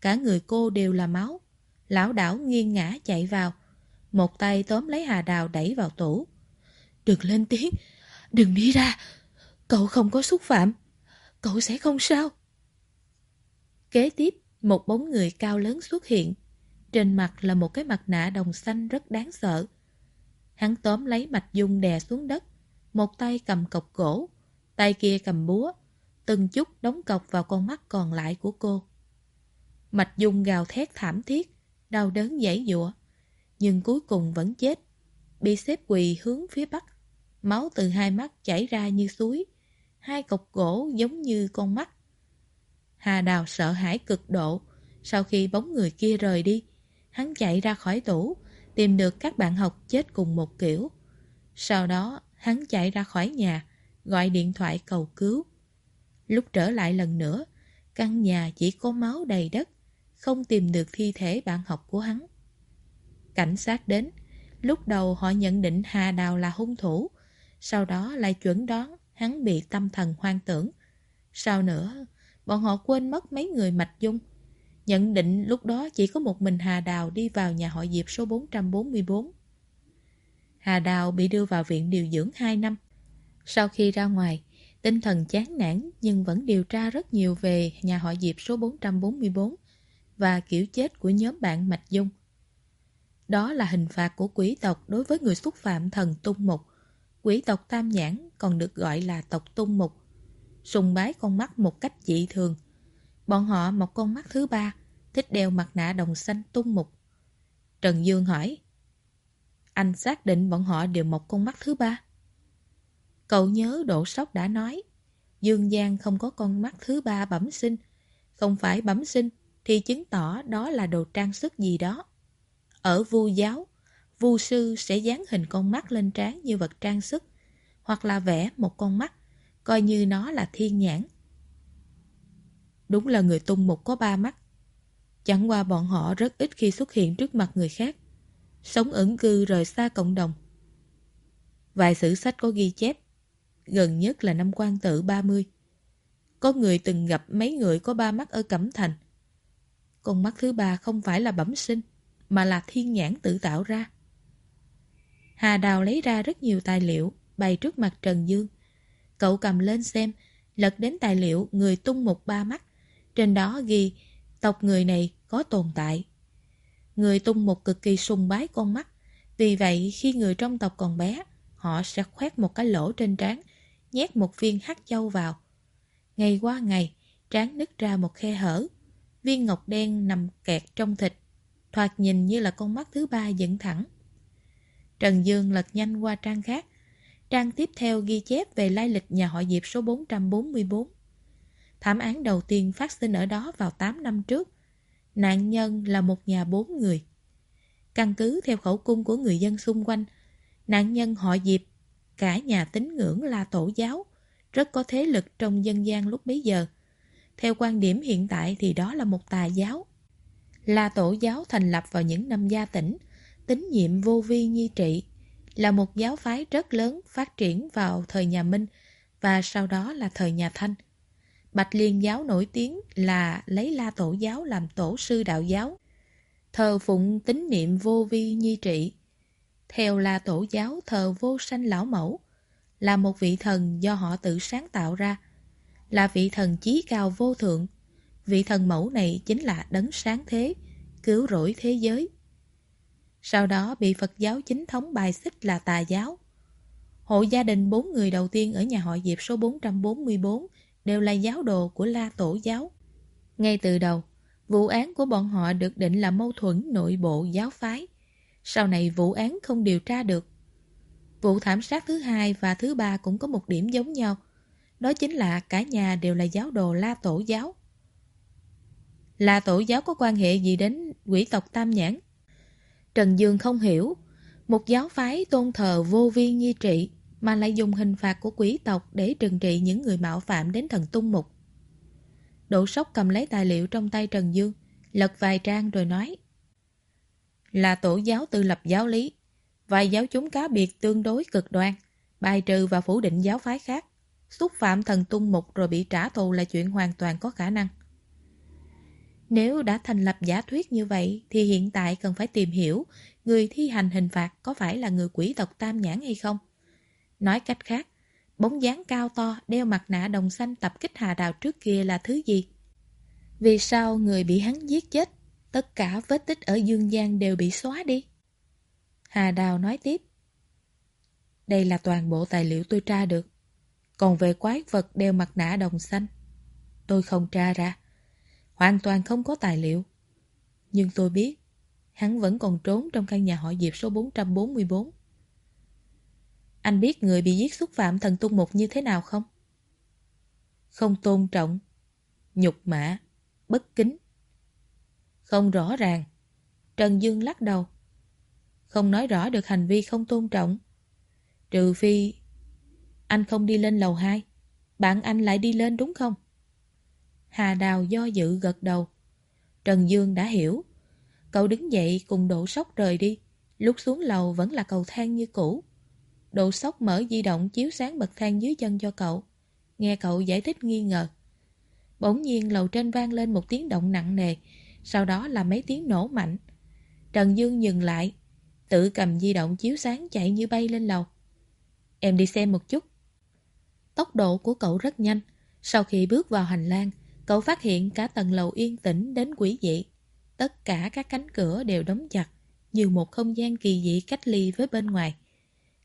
Speaker 1: Cả người cô đều là máu. Lão đảo nghiêng ngã chạy vào. Một tay tóm lấy Hà Đào đẩy vào tủ. Đừng lên tiếng, đừng đi ra. Cậu không có xúc phạm. Cậu sẽ không sao. Kế tiếp, một bóng người cao lớn xuất hiện. Trên mặt là một cái mặt nạ đồng xanh rất đáng sợ. Hắn tóm lấy Mạch Dung đè xuống đất. Một tay cầm cọc gỗ, tay kia cầm búa, từng chút đóng cọc vào con mắt còn lại của cô. Mạch Dung gào thét thảm thiết, đau đớn dãy dụa, nhưng cuối cùng vẫn chết, bị xếp quỳ hướng phía bắc. Máu từ hai mắt chảy ra như suối, hai cọc gỗ giống như con mắt. Hà Đào sợ hãi cực độ, sau khi bóng người kia rời đi, hắn chạy ra khỏi tủ, tìm được các bạn học chết cùng một kiểu. Sau đó, hắn chạy ra khỏi nhà, gọi điện thoại cầu cứu. Lúc trở lại lần nữa, căn nhà chỉ có máu đầy đất, không tìm được thi thể bạn học của hắn. Cảnh sát đến, lúc đầu họ nhận định Hà Đào là hung thủ, sau đó lại chuẩn đoán hắn bị tâm thần hoang tưởng. Sau nữa, bọn họ quên mất mấy người mạch dung. Nhận định lúc đó chỉ có một mình Hà Đào đi vào nhà họ Diệp số 444. Hà Đào bị đưa vào viện điều dưỡng 2 năm. Sau khi ra ngoài, tinh thần chán nản nhưng vẫn điều tra rất nhiều về nhà họ Diệp số 444 và kiểu chết của nhóm bạn Mạch Dung. Đó là hình phạt của Quý tộc đối với người xúc phạm thần tung mục. Quý tộc Tam Nhãn còn được gọi là tộc tung mục. Sùng bái con mắt một cách dị thường. Bọn họ một con mắt thứ ba, thích đeo mặt nạ đồng xanh tung mục. Trần Dương hỏi, anh xác định bọn họ đều một con mắt thứ ba. Cậu nhớ Độ Sóc đã nói, Dương Giang không có con mắt thứ ba bẩm sinh. Không phải bẩm sinh, thì chứng tỏ đó là đồ trang sức gì đó. Ở vu giáo, vu sư sẽ dán hình con mắt lên trán như vật trang sức, hoặc là vẽ một con mắt, coi như nó là thiên nhãn. Đúng là người tung một có ba mắt. Chẳng qua bọn họ rất ít khi xuất hiện trước mặt người khác. Sống ẩn cư rời xa cộng đồng. Vài sử sách có ghi chép, gần nhất là năm quan tự 30. Có người từng gặp mấy người có ba mắt ở Cẩm Thành. Con mắt thứ ba không phải là bẩm sinh, mà là thiên nhãn tự tạo ra. Hà Đào lấy ra rất nhiều tài liệu, bày trước mặt Trần Dương. Cậu cầm lên xem, lật đến tài liệu người tung một ba mắt. Trên đó ghi tộc người này có tồn tại. Người tung một cực kỳ sùng bái con mắt. Vì vậy khi người trong tộc còn bé, họ sẽ khoét một cái lỗ trên trán, nhét một viên hắc châu vào. Ngày qua ngày, trán nứt ra một khe hở. Viên ngọc đen nằm kẹt trong thịt, thoạt nhìn như là con mắt thứ ba dựng thẳng. Trần Dương lật nhanh qua trang khác. Trang tiếp theo ghi chép về lai lịch nhà họ Diệp số 444. Thảm án đầu tiên phát sinh ở đó vào 8 năm trước. Nạn nhân là một nhà bốn người. Căn cứ theo khẩu cung của người dân xung quanh, nạn nhân họ Diệp, cả nhà tín ngưỡng là tổ giáo, rất có thế lực trong dân gian lúc bấy giờ. Theo quan điểm hiện tại thì đó là một tà giáo. Là tổ giáo thành lập vào những năm gia tỉnh, tín nhiệm vô vi nhi trị, là một giáo phái rất lớn phát triển vào thời nhà Minh và sau đó là thời nhà Thanh. Bạch Liên giáo nổi tiếng là lấy La Tổ giáo làm tổ sư đạo giáo, thờ phụng tín niệm vô vi nhi trị. Theo La Tổ giáo thờ vô sanh lão mẫu, là một vị thần do họ tự sáng tạo ra, là vị thần chí cao vô thượng. Vị thần mẫu này chính là đấng sáng thế, cứu rỗi thế giới. Sau đó bị Phật giáo chính thống bài xích là tà giáo. Hộ gia đình bốn người đầu tiên ở nhà họ Diệp số 444 đều là giáo đồ của La Tổ giáo. Ngay từ đầu, vụ án của bọn họ được định là mâu thuẫn nội bộ giáo phái. Sau này vụ án không điều tra được. Vụ thảm sát thứ hai và thứ ba cũng có một điểm giống nhau. Đó chính là cả nhà đều là giáo đồ La Tổ giáo. La Tổ giáo có quan hệ gì đến quỷ tộc Tam Nhãn? Trần Dương không hiểu. Một giáo phái tôn thờ vô vi nhi trị mà lại dùng hình phạt của quý tộc để trừng trị những người mạo phạm đến thần tung mục. Đỗ sốc cầm lấy tài liệu trong tay Trần Dương, lật vài trang rồi nói Là tổ giáo tư lập giáo lý, vài giáo chúng cá biệt tương đối cực đoan, bài trừ và phủ định giáo phái khác, xúc phạm thần tung mục rồi bị trả thù là chuyện hoàn toàn có khả năng. Nếu đã thành lập giả thuyết như vậy thì hiện tại cần phải tìm hiểu người thi hành hình phạt có phải là người quỷ tộc Tam Nhãn hay không. Nói cách khác, bóng dáng cao to đeo mặt nạ đồng xanh tập kích Hà Đào trước kia là thứ gì? Vì sao người bị hắn giết chết, tất cả vết tích ở dương gian đều bị xóa đi? Hà Đào nói tiếp. Đây là toàn bộ tài liệu tôi tra được. Còn về quái vật đeo mặt nạ đồng xanh, tôi không tra ra. Hoàn toàn không có tài liệu. Nhưng tôi biết, hắn vẫn còn trốn trong căn nhà họ Diệp số 444. Anh biết người bị giết xúc phạm thần tung mục như thế nào không? Không tôn trọng, nhục mã, bất kính. Không rõ ràng. Trần Dương lắc đầu. Không nói rõ được hành vi không tôn trọng. Trừ phi anh không đi lên lầu 2, bạn anh lại đi lên đúng không? Hà Đào do dự gật đầu. Trần Dương đã hiểu. Cậu đứng dậy cùng độ sốc rời đi. Lúc xuống lầu vẫn là cầu thang như cũ. Độ sốc mở di động chiếu sáng bậc thang dưới chân cho cậu. Nghe cậu giải thích nghi ngờ. Bỗng nhiên lầu trên vang lên một tiếng động nặng nề, sau đó là mấy tiếng nổ mạnh. Trần Dương dừng lại, tự cầm di động chiếu sáng chạy như bay lên lầu. Em đi xem một chút. Tốc độ của cậu rất nhanh. Sau khi bước vào hành lang, cậu phát hiện cả tầng lầu yên tĩnh đến quỷ dị. Tất cả các cánh cửa đều đóng chặt, như một không gian kỳ dị cách ly với bên ngoài.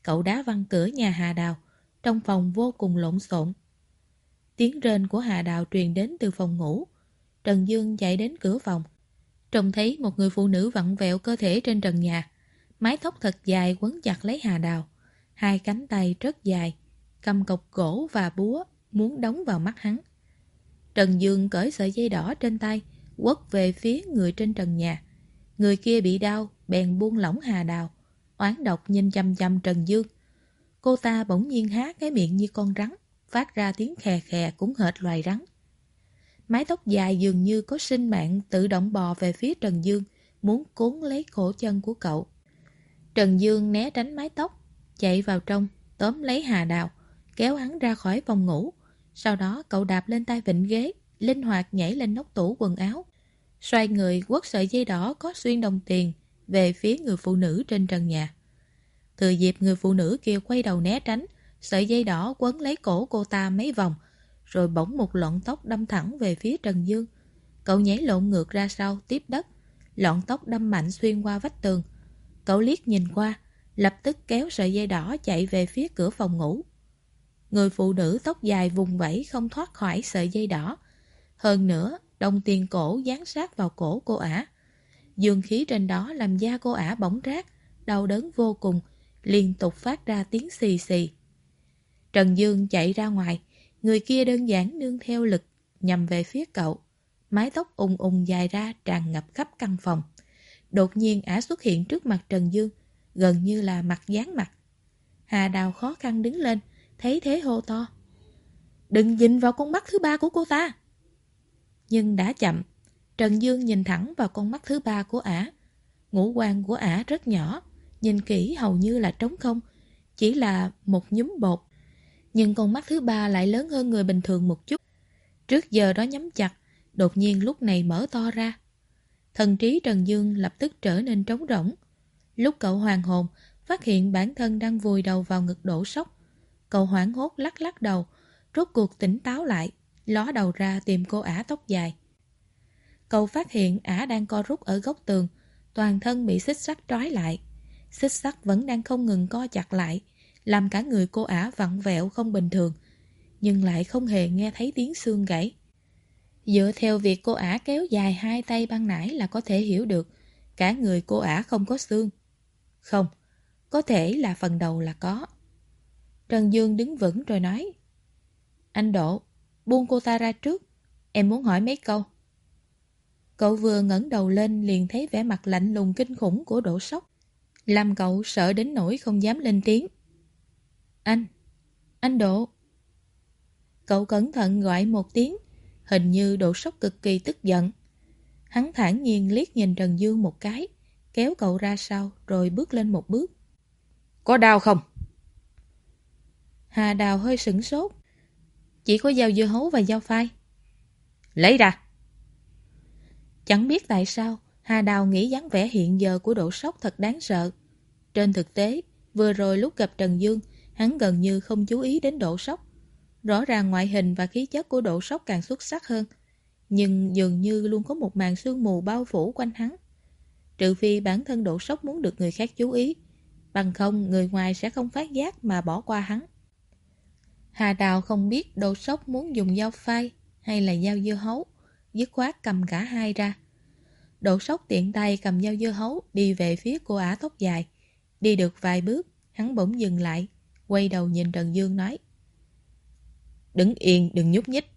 Speaker 1: Cậu đá văng cửa nhà Hà Đào, trong phòng vô cùng lộn xộn. Tiếng rên của Hà Đào truyền đến từ phòng ngủ. Trần Dương chạy đến cửa phòng. Trông thấy một người phụ nữ vặn vẹo cơ thể trên trần nhà. Mái tóc thật dài quấn chặt lấy Hà Đào. Hai cánh tay rất dài, cầm cọc gỗ và búa, muốn đóng vào mắt hắn. Trần Dương cởi sợi dây đỏ trên tay, quất về phía người trên trần nhà. Người kia bị đau, bèn buông lỏng hà đào, oán độc nhìn chăm chăm Trần Dương. Cô ta bỗng nhiên há cái miệng như con rắn, phát ra tiếng khè khè cũng hệt loài rắn. Mái tóc dài dường như có sinh mạng tự động bò về phía Trần Dương, muốn cuốn lấy cổ chân của cậu. Trần Dương né tránh mái tóc, chạy vào trong, tóm lấy Hà Đào, kéo hắn ra khỏi phòng ngủ. Sau đó cậu đạp lên tay vịnh ghế, linh hoạt nhảy lên nóc tủ quần áo. Xoay người quất sợi dây đỏ có xuyên đồng tiền về phía người phụ nữ trên trần nhà. Thừa dịp người phụ nữ kia quay đầu né tránh, sợi dây đỏ quấn lấy cổ cô ta mấy vòng, rồi bỗng một lọn tóc đâm thẳng về phía Trần Dương. Cậu nhảy lộn ngược ra sau, tiếp đất. Lọn tóc đâm mạnh xuyên qua vách tường. Cậu liếc nhìn qua, lập tức kéo sợi dây đỏ chạy về phía cửa phòng ngủ. Người phụ nữ tóc dài vùng vẫy không thoát khỏi sợi dây đỏ. Hơn nữa, đồng tiền cổ dán sát vào cổ cô ả. Dương khí trên đó làm da cô ả bỏng rát, đau đớn vô cùng, liên tục phát ra tiếng xì xì. Trần Dương chạy ra ngoài, người kia đơn giản nương theo lực, nhằm về phía cậu. Mái tóc ung ung dài ra tràn ngập khắp căn phòng. Đột nhiên ả xuất hiện trước mặt Trần Dương, gần như là mặt dán mặt. Hà Đào khó khăn đứng lên, thấy thế hô to. Đừng nhìn vào con mắt thứ ba của cô ta. Nhưng đã chậm, Trần Dương nhìn thẳng vào con mắt thứ ba của ả. Ngũ quan của ả rất nhỏ, nhìn kỹ hầu như là trống không, chỉ là một nhúm bột. Nhưng con mắt thứ ba lại lớn hơn người bình thường một chút. Trước giờ đó nhắm chặt, đột nhiên lúc này mở to ra. Thần trí Trần Dương lập tức trở nên trống rỗng. Lúc cậu hoàng hồn, phát hiện bản thân đang vùi đầu vào ngực đổ sốc. Cậu hoảng hốt lắc lắc đầu, rốt cuộc tỉnh táo lại, ló đầu ra tìm cô ả tóc dài. Cậu phát hiện ả đang co rút ở góc tường, toàn thân bị xích sắt trói lại. Xích sắt vẫn đang không ngừng co chặt lại, làm cả người cô ả vặn vẹo không bình thường, nhưng lại không hề nghe thấy tiếng xương gãy. Dựa theo việc cô ả kéo dài hai tay ban nãy là có thể hiểu được, cả người cô ả không có xương. Không, có thể là phần đầu là có. Trần Dương đứng vững rồi nói Anh Độ, buông cô ta ra trước, em muốn hỏi mấy câu. Cậu vừa ngẩng đầu lên liền thấy vẻ mặt lạnh lùng kinh khủng của Đỗ Sóc. Làm cậu sợ đến nỗi không dám lên tiếng. Anh, anh Độ. Cậu cẩn thận gọi một tiếng, hình như Đỗ Sóc cực kỳ tức giận. Hắn thản nhiên liếc nhìn Trần Dương một cái, kéo cậu ra sau rồi bước lên một bước. Có đau không? Hà Đào hơi sửng sốt. Chỉ có dao dưa hấu và dao phai. Lấy ra. Chẳng biết tại sao, Hà Đào nghĩ dáng vẻ hiện giờ của độ sốc thật đáng sợ. Trên thực tế, vừa rồi lúc gặp Trần Dương, hắn gần như không chú ý đến độ sốc. Rõ ràng ngoại hình và khí chất của độ sốc càng xuất sắc hơn. Nhưng dường như luôn có một màn sương mù bao phủ quanh hắn. Trừ phi bản thân độ sốc muốn được người khác chú ý. Bằng không, người ngoài sẽ không phát giác mà bỏ qua hắn. Hà Đào không biết độ sốc muốn dùng dao phai hay là dao dưa hấu dứt khoát cầm cả hai ra. Đỗ sốc tiện tay cầm dao dưa hấu đi về phía cô ả tóc dài. Đi được vài bước, hắn bỗng dừng lại, quay đầu nhìn Trần Dương nói. Đứng yên, đừng nhúc nhích.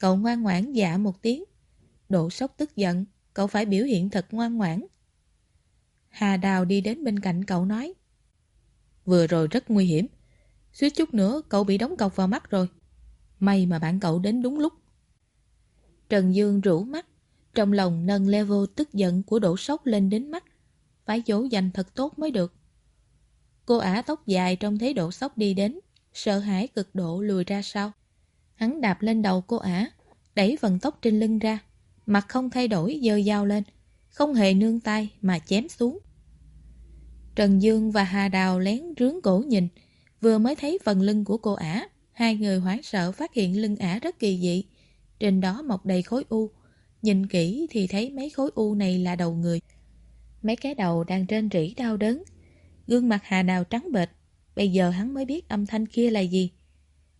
Speaker 1: Cậu ngoan ngoãn dạ một tiếng. Đỗ sốc tức giận, cậu phải biểu hiện thật ngoan ngoãn. Hà Đào đi đến bên cạnh cậu nói. Vừa rồi rất nguy hiểm. Suýt chút nữa cậu bị đóng cọc vào mắt rồi. May mà bạn cậu đến đúng lúc. Trần Dương rủ mắt, trong lòng nâng level tức giận của đổ sốc lên đến mắt. Phải dỗ dành thật tốt mới được. Cô ả tóc dài trong thấy độ sốc đi đến, sợ hãi cực độ lùi ra sau. Hắn đạp lên đầu cô ả, đẩy phần tóc trên lưng ra, mặt không thay đổi dơ dao lên, không hề nương tay mà chém xuống. Trần Dương và Hà Đào lén rướng cổ nhìn, vừa mới thấy phần lưng của cô ả, hai người hoảng sợ phát hiện lưng ả rất kỳ dị, trên đó mọc đầy khối u. Nhìn kỹ thì thấy mấy khối u này là đầu người. Mấy cái đầu đang trên rỉ đau đớn. Gương mặt Hà Đào trắng bệch. Bây giờ hắn mới biết âm thanh kia là gì.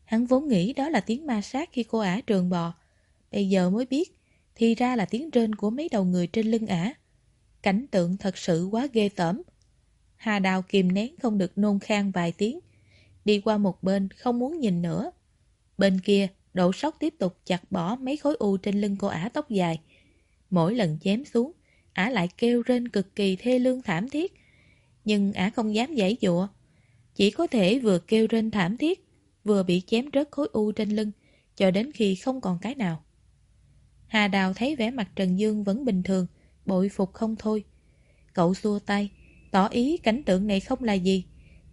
Speaker 1: Hắn vốn nghĩ đó là tiếng ma sát khi cô ả trường bò. Bây giờ mới biết, thì ra là tiếng rên của mấy đầu người trên lưng ả. Cảnh tượng thật sự quá ghê tởm. Hà Đào kìm nén không được nôn khan vài tiếng. Đi qua một bên không muốn nhìn nữa. Bên kia, độ sóc tiếp tục chặt bỏ mấy khối u trên lưng cô ả tóc dài. Mỗi lần chém xuống, ả lại kêu rên cực kỳ thê lương thảm thiết. Nhưng ả không dám giải dụa. Chỉ có thể vừa kêu rên thảm thiết, vừa bị chém rớt khối u trên lưng, cho đến khi không còn cái nào. Hà Đào thấy vẻ mặt Trần Dương vẫn bình thường, bội phục không thôi. Cậu xua tay, tỏ ý cảnh tượng này không là gì.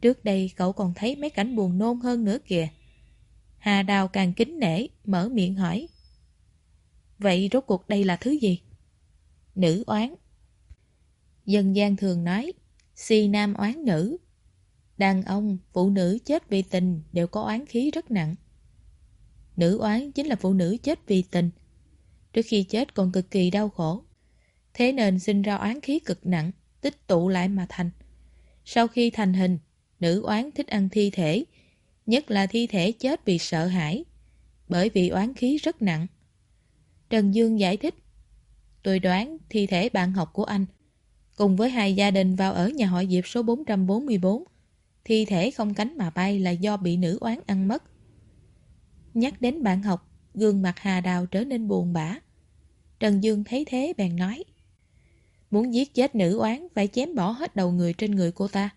Speaker 1: Trước đây cậu còn thấy mấy cảnh buồn nôn hơn nữa kìa. Hà Đào càng kính nể, mở miệng hỏi. Vậy rốt cuộc đây là thứ gì? Nữ oán. Dân gian thường nói, si nam oán nữ. Đàn ông, phụ nữ chết vì tình đều có oán khí rất nặng. Nữ oán chính là phụ nữ chết vì tình. Trước khi chết còn cực kỳ đau khổ. Thế nên sinh ra oán khí cực nặng, tích tụ lại mà thành. Sau khi thành hình, nữ oán thích ăn thi thể, nhất là thi thể chết vì sợ hãi, bởi vì oán khí rất nặng. Trần Dương giải thích, tôi đoán thi thể bạn học của anh, cùng với hai gia đình vào ở nhà họ Diệp số 444, thi thể không cánh mà bay là do bị nữ oán ăn mất. Nhắc đến bạn học, gương mặt Hà Đào trở nên buồn bã. Trần Dương thấy thế bèn nói, muốn giết chết nữ oán phải chém bỏ hết đầu người trên người cô ta.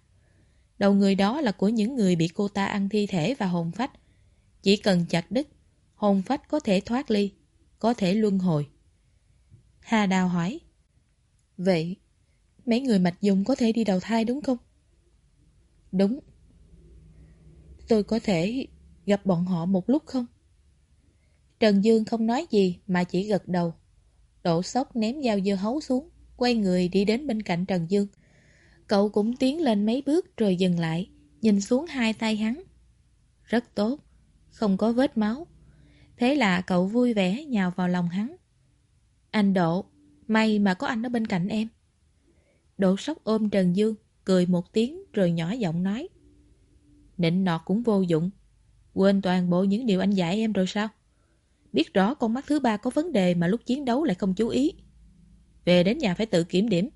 Speaker 1: Đầu người đó là của những người bị cô ta ăn thi thể và hồn phách. Chỉ cần chặt đứt, hồn phách có thể thoát ly, có thể luân hồi. Hà Đào hỏi. Vậy, mấy người mạch dùng có thể đi đầu thai đúng không? Đúng. Tôi có thể gặp bọn họ một lúc không? Trần Dương không nói gì mà chỉ gật đầu. Đổ sốc ném dao dưa hấu xuống, quay người đi đến bên cạnh Trần Dương. Cậu cũng tiến lên mấy bước rồi dừng lại, nhìn xuống hai tay hắn. Rất tốt, không có vết máu. Thế là cậu vui vẻ nhào vào lòng hắn. Anh Độ, may mà có anh ở bên cạnh em. Độ sốc ôm Trần Dương, cười một tiếng rồi nhỏ giọng nói. Nịnh nọt cũng vô dụng. Quên toàn bộ những điều anh dạy em rồi sao? Biết rõ con mắt thứ ba có vấn đề mà lúc chiến đấu lại không chú ý. Về đến nhà phải tự kiểm điểm.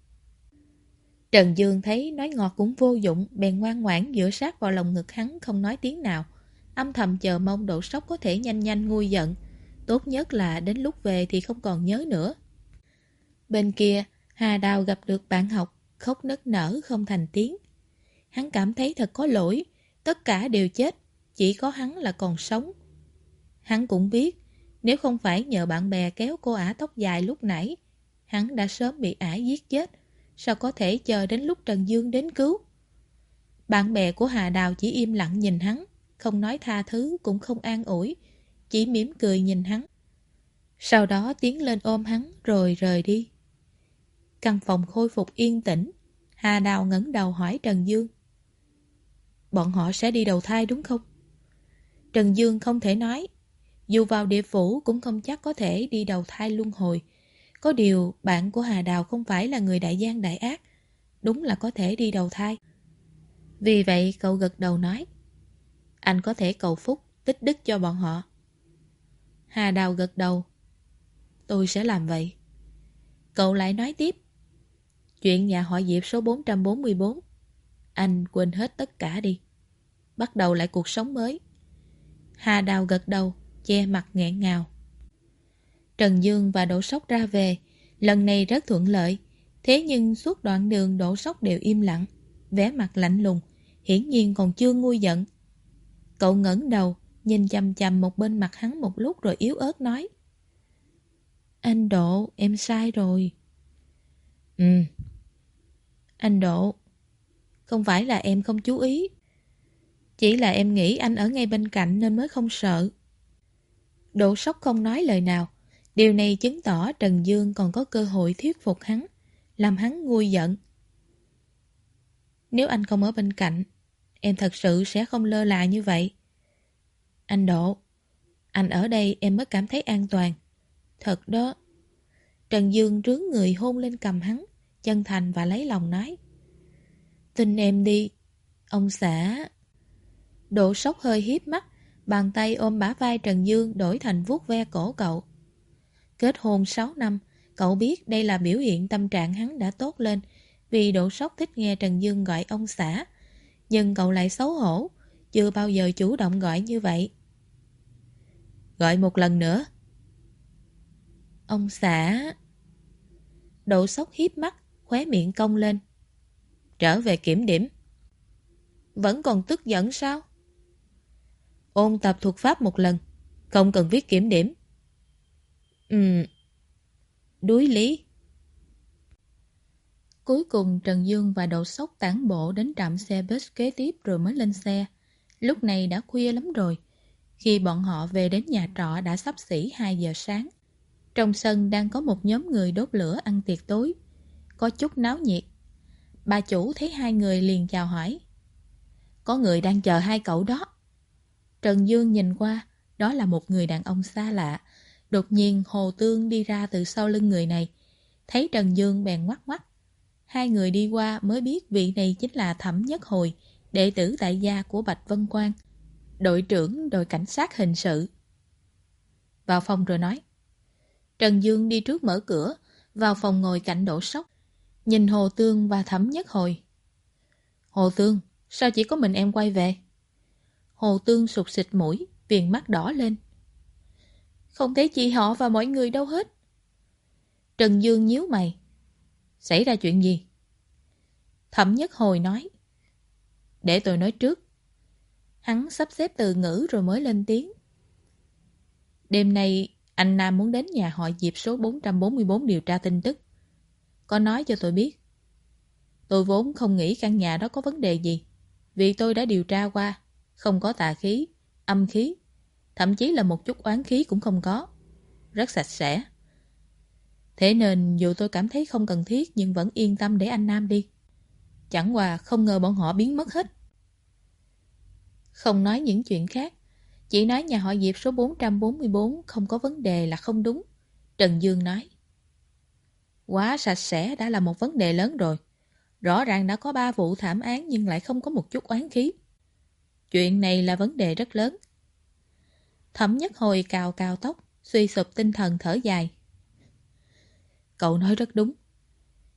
Speaker 1: Trần Dương thấy nói ngọt cũng vô dụng, bèn ngoan ngoãn dựa sát vào lòng ngực hắn không nói tiếng nào. Âm thầm chờ mong độ sốc có thể nhanh nhanh nguôi giận. Tốt nhất là đến lúc về thì không còn nhớ nữa. Bên kia, Hà Đào gặp được bạn học, khóc nức nở không thành tiếng. Hắn cảm thấy thật có lỗi, tất cả đều chết, chỉ có hắn là còn sống. Hắn cũng biết, nếu không phải nhờ bạn bè kéo cô ả tóc dài lúc nãy, hắn đã sớm bị ả giết chết. Sao có thể chờ đến lúc Trần Dương đến cứu? Bạn bè của Hà Đào chỉ im lặng nhìn hắn, không nói tha thứ cũng không an ủi, chỉ mỉm cười nhìn hắn. Sau đó tiến lên ôm hắn rồi rời đi. Căn phòng khôi phục yên tĩnh, Hà Đào ngẩng đầu hỏi Trần Dương. Bọn họ sẽ đi đầu thai đúng không? Trần Dương không thể nói, dù vào địa phủ cũng không chắc có thể đi đầu thai luân hồi, có điều, bạn của Hà Đào không phải là người đại gian đại ác. Đúng là có thể đi đầu thai. Vì vậy, cậu gật đầu nói, Anh có thể cầu phúc, Tích đức cho bọn họ. Hà Đào gật đầu, Tôi sẽ làm vậy. Cậu lại nói tiếp, Chuyện nhà họ Diệp số 444 Anh quên hết tất cả đi. Bắt đầu lại cuộc sống mới. Hà Đào gật đầu, Che mặt nghẹn ngào. Trần Dương và Đỗ Sóc ra về, lần này rất thuận lợi. Thế nhưng suốt đoạn đường Đỗ Sóc đều im lặng, vẻ mặt lạnh lùng, hiển nhiên còn chưa nguôi giận. Cậu ngẩng đầu, nhìn chầm chầm một bên mặt hắn một lúc rồi yếu ớt nói. Anh Độ, em sai rồi. Ừ. Anh Độ, không phải là em không chú ý. Chỉ là em nghĩ anh ở ngay bên cạnh nên mới không sợ. Độ sốc không nói lời nào, Điều này chứng tỏ Trần Dương còn có cơ hội thuyết phục hắn, làm hắn nguôi giận. Nếu anh không ở bên cạnh, em thật sự sẽ không lơ là như vậy. Anh Độ, anh ở đây em mới cảm thấy an toàn. Thật đó. Trần Dương rướng người hôn lên cầm hắn, chân thành và lấy lòng nói. Tin em đi, ông xã. Độ sốc hơi hiếp mắt, bàn tay ôm bả vai Trần Dương đổi thành vuốt ve cổ cậu. Kết hôn 6 năm, cậu biết đây là biểu hiện tâm trạng hắn đã tốt lên vì độ sốc thích nghe Trần Dương gọi ông xã. Nhưng cậu lại xấu hổ, chưa bao giờ chủ động gọi như vậy. Gọi một lần nữa. Ông xã... Độ sốc hiếp mắt, khóe miệng cong lên. Trở về kiểm điểm. Vẫn còn tức giận sao? Ôn tập thuộc pháp một lần, không cần viết kiểm điểm. Ừm. Đuối lý. Cuối cùng Trần Dương và Đậu Sóc tản bộ đến trạm xe bus kế tiếp rồi mới lên xe. Lúc này đã khuya lắm rồi. Khi bọn họ về đến nhà trọ đã sắp xỉ 2 giờ sáng. Trong sân đang có một nhóm người đốt lửa ăn tiệc tối. Có chút náo nhiệt. Bà chủ thấy hai người liền chào hỏi. Có người đang chờ hai cậu đó. Trần Dương nhìn qua, đó là một người đàn ông xa lạ. Đột nhiên Hồ Tương đi ra từ sau lưng người này. Thấy Trần Dương bèn ngoắt ngoắt. Hai người đi qua mới biết vị này chính là Thẩm Nhất Hồi, đệ tử tại gia của Bạch Vân Quang, đội trưởng đội cảnh sát hình sự. Vào phòng rồi nói. Trần Dương đi trước mở cửa, vào phòng ngồi cạnh đổ sốc, nhìn Hồ Tương và Thẩm Nhất Hồi. Hồ Tương, sao chỉ có mình em quay về? Hồ Tương sụt xịt mũi, viền mắt đỏ lên. Không thấy chị họ và mọi người đâu hết. Trần Dương nhíu mày. Xảy ra chuyện gì? Thẩm Nhất Hồi nói. Để tôi nói trước. Hắn sắp xếp từ ngữ rồi mới lên tiếng. Đêm nay, anh Nam muốn đến nhà họ Diệp số 444 điều tra tin tức. Có nói cho tôi biết. Tôi vốn không nghĩ căn nhà đó có vấn đề gì. Vì tôi đã điều tra qua. Không có tà khí, âm khí. Thậm chí là một chút oán khí cũng không có. Rất sạch sẽ. Thế nên dù tôi cảm thấy không cần thiết, nhưng vẫn yên tâm để anh Nam đi. Chẳng qua không ngờ bọn họ biến mất hết. Không nói những chuyện khác. Chỉ nói nhà họ Diệp số 444 không có vấn đề là không đúng. Trần Dương nói. Quá sạch sẽ đã là một vấn đề lớn rồi. Rõ ràng đã có ba vụ thảm án nhưng lại không có một chút oán khí. Chuyện này là vấn đề rất lớn. Thẩm nhất hồi cào cào tóc, suy sụp tinh thần thở dài. Cậu nói rất đúng.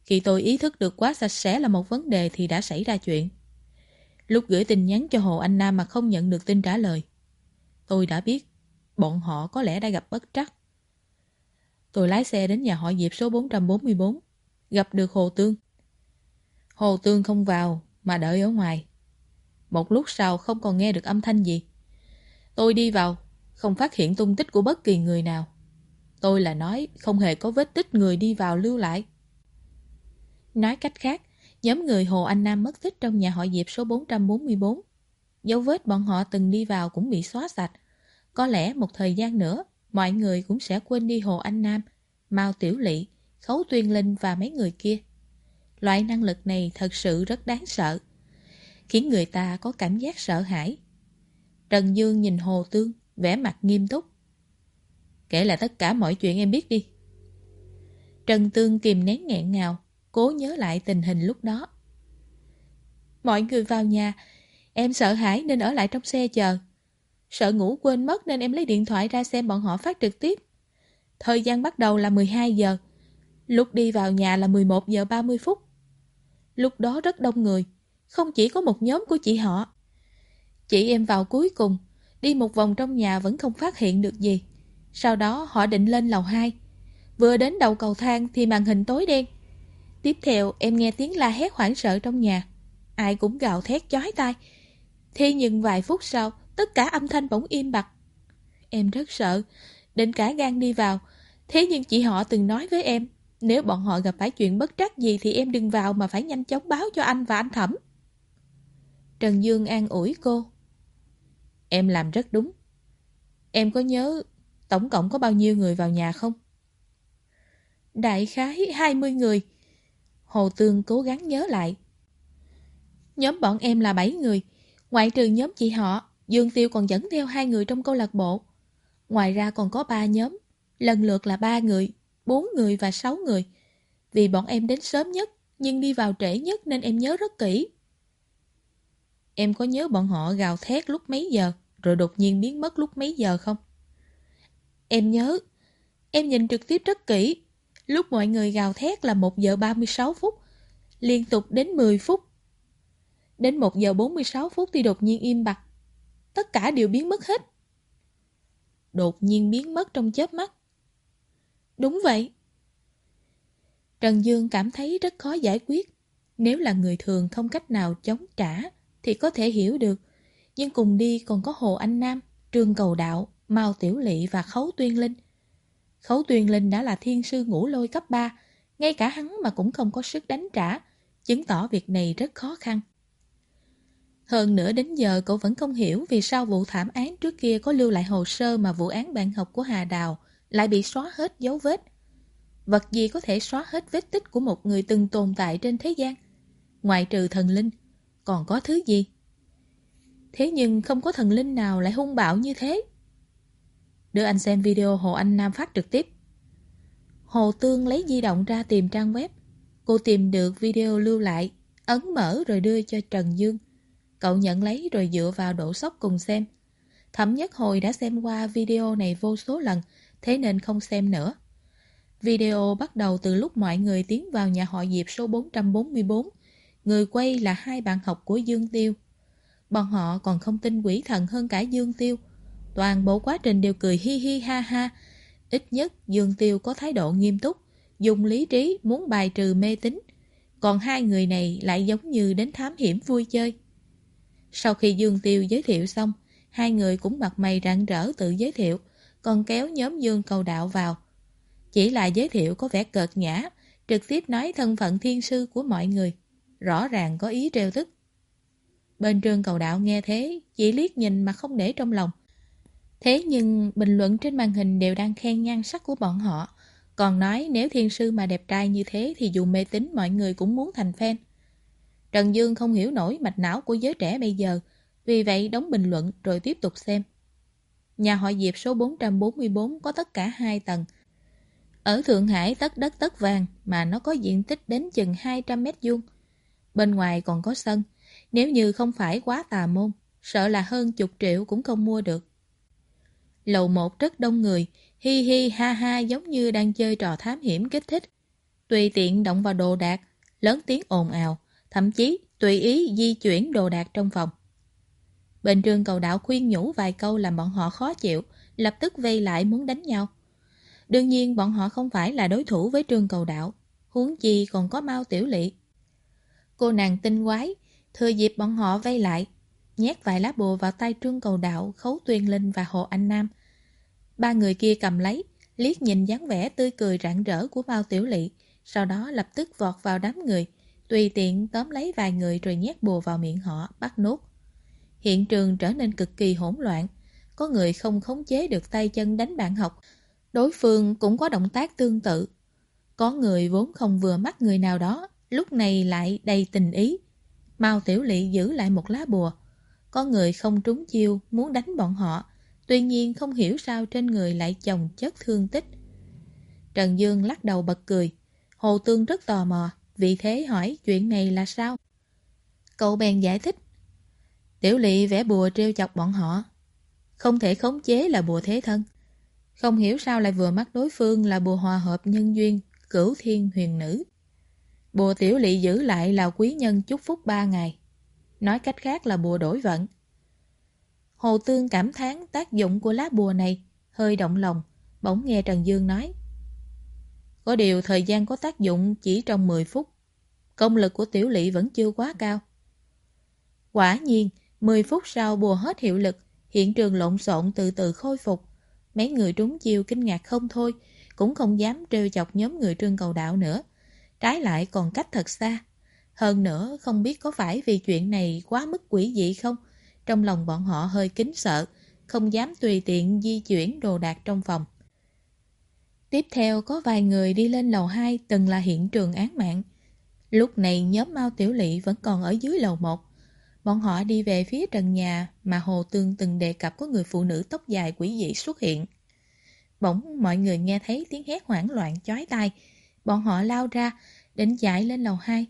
Speaker 1: Khi tôi ý thức được quá sạch sẽ là một vấn đề thì đã xảy ra chuyện. Lúc gửi tin nhắn cho Hồ Anh Nam mà không nhận được tin trả lời. Tôi đã biết, bọn họ có lẽ đã gặp bất trắc. Tôi lái xe đến nhà họ Diệp số 444, gặp được Hồ Tương. Hồ Tương không vào, mà đợi ở ngoài. Một lúc sau không còn nghe được âm thanh gì. Tôi đi vào, không phát hiện tung tích của bất kỳ người nào. Tôi là nói không hề có vết tích người đi vào lưu lại. Nói cách khác, nhóm người Hồ Anh Nam mất tích trong nhà họ Diệp số 444. Dấu vết bọn họ từng đi vào cũng bị xóa sạch. Có lẽ một thời gian nữa, mọi người cũng sẽ quên đi Hồ Anh Nam, Mao Tiểu Lị, Khấu Tuyên Linh và mấy người kia. Loại năng lực này thật sự rất đáng sợ, khiến người ta có cảm giác sợ hãi. Trần Dương nhìn Hồ Tương, vẻ mặt nghiêm túc. Kể lại tất cả mọi chuyện em biết đi. Trần Tương kìm nén nghẹn ngào, cố nhớ lại tình hình lúc đó. Mọi người vào nhà, em sợ hãi nên ở lại trong xe chờ. Sợ ngủ quên mất nên em lấy điện thoại ra xem bọn họ phát trực tiếp. Thời gian bắt đầu là 12 giờ. Lúc đi vào nhà là 11 giờ 30 phút. Lúc đó rất đông người, không chỉ có một nhóm của chị họ. Chị em vào cuối cùng, đi một vòng trong nhà vẫn không phát hiện được gì. Sau đó họ định lên lầu 2. Vừa đến đầu cầu thang thì màn hình tối đen. Tiếp theo em nghe tiếng la hét hoảng sợ trong nhà. Ai cũng gào thét chói tai. Thế nhưng vài phút sau, tất cả âm thanh bỗng im bặt. Em rất sợ, định cả gan đi vào. Thế nhưng chị họ từng nói với em, nếu bọn họ gặp phải chuyện bất trắc gì thì em đừng vào mà phải nhanh chóng báo cho anh và anh Thẩm. Trần Dương an ủi cô. Em làm rất đúng. Em có nhớ tổng cộng có bao nhiêu người vào nhà không? Đại khái 20 người. Hồ Tương cố gắng nhớ lại. Nhóm bọn em là 7 người. Ngoại trừ nhóm chị họ, Dương Tiêu còn dẫn theo hai người trong câu lạc bộ. Ngoài ra còn có ba nhóm, lần lượt là ba người, bốn người và sáu người. Vì bọn em đến sớm nhất, nhưng đi vào trễ nhất nên em nhớ rất kỹ. Em có nhớ bọn họ gào thét lúc mấy giờ, rồi đột nhiên biến mất lúc mấy giờ không? Em nhớ, em nhìn trực tiếp rất kỹ. Lúc mọi người gào thét là 1 giờ 36 phút, liên tục đến 10 phút. Đến 1 giờ 46 phút thì đột nhiên im bặt. Tất cả đều biến mất hết. đột nhiên biến mất trong chớp mắt. Đúng vậy. Trần Dương cảm thấy rất khó giải quyết. Nếu là người thường không cách nào chống trả thì có thể hiểu được. Nhưng cùng đi còn có Hồ Anh Nam, Trương Cầu Đạo, Mao Tiểu Lị và Khấu Tuyên Linh. Khấu Tuyên Linh đã là thiên sư ngũ lôi cấp 3, ngay cả hắn mà cũng không có sức đánh trả, chứng tỏ việc này rất khó khăn. Hơn nữa đến giờ cậu vẫn không hiểu vì sao vụ thảm án trước kia có lưu lại hồ sơ mà vụ án bạn học của Hà Đào lại bị xóa hết dấu vết. Vật gì có thể xóa hết vết tích của một người từng tồn tại trên thế gian? Ngoại trừ thần linh, còn có thứ gì? Thế nhưng không có thần linh nào lại hung bạo như thế. Đưa anh xem video Hồ Anh Nam phát trực tiếp. Hồ Tương lấy di động ra tìm trang web. Cô tìm được video lưu lại, ấn mở rồi đưa cho Trần Dương. Cậu nhận lấy rồi dựa vào độ sốc cùng xem. Thẩm nhất hồi đã xem qua video này vô số lần, thế nên không xem nữa. Video bắt đầu từ lúc mọi người tiến vào nhà họ Diệp số 444. Người quay là hai bạn học của Dương Tiêu. Bọn họ còn không tin quỷ thần hơn cả Dương Tiêu. Toàn bộ quá trình đều cười hi hi ha ha. Ít nhất Dương Tiêu có thái độ nghiêm túc, dùng lý trí muốn bài trừ mê tín. Còn hai người này lại giống như đến thám hiểm vui chơi. Sau khi Dương Tiêu giới thiệu xong, hai người cũng mặt mày rạng rỡ tự giới thiệu, còn kéo nhóm Dương cầu đạo vào. Chỉ là giới thiệu có vẻ cợt nhã, trực tiếp nói thân phận thiên sư của mọi người. Rõ ràng có ý trêu tức. Bên trường cầu đạo nghe thế, chỉ liếc nhìn mà không để trong lòng. Thế nhưng bình luận trên màn hình đều đang khen nhan sắc của bọn họ. Còn nói nếu thiên sư mà đẹp trai như thế thì dù mê tín mọi người cũng muốn thành fan. Trần Dương không hiểu nổi mạch não của giới trẻ bây giờ, vì vậy đóng bình luận rồi tiếp tục xem. Nhà họ Diệp số 444 có tất cả hai tầng. Ở Thượng Hải tất đất tất vàng mà nó có diện tích đến chừng 200 mét vuông. Bên ngoài còn có sân, nếu như không phải quá tà môn, sợ là hơn chục triệu cũng không mua được. Lầu một rất đông người, hi hi ha ha giống như đang chơi trò thám hiểm kích thích. Tùy tiện động vào đồ đạc, lớn tiếng ồn ào, thậm chí tùy ý di chuyển đồ đạc trong phòng. Bên trường cầu đạo khuyên nhủ vài câu làm bọn họ khó chịu, lập tức vây lại muốn đánh nhau. Đương nhiên bọn họ không phải là đối thủ với trường cầu đạo, huống chi còn có mau tiểu lị. Cô nàng tinh quái, thừa dịp bọn họ vây lại, nhét vài lá bùa vào tay trương cầu đạo, khấu tuyên linh và hồ anh nam. Ba người kia cầm lấy, liếc nhìn dáng vẻ tươi cười rạng rỡ của bao tiểu lị, sau đó lập tức vọt vào đám người, tùy tiện tóm lấy vài người rồi nhét bùa vào miệng họ, bắt nốt. Hiện trường trở nên cực kỳ hỗn loạn, có người không khống chế được tay chân đánh bạn học, đối phương cũng có động tác tương tự. Có người vốn không vừa mắt người nào đó, lúc này lại đầy tình ý. Mao Tiểu Lị giữ lại một lá bùa. Có người không trúng chiêu, muốn đánh bọn họ, tuy nhiên không hiểu sao trên người lại chồng chất thương tích. Trần Dương lắc đầu bật cười. Hồ Tương rất tò mò, vì thế hỏi chuyện này là sao? Cậu bèn giải thích. Tiểu Lị vẽ bùa treo chọc bọn họ. Không thể khống chế là bùa thế thân. Không hiểu sao lại vừa mắt đối phương là bùa hòa hợp nhân duyên, cửu thiên huyền nữ. Bùa tiểu lỵ giữ lại là quý nhân chúc phúc ba ngày. Nói cách khác là bùa đổi vận. Hồ Tương cảm thán tác dụng của lá bùa này, hơi động lòng, bỗng nghe Trần Dương nói. Có điều thời gian có tác dụng chỉ trong 10 phút. Công lực của tiểu lỵ vẫn chưa quá cao. Quả nhiên, 10 phút sau bùa hết hiệu lực, hiện trường lộn xộn từ từ khôi phục. Mấy người trúng chiêu kinh ngạc không thôi, cũng không dám trêu chọc nhóm người trương cầu đạo nữa. Trái lại còn cách thật xa. Hơn nữa, không biết có phải vì chuyện này quá mức quỷ dị không? Trong lòng bọn họ hơi kính sợ, không dám tùy tiện di chuyển đồ đạc trong phòng. Tiếp theo có vài người đi lên lầu 2 từng là hiện trường án mạng. Lúc này nhóm Mao Tiểu Lị vẫn còn ở dưới lầu 1. Bọn họ đi về phía trần nhà mà Hồ Tương từng đề cập có người phụ nữ tóc dài quỷ dị xuất hiện. Bỗng mọi người nghe thấy tiếng hét hoảng loạn chói tai. Bọn họ lao ra, đến chạy lên lầu 2.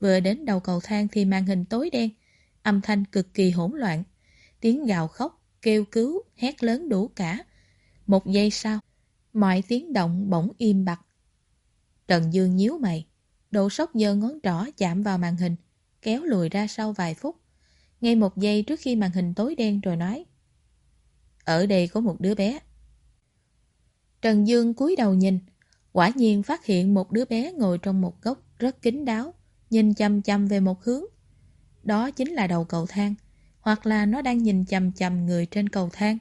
Speaker 1: Vừa đến đầu cầu thang thì màn hình tối đen. Âm thanh cực kỳ hỗn loạn. Tiếng gào khóc, kêu cứu, hét lớn đủ cả. Một giây sau, mọi tiếng động bỗng im bặt. Trần Dương nhíu mày. Độ sốc giơ ngón trỏ chạm vào màn hình, kéo lùi ra sau vài phút. Ngay một giây trước khi màn hình tối đen rồi nói Ở đây có một đứa bé Trần Dương cúi đầu nhìn, quả nhiên phát hiện một đứa bé ngồi trong một góc rất kín đáo, nhìn chăm chăm về một hướng. Đó chính là đầu cầu thang, hoặc là nó đang nhìn chăm chăm người trên cầu thang.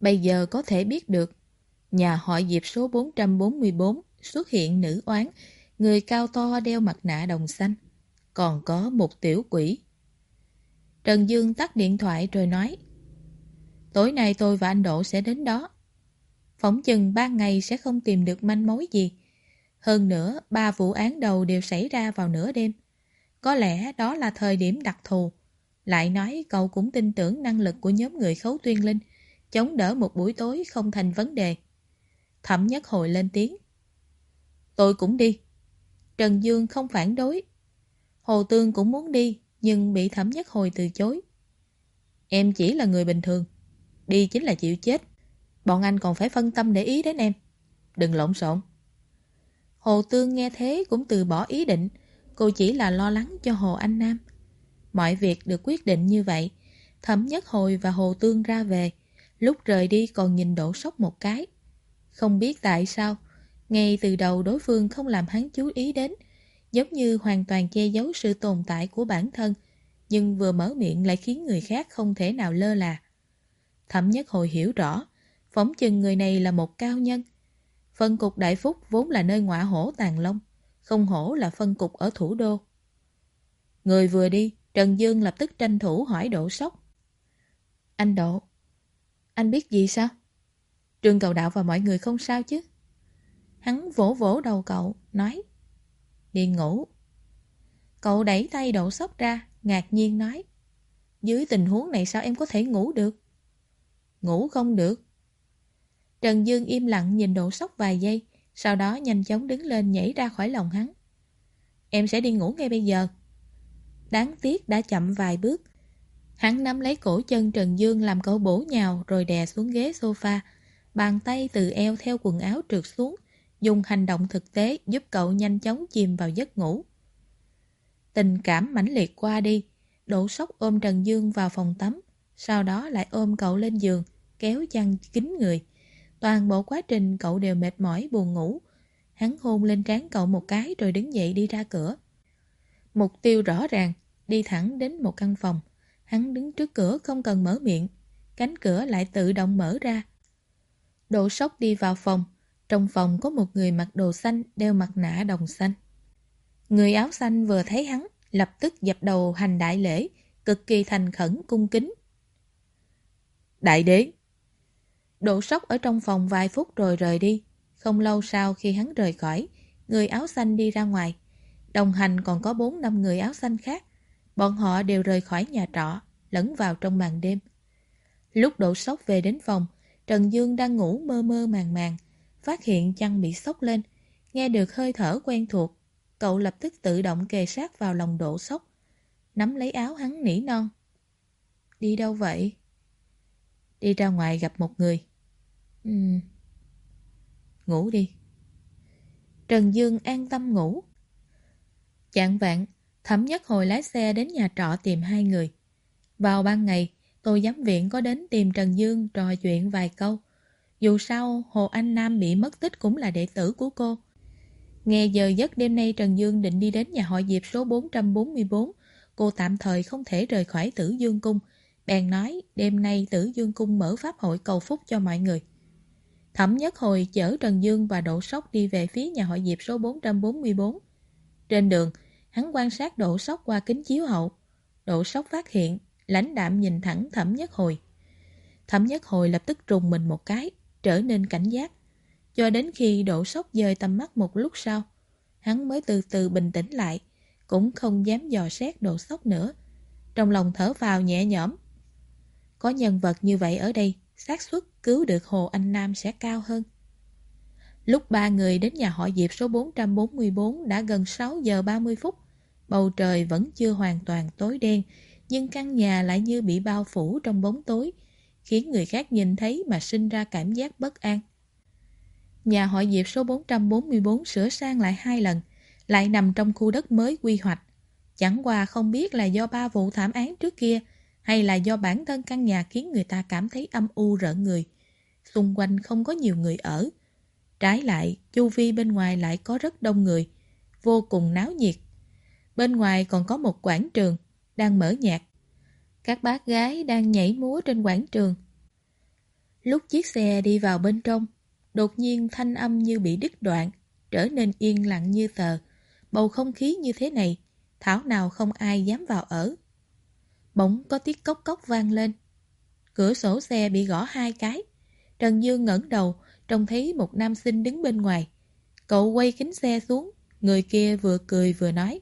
Speaker 1: Bây giờ có thể biết được, nhà họ Diệp số 444 xuất hiện nữ oán, người cao to đeo mặt nạ đồng xanh, còn có một tiểu quỷ. Trần Dương tắt điện thoại rồi nói Tối nay tôi và anh Độ sẽ đến đó. Phỏng chừng ba ngày sẽ không tìm được manh mối gì. Hơn nữa, ba vụ án đầu đều xảy ra vào nửa đêm. Có lẽ đó là thời điểm đặc thù. Lại nói cậu cũng tin tưởng năng lực của nhóm người khấu tuyên linh, chống đỡ một buổi tối không thành vấn đề. Thẩm nhất hồi lên tiếng. Tôi cũng đi. Trần Dương không phản đối. Hồ Tương cũng muốn đi, nhưng bị thẩm nhất hồi từ chối. Em chỉ là người bình thường. Đi chính là chịu chết. Bọn anh còn phải phân tâm để ý đến em. Đừng lộn xộn. Hồ Tương nghe thế cũng từ bỏ ý định. Cô chỉ là lo lắng cho Hồ Anh Nam. Mọi việc được quyết định như vậy. Thẩm Nhất Hồi và Hồ Tương ra về. Lúc rời đi còn nhìn đổ sốc một cái. Không biết tại sao, ngay từ đầu đối phương không làm hắn chú ý đến, giống như hoàn toàn che giấu sự tồn tại của bản thân, nhưng vừa mở miệng lại khiến người khác không thể nào lơ là. Thẩm Nhất Hồi hiểu rõ, phóng chừng người này là một cao nhân. Phân cục Đại Phúc vốn là nơi ngọa hổ tàn long, không hổ là phân cục ở thủ đô. Người vừa đi, Trần Dương lập tức tranh thủ hỏi Độ Sóc. Anh Độ, anh biết gì sao? Trương cầu đạo và mọi người không sao chứ? Hắn vỗ vỗ đầu cậu, nói Đi ngủ. Cậu đẩy tay Độ Sóc ra, ngạc nhiên nói Dưới tình huống này sao em có thể ngủ được? Ngủ không được. Trần Dương im lặng nhìn Đỗ Sóc vài giây, sau đó nhanh chóng đứng lên nhảy ra khỏi lòng hắn. Em sẽ đi ngủ ngay bây giờ. Đáng tiếc đã chậm vài bước. Hắn nắm lấy cổ chân Trần Dương làm cậu bổ nhào rồi đè xuống ghế sofa. Bàn tay từ eo theo quần áo trượt xuống, dùng hành động thực tế giúp cậu nhanh chóng chìm vào giấc ngủ. Tình cảm mãnh liệt qua đi, đổ sốc ôm Trần Dương vào phòng tắm, sau đó lại ôm cậu lên giường, kéo chăn kín người. Toàn bộ quá trình cậu đều mệt mỏi buồn ngủ. Hắn hôn lên trán cậu một cái rồi đứng dậy đi ra cửa. Mục tiêu rõ ràng, đi thẳng đến một căn phòng. Hắn đứng trước cửa không cần mở miệng. Cánh cửa lại tự động mở ra. Độ sốc đi vào phòng. Trong phòng có một người mặc đồ xanh đeo mặt nạ đồng xanh. Người áo xanh vừa thấy hắn, lập tức dập đầu hành đại lễ, cực kỳ thành khẩn cung kính. Đại đế đổ sốc ở trong phòng vài phút rồi rời đi. Không lâu sau khi hắn rời khỏi, người áo xanh đi ra ngoài. Đồng hành còn có 4 năm người áo xanh khác. Bọn họ đều rời khỏi nhà trọ, lẫn vào trong màn đêm. Lúc đổ sốc về đến phòng, Trần Dương đang ngủ mơ mơ màng màng, phát hiện chăn bị sốc lên, nghe được hơi thở quen thuộc. Cậu lập tức tự động kề sát vào lòng đổ sốc, nắm lấy áo hắn nỉ non. Đi đâu vậy? Đi ra ngoài gặp một người. Ừ. Ngủ đi. Trần Dương an tâm ngủ. Chạng vạn, thẩm nhất hồi lái xe đến nhà trọ tìm hai người. Vào ban ngày, tôi giám viện có đến tìm Trần Dương trò chuyện vài câu. Dù sao, Hồ Anh Nam bị mất tích cũng là đệ tử của cô. Nghe giờ giấc đêm nay Trần Dương định đi đến nhà họ Diệp số 444. Cô tạm thời không thể rời khỏi tử Dương Cung. Bèn nói đêm nay tử Dương Cung mở pháp hội cầu phúc cho mọi người. Thẩm Nhất Hồi chở Trần Dương và Đỗ Sóc đi về phía nhà hội Diệp số 444. Trên đường, hắn quan sát Đỗ Sóc qua kính chiếu hậu. Đỗ Sóc phát hiện, lãnh đạm nhìn thẳng Thẩm Nhất Hồi. Thẩm Nhất Hồi lập tức trùng mình một cái, trở nên cảnh giác. Cho đến khi Đỗ Sóc dời tầm mắt một lúc sau, hắn mới từ từ bình tĩnh lại, cũng không dám dò xét Đỗ Sóc nữa. Trong lòng thở vào nhẹ nhõm. Có nhân vật như vậy ở đây, xác suất cứu được Hồ Anh Nam sẽ cao hơn. Lúc ba người đến nhà họ Diệp số 444 đã gần 6 giờ 30 phút. Bầu trời vẫn chưa hoàn toàn tối đen, nhưng căn nhà lại như bị bao phủ trong bóng tối, khiến người khác nhìn thấy mà sinh ra cảm giác bất an. Nhà họ Diệp số 444 sửa sang lại hai lần, lại nằm trong khu đất mới quy hoạch. Chẳng qua không biết là do ba vụ thảm án trước kia hay là do bản thân căn nhà khiến người ta cảm thấy âm u rợn người. xung quanh không có nhiều người ở. Trái lại, chu vi bên ngoài lại có rất đông người, vô cùng náo nhiệt. Bên ngoài còn có một quảng trường, đang mở nhạc. Các bác gái đang nhảy múa trên quảng trường. Lúc chiếc xe đi vào bên trong, đột nhiên thanh âm như bị đứt đoạn, trở nên yên lặng như tờ. Bầu không khí như thế này, thảo nào không ai dám vào ở. Bỗng có tiếng cốc cốc vang lên. Cửa sổ xe bị gõ hai cái. Trần Dương ngẩng đầu, trông thấy một nam sinh đứng bên ngoài. Cậu quay kính xe xuống, người kia vừa cười vừa nói.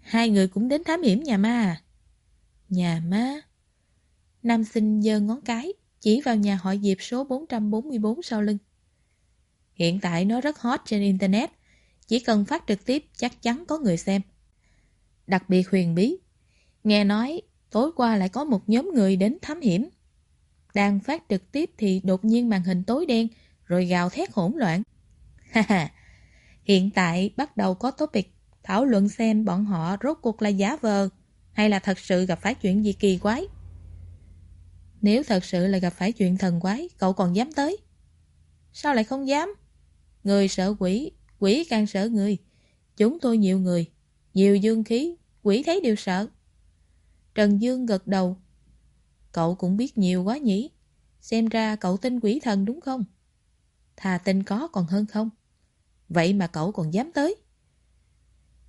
Speaker 1: Hai người cũng đến thám hiểm nhà ma à? Nhà ma? Nam sinh giơ ngón cái, chỉ vào nhà họ Diệp số 444 sau lưng. Hiện tại nó rất hot trên Internet, chỉ cần phát trực tiếp chắc chắn có người xem. Đặc biệt huyền bí. Nghe nói tối qua lại có một nhóm người đến thám hiểm. Đang phát trực tiếp thì đột nhiên màn hình tối đen rồi gào thét hỗn loạn. Ha hiện tại bắt đầu có topic thảo luận xem bọn họ rốt cuộc là giả vờ hay là thật sự gặp phải chuyện gì kỳ quái. Nếu thật sự là gặp phải chuyện thần quái, cậu còn dám tới? Sao lại không dám? Người sợ quỷ, quỷ càng sợ người. Chúng tôi nhiều người, nhiều dương khí, quỷ thấy đều sợ. Trần Dương gật đầu. Cậu cũng biết nhiều quá nhỉ? Xem ra cậu tin quỷ thần đúng không? Thà tin có còn hơn không? Vậy mà cậu còn dám tới.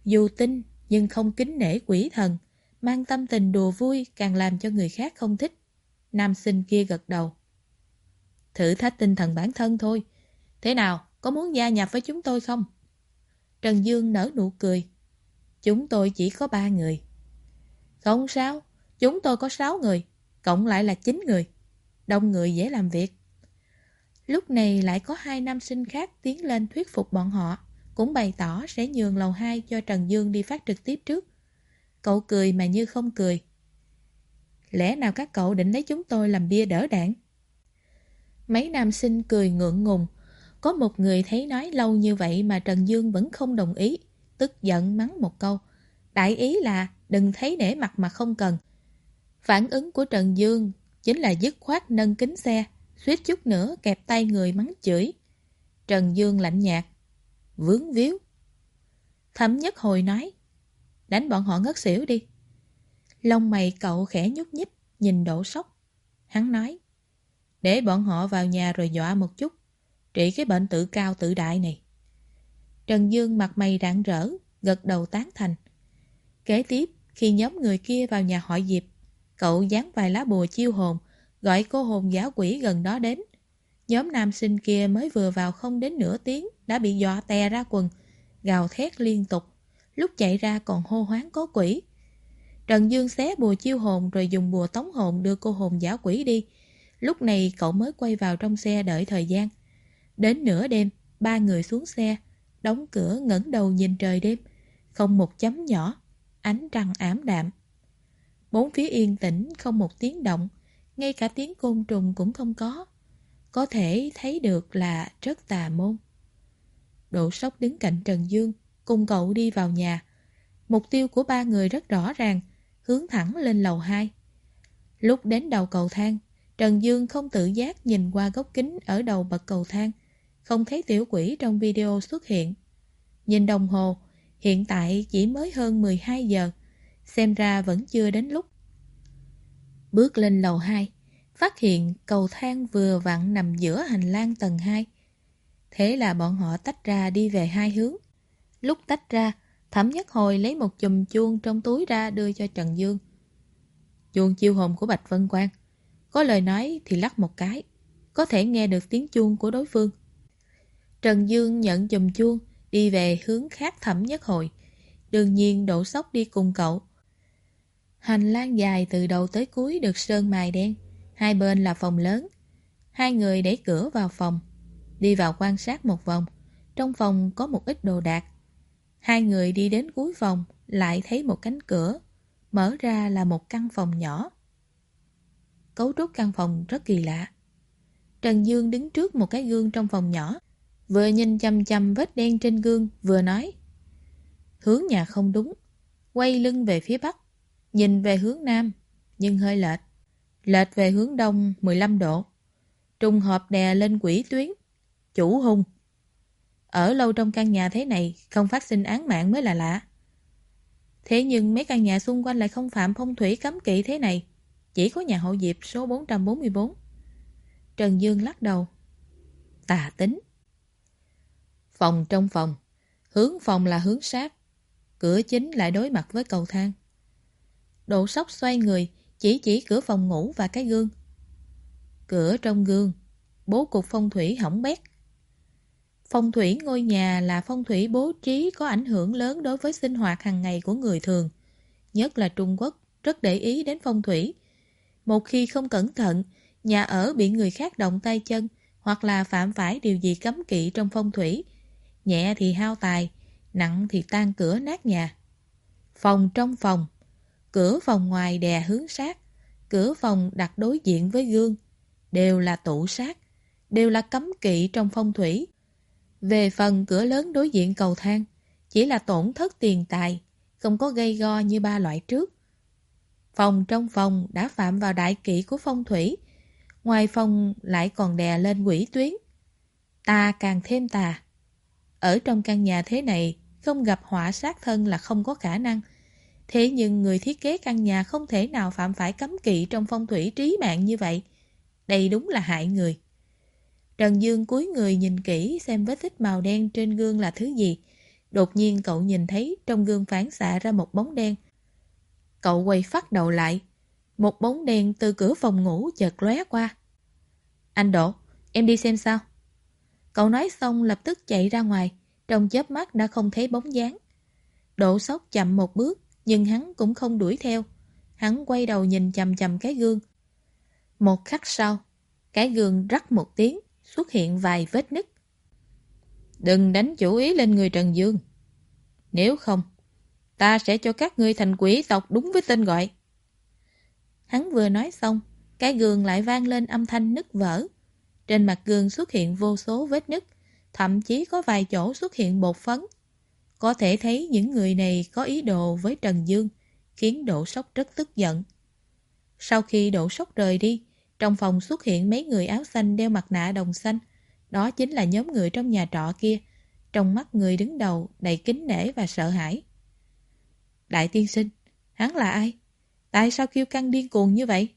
Speaker 1: Dù tin nhưng không kính nể quỷ thần, mang tâm tình đùa vui càng làm cho người khác không thích. Nam sinh kia gật đầu. Thử thách tinh thần bản thân thôi. Thế nào, có muốn gia nhập với chúng tôi không? Trần Dương nở nụ cười. Chúng tôi chỉ có ba người. Không sao, chúng tôi có sáu người, cộng lại là chín người. Đông người dễ làm việc. Lúc này lại có hai nam sinh khác tiến lên thuyết phục bọn họ, cũng bày tỏ sẽ nhường lầu 2 cho Trần Dương đi phát trực tiếp trước. Cậu cười mà như không cười. Lẽ nào các cậu định lấy chúng tôi làm bia đỡ đạn? Mấy nam sinh cười ngượng ngùng. Có một người thấy nói lâu như vậy mà Trần Dương vẫn không đồng ý. Tức giận mắng một câu. Đại ý là đừng thấy nể mặt mà không cần. Phản ứng của Trần Dương chính là dứt khoát nâng kính xe, suýt chút nữa kẹp tay người mắng chửi. Trần Dương lạnh nhạt. Vướng víu. Thẩm nhất hồi nói. Đánh bọn họ ngất xỉu đi. Lông mày cậu khẽ nhúc nhích, nhìn đổ sốc. Hắn nói, để bọn họ vào nhà rồi dọa một chút, trị cái bệnh tự cao tự đại này. Trần Dương mặt mày rạng rỡ, gật đầu tán thành. Kế tiếp, khi nhóm người kia vào nhà họ Diệp, cậu dán vài lá bùa chiêu hồn, gọi cô hồn giả quỷ gần đó đến. Nhóm nam sinh kia mới vừa vào không đến nửa tiếng đã bị dọa tè ra quần, gào thét liên tục. Lúc chạy ra còn hô hoáng có quỷ. Trần Dương xé bùa chiêu hồn rồi dùng bùa tống hồn đưa cô hồn giả quỷ đi. Lúc này cậu mới quay vào trong xe đợi thời gian. Đến nửa đêm, ba người xuống xe, đóng cửa ngẩng đầu nhìn trời đêm. Không một chấm nhỏ, ánh trăng ảm đạm. Bốn phía yên tĩnh, không một tiếng động, ngay cả tiếng côn trùng cũng không có. Có thể thấy được là rất tà môn. Độ sốc đứng cạnh Trần Dương, cùng cậu đi vào nhà. Mục tiêu của ba người rất rõ ràng, hướng thẳng lên lầu 2. Lúc đến đầu cầu thang, Trần Dương không tự giác nhìn qua góc kính ở đầu bậc cầu thang, không thấy tiểu quỷ trong video xuất hiện. Nhìn đồng hồ, hiện tại chỉ mới hơn 12 giờ, xem ra vẫn chưa đến lúc. Bước lên lầu 2, phát hiện cầu thang vừa vặn nằm giữa hành lang tầng 2. Thế là bọn họ tách ra đi về hai hướng. Lúc tách ra, Thẩm nhất hồi lấy một chùm chuông trong túi ra đưa cho Trần Dương. Chuông chiêu hồn của Bạch Vân Quang. Có lời nói thì lắc một cái. Có thể nghe được tiếng chuông của đối phương. Trần Dương nhận chùm chuông, đi về hướng khác thẩm nhất hồi. Đương nhiên đổ sóc đi cùng cậu. Hành lang dài từ đầu tới cuối được sơn mài đen. Hai bên là phòng lớn. Hai người đẩy cửa vào phòng. Đi vào quan sát một vòng. Trong phòng có một ít đồ đạc. Hai người đi đến cuối phòng, lại thấy một cánh cửa. Mở ra là một căn phòng nhỏ. Cấu trúc căn phòng rất kỳ lạ. Trần Dương đứng trước một cái gương trong phòng nhỏ. Vừa nhìn chăm chăm vết đen trên gương, vừa nói. Hướng nhà không đúng. Quay lưng về phía bắc. Nhìn về hướng nam, nhưng hơi lệch. Lệch về hướng đông 15 độ. trùng hợp đè lên quỷ tuyến. Chủ hung. Ở lâu trong căn nhà thế này, không phát sinh án mạng mới là lạ. Thế nhưng mấy căn nhà xung quanh lại không phạm phong thủy cấm kỵ thế này. Chỉ có nhà hậu diệp số 444. Trần Dương lắc đầu. Tà tính. Phòng trong phòng. Hướng phòng là hướng sát. Cửa chính lại đối mặt với cầu thang. Độ sóc xoay người, chỉ chỉ cửa phòng ngủ và cái gương. Cửa trong gương, bố cục phong thủy hỏng bét. Phong thủy ngôi nhà là phong thủy bố trí có ảnh hưởng lớn đối với sinh hoạt hàng ngày của người thường. Nhất là Trung Quốc, rất để ý đến phong thủy. Một khi không cẩn thận, nhà ở bị người khác động tay chân hoặc là phạm phải điều gì cấm kỵ trong phong thủy. Nhẹ thì hao tài, nặng thì tan cửa nát nhà. Phòng trong phòng, cửa phòng ngoài đè hướng sát, cửa phòng đặt đối diện với gương, đều là tủ sát, đều là cấm kỵ trong phong thủy. Về phần cửa lớn đối diện cầu thang, chỉ là tổn thất tiền tài, không có gây go như ba loại trước. Phòng trong phòng đã phạm vào đại kỵ của phong thủy, ngoài phòng lại còn đè lên quỷ tuyến. Ta càng thêm tà. Ở trong căn nhà thế này, không gặp họa sát thân là không có khả năng. Thế nhưng người thiết kế căn nhà không thể nào phạm phải cấm kỵ trong phong thủy trí mạng như vậy. Đây đúng là hại người. Trần Dương cúi người nhìn kỹ xem vết tích màu đen trên gương là thứ gì. Đột nhiên cậu nhìn thấy trong gương phản xạ ra một bóng đen. Cậu quay phát đầu lại. Một bóng đen từ cửa phòng ngủ chợt lóe qua. Anh Độ, em đi xem sao? Cậu nói xong lập tức chạy ra ngoài. Trong chớp mắt đã không thấy bóng dáng. Độ sóc chậm một bước, nhưng hắn cũng không đuổi theo. Hắn quay đầu nhìn chầm chầm cái gương. Một khắc sau, cái gương rắc một tiếng, xuất hiện vài vết nứt. Đừng đánh chủ ý lên người Trần Dương. Nếu không, ta sẽ cho các ngươi thành quỷ tộc đúng với tên gọi. Hắn vừa nói xong, cái gương lại vang lên âm thanh nứt vỡ. Trên mặt gương xuất hiện vô số vết nứt, thậm chí có vài chỗ xuất hiện bột phấn. Có thể thấy những người này có ý đồ với Trần Dương, khiến Độ Sóc rất tức giận. Sau khi Độ Sóc rời đi, trong phòng xuất hiện mấy người áo xanh đeo mặt nạ đồng xanh. Đó chính là nhóm người trong nhà trọ kia. Trong mắt người đứng đầu đầy kính nể và sợ hãi. Đại tiên sinh, hắn là ai? Tại sao kêu căng điên cuồng như vậy?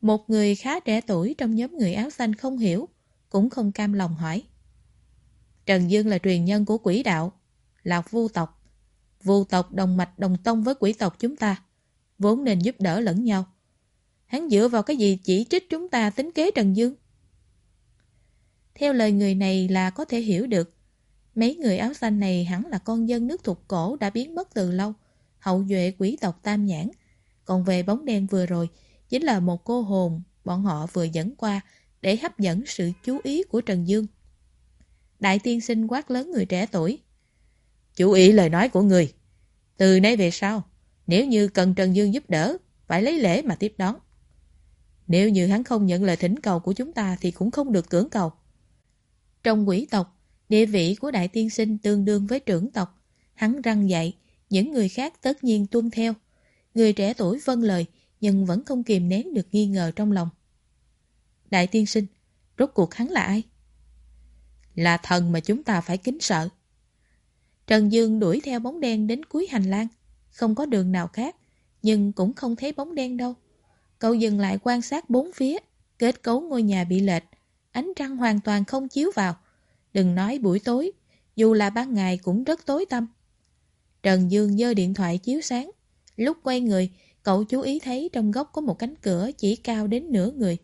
Speaker 1: Một người khá trẻ tuổi trong nhóm người áo xanh không hiểu, cũng không cam lòng hỏi. Trần Dương là truyền nhân của quỷ đạo, là vu tộc. Vu tộc đồng mạch đồng tông với quỷ tộc chúng ta, vốn nên giúp đỡ lẫn nhau. Hắn dựa vào cái gì chỉ trích chúng ta tính kế Trần Dương? Theo lời người này là có thể hiểu được. Mấy người áo xanh này hẳn là con dân nước thuộc cổ đã biến mất từ lâu, hậu duệ quỷ tộc Tam Nhãn. Còn về bóng đen vừa rồi, chính là một cô hồn bọn họ vừa dẫn qua để hấp dẫn sự chú ý của Trần Dương. Đại tiên sinh quát lớn người trẻ tuổi. Chú ý lời nói của người. Từ nay về sau, nếu như cần Trần Dương giúp đỡ, phải lấy lễ mà tiếp đón. Nếu như hắn không nhận lời thỉnh cầu của chúng ta thì cũng không được cưỡng cầu. Trong quỷ tộc, địa vị của đại tiên sinh tương đương với trưởng tộc. Hắn răng dạy, những người khác tất nhiên tuân theo. Người trẻ tuổi vâng lời, nhưng vẫn không kìm nén được nghi ngờ trong lòng. Đại tiên sinh, rốt cuộc hắn là ai? Là thần mà chúng ta phải kính sợ. Trần Dương đuổi theo bóng đen đến cuối hành lang. Không có đường nào khác, nhưng cũng không thấy bóng đen đâu. Cậu dừng lại quan sát bốn phía, kết cấu ngôi nhà bị lệch, ánh trăng hoàn toàn không chiếu vào. Đừng nói buổi tối, dù là ban ngày cũng rất tối tăm. Trần Dương dơ điện thoại chiếu sáng. Lúc quay người, cậu chú ý thấy trong góc có một cánh cửa chỉ cao đến nửa người.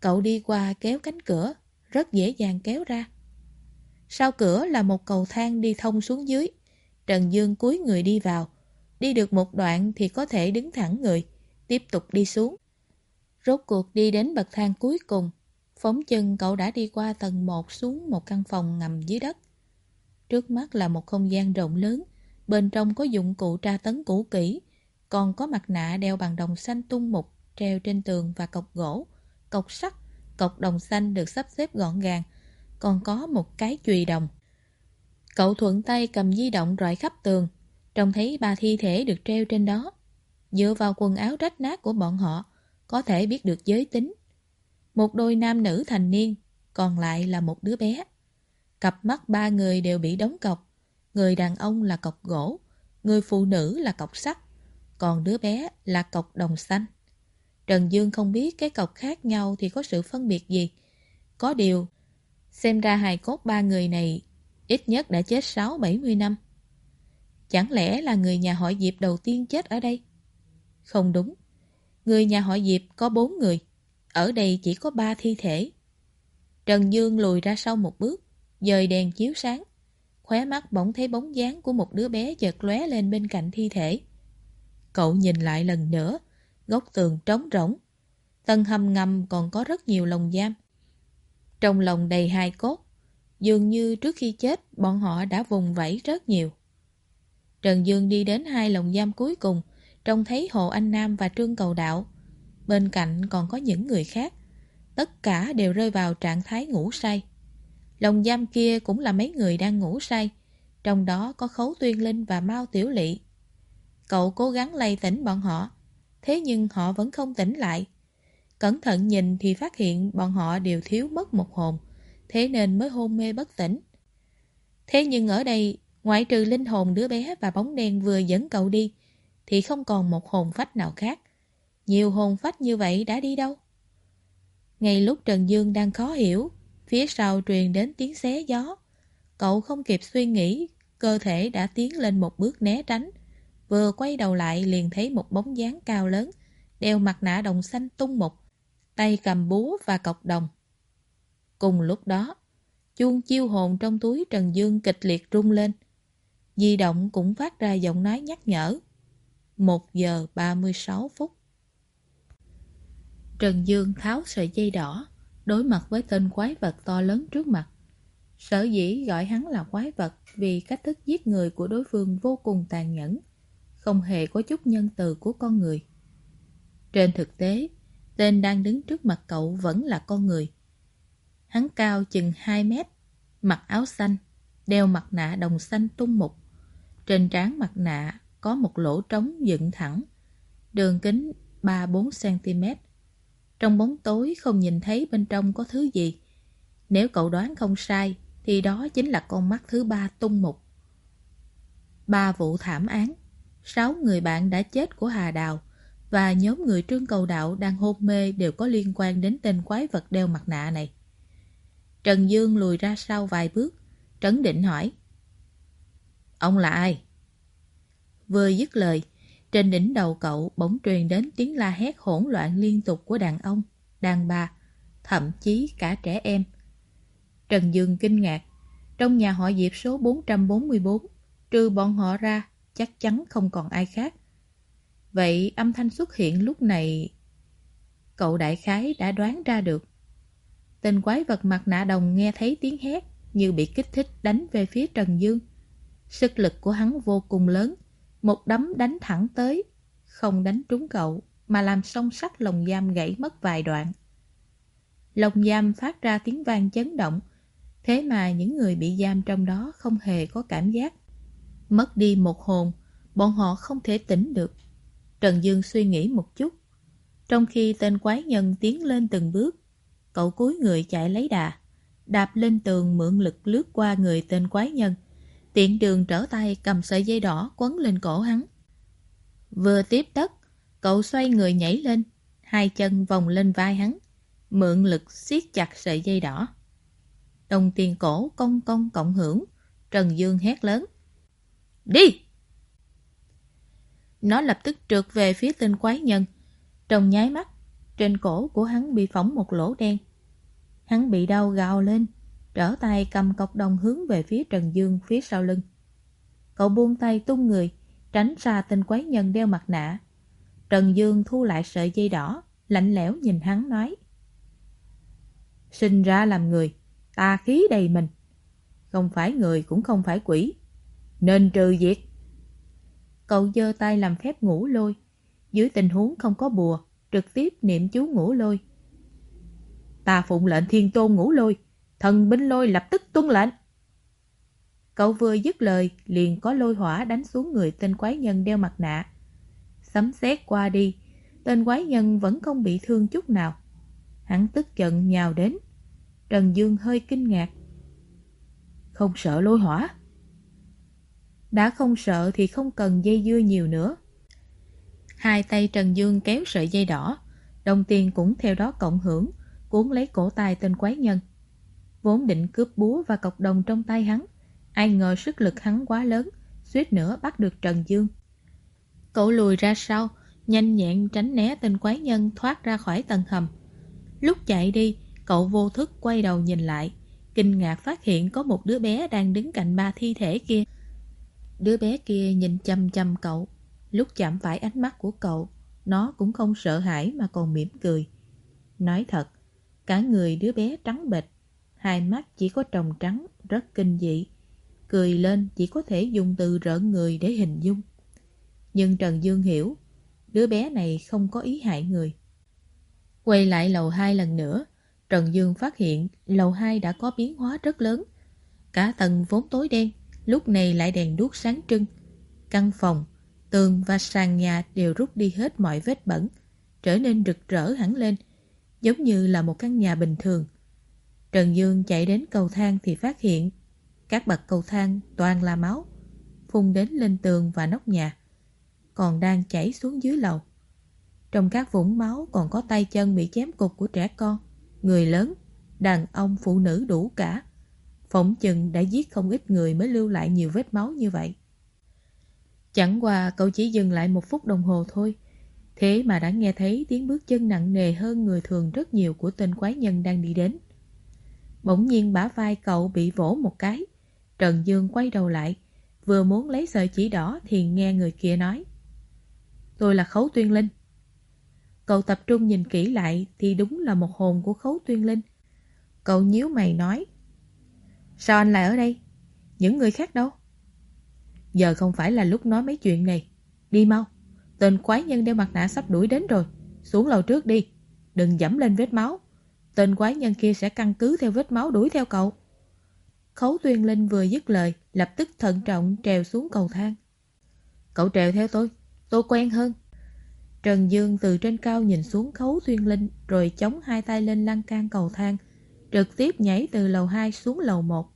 Speaker 1: Cậu đi qua kéo cánh cửa, rất dễ dàng kéo ra. Sau cửa là một cầu thang đi thông xuống dưới. Trần Dương cúi người đi vào. Đi được một đoạn thì có thể đứng thẳng người, tiếp tục đi xuống. Rốt cuộc đi đến bậc thang cuối cùng, phóng chân cậu đã đi qua tầng 1 xuống một căn phòng ngầm dưới đất. Trước mắt là một không gian rộng lớn, bên trong có dụng cụ tra tấn cũ kỹ, còn có mặt nạ đeo bằng đồng xanh tung mục treo trên tường và cọc gỗ, cọc sắt, cọc đồng xanh được sắp xếp gọn gàng, còn có một cái chùy đồng. Cậu thuận tay cầm di động rọi khắp tường, trông thấy ba thi thể được treo trên đó. Dựa vào quần áo rách nát của bọn họ, có thể biết được giới tính. một đôi nam nữ thành niên, còn lại là một đứa bé. Cặp mắt ba người đều bị đóng cọc, người đàn ông là cọc gỗ, người phụ nữ là cọc sắt, còn đứa bé là cọc đồng xanh. Trần Dương không biết cái cọc khác nhau thì có sự phân biệt gì. Có điều, xem ra hài cốt ba người này ít nhất đã chết 6-70 năm. Chẳng lẽ là người nhà họ Diệp đầu tiên chết ở đây? Không đúng. Người nhà họ Diệp có bốn người. Ở đây chỉ có ba thi thể. Trần Dương lùi ra sau một bước, dời đèn chiếu sáng. Khóe mắt bỗng thấy bóng dáng của một đứa bé chợt lóe lên bên cạnh thi thể. Cậu nhìn lại lần nữa, góc tường trống rỗng. Tân hầm ngầm còn có rất nhiều lồng giam. Trong lòng đầy hai cốt, dường như trước khi chết bọn họ đã vùng vẫy rất nhiều. Trần Dương đi đến hai lồng giam cuối cùng, trông thấy Hồ Anh Nam và Trương Cầu Đạo. Bên cạnh còn có những người khác. Tất cả đều rơi vào trạng thái ngủ say. Lồng giam kia cũng là mấy người đang ngủ say. Trong đó có Khấu Tuyên Linh và Mao Tiểu Lị. Cậu cố gắng lay tỉnh bọn họ. Thế nhưng họ vẫn không tỉnh lại. Cẩn thận nhìn thì phát hiện bọn họ đều thiếu mất một hồn. Thế nên mới hôn mê bất tỉnh. Thế nhưng ở đây, ngoại trừ linh hồn đứa bé và bóng đen vừa dẫn cậu đi, thì không còn một hồn phách nào khác. Nhiều hồn phách như vậy đã đi đâu? Ngay lúc Trần Dương đang khó hiểu, phía sau truyền đến tiếng xé gió. Cậu không kịp suy nghĩ, cơ thể đã tiến lên một bước né tránh. Vừa quay đầu lại liền thấy một bóng dáng cao lớn, đeo mặt nạ đồng xanh tung mục, tay cầm búa và cọc đồng. Cùng lúc đó, chuông chiêu hồn trong túi Trần Dương kịch liệt rung lên. Di động cũng phát ra giọng nói nhắc nhở. 1 giờ 36 phút. Trần Dương tháo sợi dây đỏ, đối mặt với tên quái vật to lớn trước mặt. Sở dĩ gọi hắn là quái vật vì cách thức giết người của đối phương vô cùng tàn nhẫn, không hề có chút nhân từ của con người. Trên thực tế, tên đang đứng trước mặt cậu vẫn là con người. Hắn cao chừng 2 mét, mặc áo xanh, đeo mặt nạ đồng xanh tung mục. Trên trán mặt nạ có một lỗ trống dựng thẳng, đường kính 3-4cm. Trong bóng tối không nhìn thấy bên trong có thứ gì. Nếu cậu đoán không sai, thì đó chính là con mắt thứ ba tung mục. Ba vụ thảm án, sáu người bạn đã chết của Hà Đào và nhóm người trương cầu đạo đang hôn mê đều có liên quan đến tên quái vật đeo mặt nạ này. Trần Dương lùi ra sau vài bước, trấn định hỏi. Ông là ai? Vừa dứt lời, trên đỉnh đầu cậu bỗng truyền đến tiếng la hét hỗn loạn liên tục của đàn ông, đàn bà, thậm chí cả trẻ em. Trần Dương kinh ngạc, trong nhà họ Diệp số 444, trừ bọn họ ra, chắc chắn không còn ai khác. Vậy âm thanh xuất hiện lúc này... Cậu đại khái đã đoán ra được. Tên quái vật mặt nạ đồng nghe thấy tiếng hét như bị kích thích đánh về phía Trần Dương. Sức lực của hắn vô cùng lớn, một đấm đánh thẳng tới, không đánh trúng cậu, mà làm song sắt lồng giam gãy mất vài đoạn. Lồng giam phát ra tiếng vang chấn động, thế mà những người bị giam trong đó không hề có cảm giác. Mất đi một hồn, bọn họ không thể tỉnh được. Trần Dương suy nghĩ một chút. Trong khi tên quái nhân tiến lên từng bước, cậu cúi người chạy lấy đà, đạp lên tường mượn lực lướt qua người tên quái nhân, Tiện đường trở tay cầm sợi dây đỏ quấn lên cổ hắn. Vừa tiếp đất, cậu xoay người nhảy lên, hai chân vòng lên vai hắn, mượn lực siết chặt sợi dây đỏ. Đồng tiền cổ công công cộng hưởng, Trần Dương hét lớn. Đi! Nó lập tức trượt về phía tên quái nhân. Trong nháy mắt, trên cổ của hắn bị phỏng một lỗ đen. Hắn bị đau gào lên, trở tay cầm cọc đồng hướng về phía Trần Dương phía sau lưng. Cậu buông tay tung người, tránh xa tên quái nhân đeo mặt nạ. Trần Dương thu lại sợi dây đỏ, lạnh lẽo nhìn hắn nói. Sinh ra làm người, ta khí đầy mình. Không phải người cũng không phải quỷ. Nên trừ diệt. Cậu giơ tay làm phép ngủ lôi. Dưới tình huống không có bùa, trực tiếp niệm chú ngủ lôi. Ta phụng lệnh thiên tôn ngủ lôi, Thần binh lôi lập tức tuân lệnh. Cậu vừa dứt lời, liền có lôi hỏa đánh xuống người tên quái nhân đeo mặt nạ. Sấm sét qua đi, tên quái nhân vẫn không bị thương chút nào. Hắn tức giận nhào đến. Trần Dương hơi kinh ngạc. Không sợ lôi hỏa? Đã không sợ thì không cần dây dưa nhiều nữa. Hai tay Trần Dương kéo sợi dây đỏ, đồng tiền cũng theo đó cộng hưởng, cuốn lấy cổ tay tên quái nhân. Vốn định cướp búa và cọc đồng trong tay hắn, ai ngờ sức lực hắn quá lớn, suýt nữa bắt được Trần Dương. Cậu lùi ra sau, nhanh nhẹn tránh né tên quái nhân thoát ra khỏi tầng hầm. Lúc chạy đi, cậu vô thức quay đầu nhìn lại, kinh ngạc phát hiện có một đứa bé đang đứng cạnh ba thi thể kia. Đứa bé kia nhìn chăm chăm cậu, lúc chạm phải ánh mắt của cậu, nó cũng không sợ hãi mà còn mỉm cười. Nói thật, cả người đứa bé trắng bệch, hai mắt chỉ có tròng trắng, rất kinh dị. Cười lên chỉ có thể dùng từ rợn người để hình dung. Nhưng Trần Dương hiểu, đứa bé này không có ý hại người. Quay lại lầu 2 lần nữa, Trần Dương phát hiện lầu 2 đã có biến hóa rất lớn. Cả tầng vốn tối đen, lúc này lại đèn đuốc sáng trưng. Căn phòng, tường và sàn nhà đều rút đi hết mọi vết bẩn, trở nên rực rỡ hẳn lên, giống như là một căn nhà bình thường. Trần Dương chạy đến cầu thang thì phát hiện các bậc cầu thang toàn là máu, phun đến lên tường và nóc nhà, còn đang chảy xuống dưới lầu. Trong các vũng máu còn có tay chân bị chém cục của trẻ con, người lớn, đàn ông, phụ nữ đủ cả. Phỏng chừng đã giết không ít người mới lưu lại nhiều vết máu như vậy. Chẳng qua cậu chỉ dừng lại một phút đồng hồ thôi. Thế mà đã nghe thấy tiếng bước chân nặng nề hơn người thường rất nhiều của tên quái nhân đang đi đến. Bỗng nhiên bả vai cậu bị vỗ một cái. Trần Dương quay đầu lại, vừa muốn lấy sợi chỉ đỏ thì nghe người kia nói. Tôi là Khấu Tuyên Linh. Cậu tập trung nhìn kỹ lại thì đúng là một hồn của Khấu Tuyên Linh. Cậu nhíu mày nói. Sao anh lại ở đây? Những người khác đâu? Giờ không phải là lúc nói mấy chuyện này. Đi mau. Tên quái nhân đeo mặt nạ sắp đuổi đến rồi. Xuống lầu trước đi. Đừng dẫm lên vết máu. Tên quái nhân kia sẽ căn cứ theo vết máu đuổi theo cậu. Khấu Tuyên Linh vừa dứt lời, lập tức thận trọng trèo xuống cầu thang. Cậu trèo theo tôi, tôi quen hơn. Trần Dương từ trên cao nhìn xuống Khấu Tuyên Linh rồi chống hai tay lên lan can cầu thang, trực tiếp nhảy từ lầu 2 xuống lầu 1.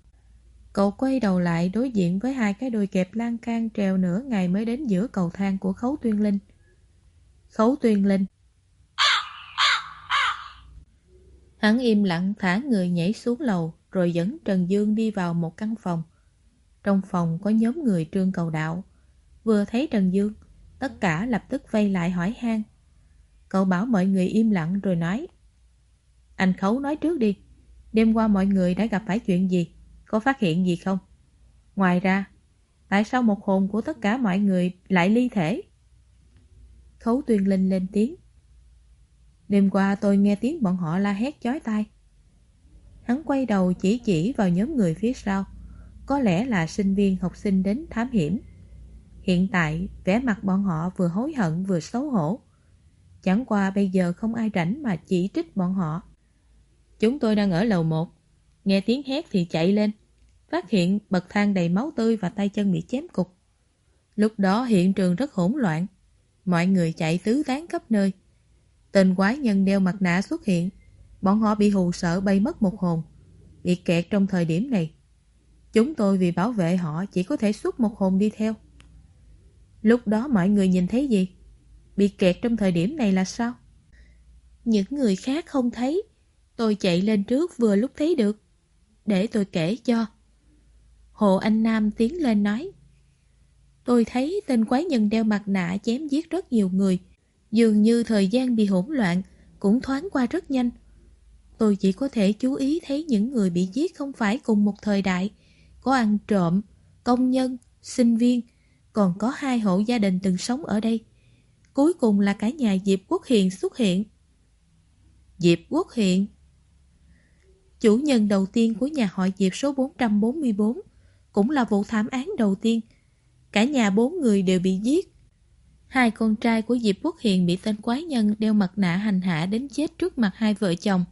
Speaker 1: Cậu quay đầu lại đối diện với hai cái đôi kẹp lan can treo nửa ngày mới đến giữa cầu thang của Khấu Tuyên Linh. Khấu Tuyên Linh Hắn im lặng thả người nhảy xuống lầu rồi dẫn Trần Dương đi vào một căn phòng. Trong phòng có nhóm người trương cầu đạo. Vừa thấy Trần Dương, tất cả lập tức vây lại hỏi han. Cậu bảo mọi người im lặng rồi nói. Anh Khấu nói trước đi, đêm qua mọi người đã gặp phải chuyện gì? Có phát hiện gì không? Ngoài ra, tại sao một hồn của tất cả mọi người lại ly thể? Khấu tuyên linh lên tiếng. Đêm qua tôi nghe tiếng bọn họ la hét chói tai. Hắn quay đầu chỉ chỉ vào nhóm người phía sau. Có lẽ là sinh viên học sinh đến thám hiểm. Hiện tại, vẻ mặt bọn họ vừa hối hận vừa xấu hổ. Chẳng qua bây giờ không ai rảnh mà chỉ trích bọn họ. Chúng tôi đang ở lầu 1. Nghe tiếng hét thì chạy lên. Phát hiện bậc thang đầy máu tươi và tay chân bị chém cục. Lúc đó hiện trường rất hỗn loạn. Mọi người chạy tứ tán khắp nơi. Tên quái nhân đeo mặt nạ xuất hiện. Bọn họ bị hù sợ bay mất một hồn. Bị kẹt trong thời điểm này. Chúng tôi vì bảo vệ họ chỉ có thể xuất một hồn đi theo. Lúc đó mọi người nhìn thấy gì? Bị kẹt trong thời điểm này là sao? Những người khác không thấy. Tôi chạy lên trước vừa lúc thấy được. Để tôi kể cho. Hồ Anh Nam tiến lên nói. Tôi thấy tên quái nhân đeo mặt nạ chém giết rất nhiều người. Dường như thời gian bị hỗn loạn, cũng thoáng qua rất nhanh. Tôi chỉ có thể chú ý thấy những người bị giết không phải cùng một thời đại. Có ăn trộm, công nhân, sinh viên, còn có hai hộ gia đình từng sống ở đây. Cuối cùng là cả nhà Diệp Quốc Hiền xuất hiện. Diệp Quốc Hiền Chủ nhân đầu tiên của nhà họ Diệp số 444 cũng là vụ thảm án đầu tiên. Cả nhà bốn người đều bị giết. Hai con trai của Diệp Quốc Hiền bị tên quái nhân đeo mặt nạ hành hạ đến chết trước mặt hai vợ chồng.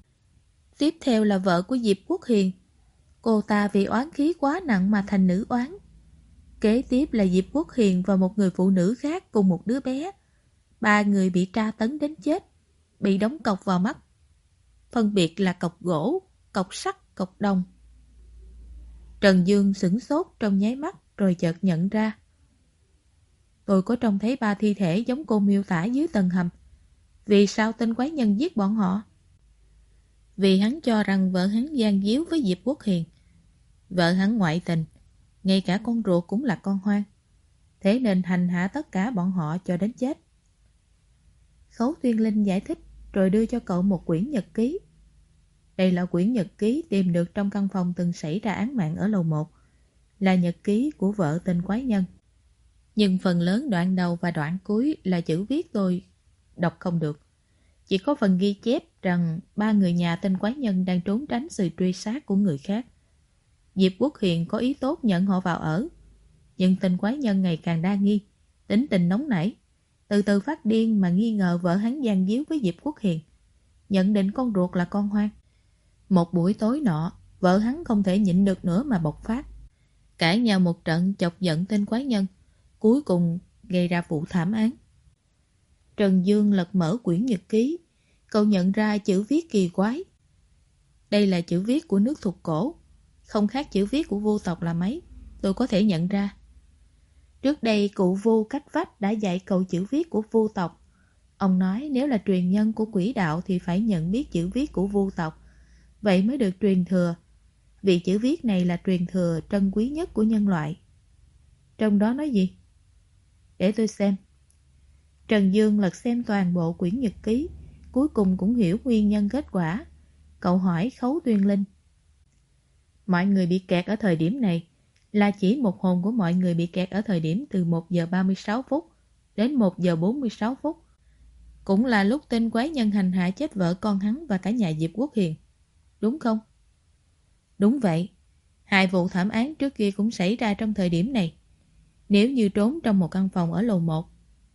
Speaker 1: Tiếp theo là vợ của Diệp Quốc Hiền. Cô ta vì oán khí quá nặng mà thành nữ oán. Kế tiếp là Diệp Quốc Hiền và một người phụ nữ khác cùng một đứa bé. Ba người bị tra tấn đến chết, bị đóng cọc vào mắt. phân biệt là cọc gỗ, cọc sắt, cọc đồng. Trần Dương sửng sốt trong nháy mắt rồi chợt nhận ra. Tôi có trông thấy ba thi thể giống cô miêu tả dưới tầng hầm. Vì sao tên quái nhân giết bọn họ? Vì hắn cho rằng vợ hắn gian díu với Diệp Quốc Hiền. Vợ hắn ngoại tình, ngay cả con ruột cũng là con hoang. Thế nên hành hạ tất cả bọn họ cho đến chết. Khấu Tuyên Linh giải thích rồi đưa cho cậu một quyển nhật ký. Đây là quyển nhật ký tìm được trong căn phòng từng xảy ra án mạng ở lầu 1. Là nhật ký của vợ tên quái nhân. Nhưng phần lớn đoạn đầu và đoạn cuối là chữ viết tôi đọc không được. Chỉ có phần ghi chép rằng ba người nhà tên quái nhân đang trốn tránh sự truy sát của người khác. Diệp Quốc Hiền có ý tốt nhận họ vào ở. Nhưng tên quái nhân ngày càng đa nghi, tính tình nóng nảy. Từ từ phát điên mà nghi ngờ vợ hắn gian díu với Diệp Quốc Hiền. Nhận định con ruột là con hoang. Một buổi tối nọ, vợ hắn không thể nhịn được nữa mà bộc phát. Cãi nhau một trận chọc giận tên quái nhân, cuối cùng gây ra vụ thảm án. Trần Dương lật mở quyển nhật ký, cậu nhận ra chữ viết kỳ quái. Đây là chữ viết của nước thuộc cổ, không khác chữ viết của vô tộc là mấy, tôi có thể nhận ra. Trước đây cụ vô cách vách đã dạy cậu chữ viết của vô tộc. Ông nói nếu là truyền nhân của quỷ đạo thì phải nhận biết chữ viết của vô tộc, vậy mới được truyền thừa. Vì chữ viết này là truyền thừa trân quý nhất của nhân loại. Trong đó nói gì? Để tôi xem. Trần Dương lật xem toàn bộ quyển nhật ký, cuối cùng cũng hiểu nguyên nhân kết quả. Cậu hỏi Khấu Tuyên Linh. Mọi người bị kẹt ở thời điểm này là chỉ một hồn của mọi người bị kẹt ở thời điểm từ 1 giờ 36 phút đến 1 giờ 46 phút. Cũng là lúc tên quái nhân hành hạ chết vợ con hắn và cả nhà Diệp Quốc Hiền. Đúng không? Đúng vậy. Hai vụ thảm án trước kia cũng xảy ra trong thời điểm này. Nếu như trốn trong một căn phòng ở lầu 1,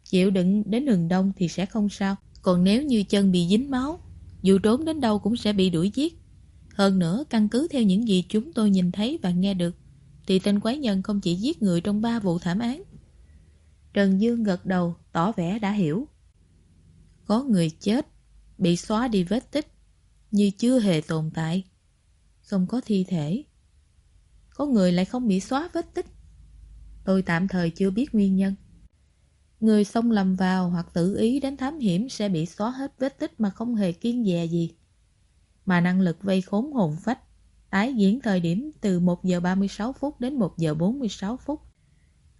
Speaker 1: chịu đựng đến đường đông thì sẽ không sao. Còn nếu như chân bị dính máu, dù trốn đến đâu cũng sẽ bị đuổi giết. Hơn nữa, căn cứ theo những gì chúng tôi nhìn thấy và nghe được, thì tên quái nhân không chỉ giết người trong ba vụ thảm án. Trần Dương gật đầu, tỏ vẻ đã hiểu. Có người chết, bị xóa đi vết tích, như chưa hề tồn tại. Không có thi thể. Có người lại không bị xóa vết tích. Tôi tạm thời chưa biết nguyên nhân. Người xông lầm vào hoặc tự ý đến thám hiểm sẽ bị xóa hết vết tích mà không hề kiên dè gì. Mà năng lực vây khốn hồn phách tái diễn thời điểm từ 1 giờ 36 phút đến 1 giờ 46 phút.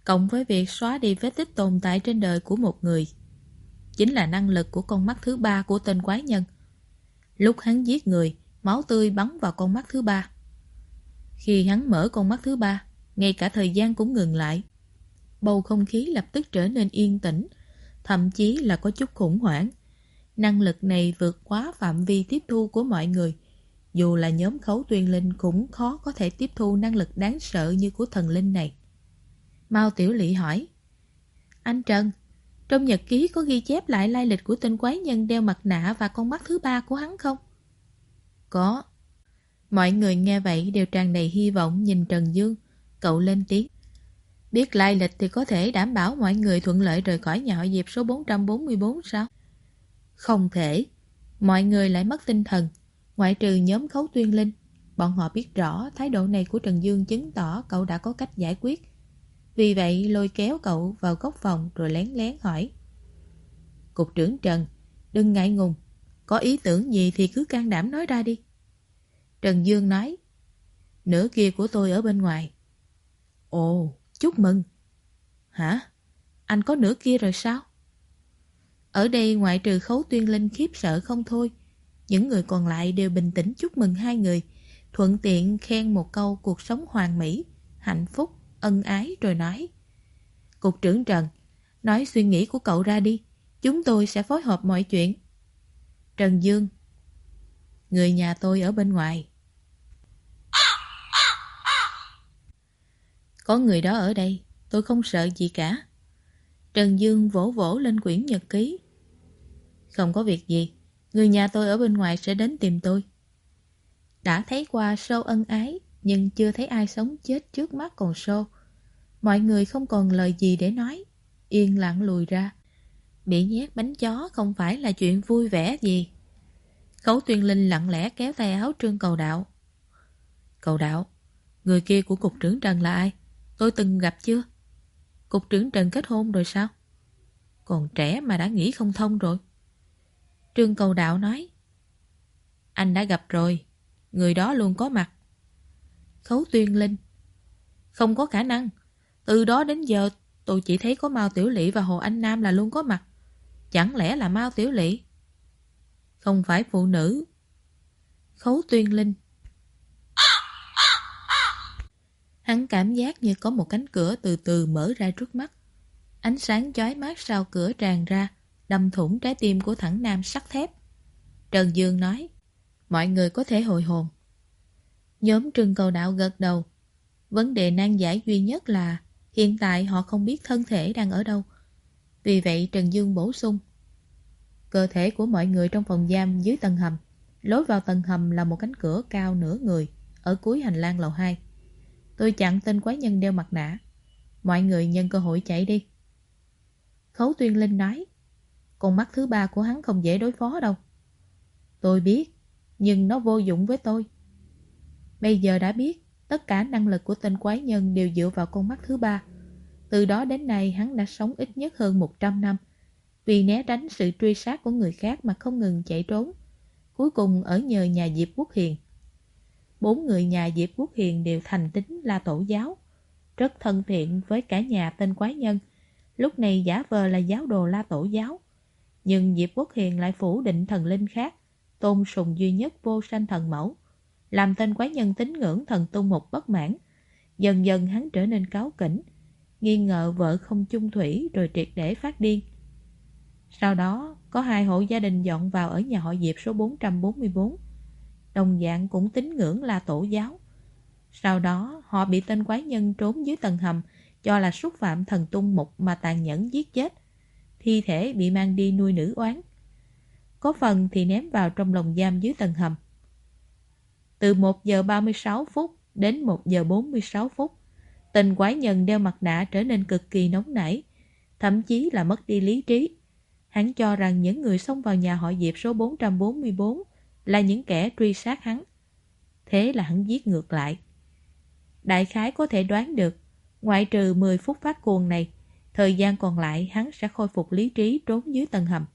Speaker 1: Cộng với việc xóa đi vết tích tồn tại trên đời của một người. Chính là năng lực của con mắt thứ ba của tên quái nhân. Lúc hắn giết người, máu tươi bắn vào con mắt thứ ba. Khi hắn mở con mắt thứ ba, ngay cả thời gian cũng ngừng lại. Bầu không khí lập tức trở nên yên tĩnh, thậm chí là có chút khủng hoảng. Năng lực này vượt quá phạm vi tiếp thu của mọi người. Dù là nhóm khấu tuyên linh cũng khó có thể tiếp thu năng lực đáng sợ như của thần linh này. Mao Tiểu Lị hỏi Anh Trần, trong nhật ký có ghi chép lại lai lịch của tên quái nhân đeo mặt nạ và con mắt thứ ba của hắn không? Có. Mọi người nghe vậy đều tràn đầy hy vọng nhìn Trần Dương. Cậu lên tiếng. Biết lai lịch thì có thể đảm bảo mọi người thuận lợi rời khỏi nhà họ Diệp số 444 sao? Không thể. Mọi người lại mất tinh thần. Ngoại trừ nhóm khấu tuyên linh. Bọn họ biết rõ thái độ này của Trần Dương chứng tỏ cậu đã có cách giải quyết. Vì vậy lôi kéo cậu vào góc phòng rồi lén lén hỏi. Cục trưởng Trần, đừng ngại ngùng. Có ý tưởng gì thì cứ can đảm nói ra đi. Trần Dương nói. Nửa kia của tôi ở bên ngoài. Ồ, chúc mừng. Hả? Anh có nửa kia rồi sao? Ở đây ngoại trừ khấu tuyên linh khiếp sợ không thôi. Những người còn lại đều bình tĩnh chúc mừng hai người. Thuận tiện khen một câu cuộc sống hoàn mỹ, hạnh phúc, ân ái rồi nói. Cục trưởng Trần, nói suy nghĩ của cậu ra đi. Chúng tôi sẽ phối hợp mọi chuyện. Trần Dương Người nhà tôi ở bên ngoài. Có người đó ở đây, tôi không sợ gì cả. Trần Dương vỗ vỗ lên quyển nhật ký. Không có việc gì, người nhà tôi ở bên ngoài sẽ đến tìm tôi. Đã thấy qua sâu ân ái, nhưng chưa thấy ai sống chết trước mắt còn sâu. Mọi người không còn lời gì để nói, yên lặng lùi ra. Bị nhét bánh chó không phải là chuyện vui vẻ gì. Khấu tuyên linh lặng lẽ kéo tay áo trương cầu đạo. Cầu đạo, người kia của cục trưởng Trần là ai? Tôi từng gặp chưa? Cục trưởng Trần kết hôn rồi sao? Còn trẻ mà đã nghĩ không thông rồi. Trương cầu đạo nói. Anh đã gặp rồi, người đó luôn có mặt. Khấu tuyên linh. Không có khả năng. Từ đó đến giờ tôi chỉ thấy có Mao Tiểu Lị và Hồ Anh Nam là luôn có mặt. Chẳng lẽ là Mao Tiểu Lị? Không phải phụ nữ. Khấu tuyên linh. Hắn cảm giác như có một cánh cửa từ từ mở ra trước mắt. Ánh sáng chói mát sau cửa tràn ra, đâm thủng trái tim của thẳng nam sắt thép. Trần Dương nói, mọi người có thể hồi hồn. Nhóm trưng cầu đạo gật đầu. Vấn đề nan giải duy nhất là hiện tại họ không biết thân thể đang ở đâu. Vì vậy Trần Dương bổ sung. Cơ thể của mọi người trong phòng giam dưới tầng hầm. Lối vào tầng hầm là một cánh cửa cao nửa người ở cuối hành lang lầu 2. Tôi chặn tên quái nhân đeo mặt nạ. Mọi người nhân cơ hội chạy đi. Khấu Tuyên Linh nói Con mắt thứ ba của hắn không dễ đối phó đâu. Tôi biết, nhưng nó vô dụng với tôi. Bây giờ đã biết, tất cả năng lực của tên quái nhân đều dựa vào con mắt thứ ba. Từ đó đến nay hắn đã sống ít nhất hơn 100 năm. Vì né tránh sự truy sát của người khác mà không ngừng chạy trốn. Cuối cùng ở nhờ nhà Diệp Quốc Hiền. Bốn người nhà Diệp Quốc Hiền đều thành tính là tổ giáo. Rất thân thiện với cả nhà tên quái nhân. Lúc này giả vờ là giáo đồ la tổ giáo. Nhưng Diệp Quốc Hiền lại phủ định thần linh khác, tôn sùng duy nhất vô sanh thần mẫu làm tên quái nhân tín ngưỡng thần tung một bất mãn. Dần dần hắn trở nên cáo kỉnh, nghi ngờ vợ không chung thủy rồi triệt để phát điên. Sau đó, có hai hộ gia đình dọn vào ở nhà họ Diệp số 444. Đồng dạng cũng tín ngưỡng là tổ giáo. Sau đó, họ bị tên quái nhân trốn dưới tầng hầm cho là xúc phạm thần tung mục mà tàn nhẫn giết chết. Thi thể bị mang đi nuôi nữ oán. Có phần thì ném vào trong lồng giam dưới tầng hầm. Từ 1 giờ 36 phút đến 1 giờ 46 phút, tình quái nhân đeo mặt nạ trở nên cực kỳ nóng nảy, thậm chí là mất đi lý trí. Hắn cho rằng những người xông vào nhà họ Diệp số 444 là những kẻ truy sát hắn. Thế là hắn giết ngược lại. Đại khái có thể đoán được, ngoại trừ 10 phút phát cuồng này, thời gian còn lại hắn sẽ khôi phục lý trí trốn dưới tầng hầm.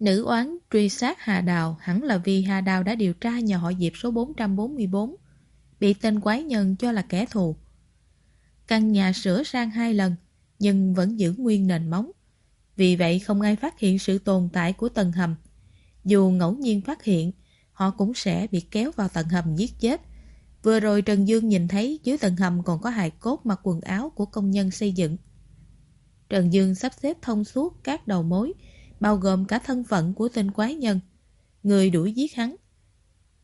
Speaker 1: Nữ oán truy sát Hà Đào hẳn là vì Hà Đào đã điều tra nhà họ Diệp số 444, bị tên quái nhân cho là kẻ thù. Căn nhà sửa sang hai lần, nhưng vẫn giữ nguyên nền móng. Vì vậy không ai phát hiện sự tồn tại của tầng hầm. Dù ngẫu nhiên phát hiện, họ cũng sẽ bị kéo vào tầng hầm giết chết. Vừa rồi Trần Dương nhìn thấy dưới tầng hầm còn có hài cốt mặc quần áo của công nhân xây dựng. Trần Dương sắp xếp thông suốt các đầu mối, bao gồm cả thân phận của tên quái nhân, người đuổi giết hắn.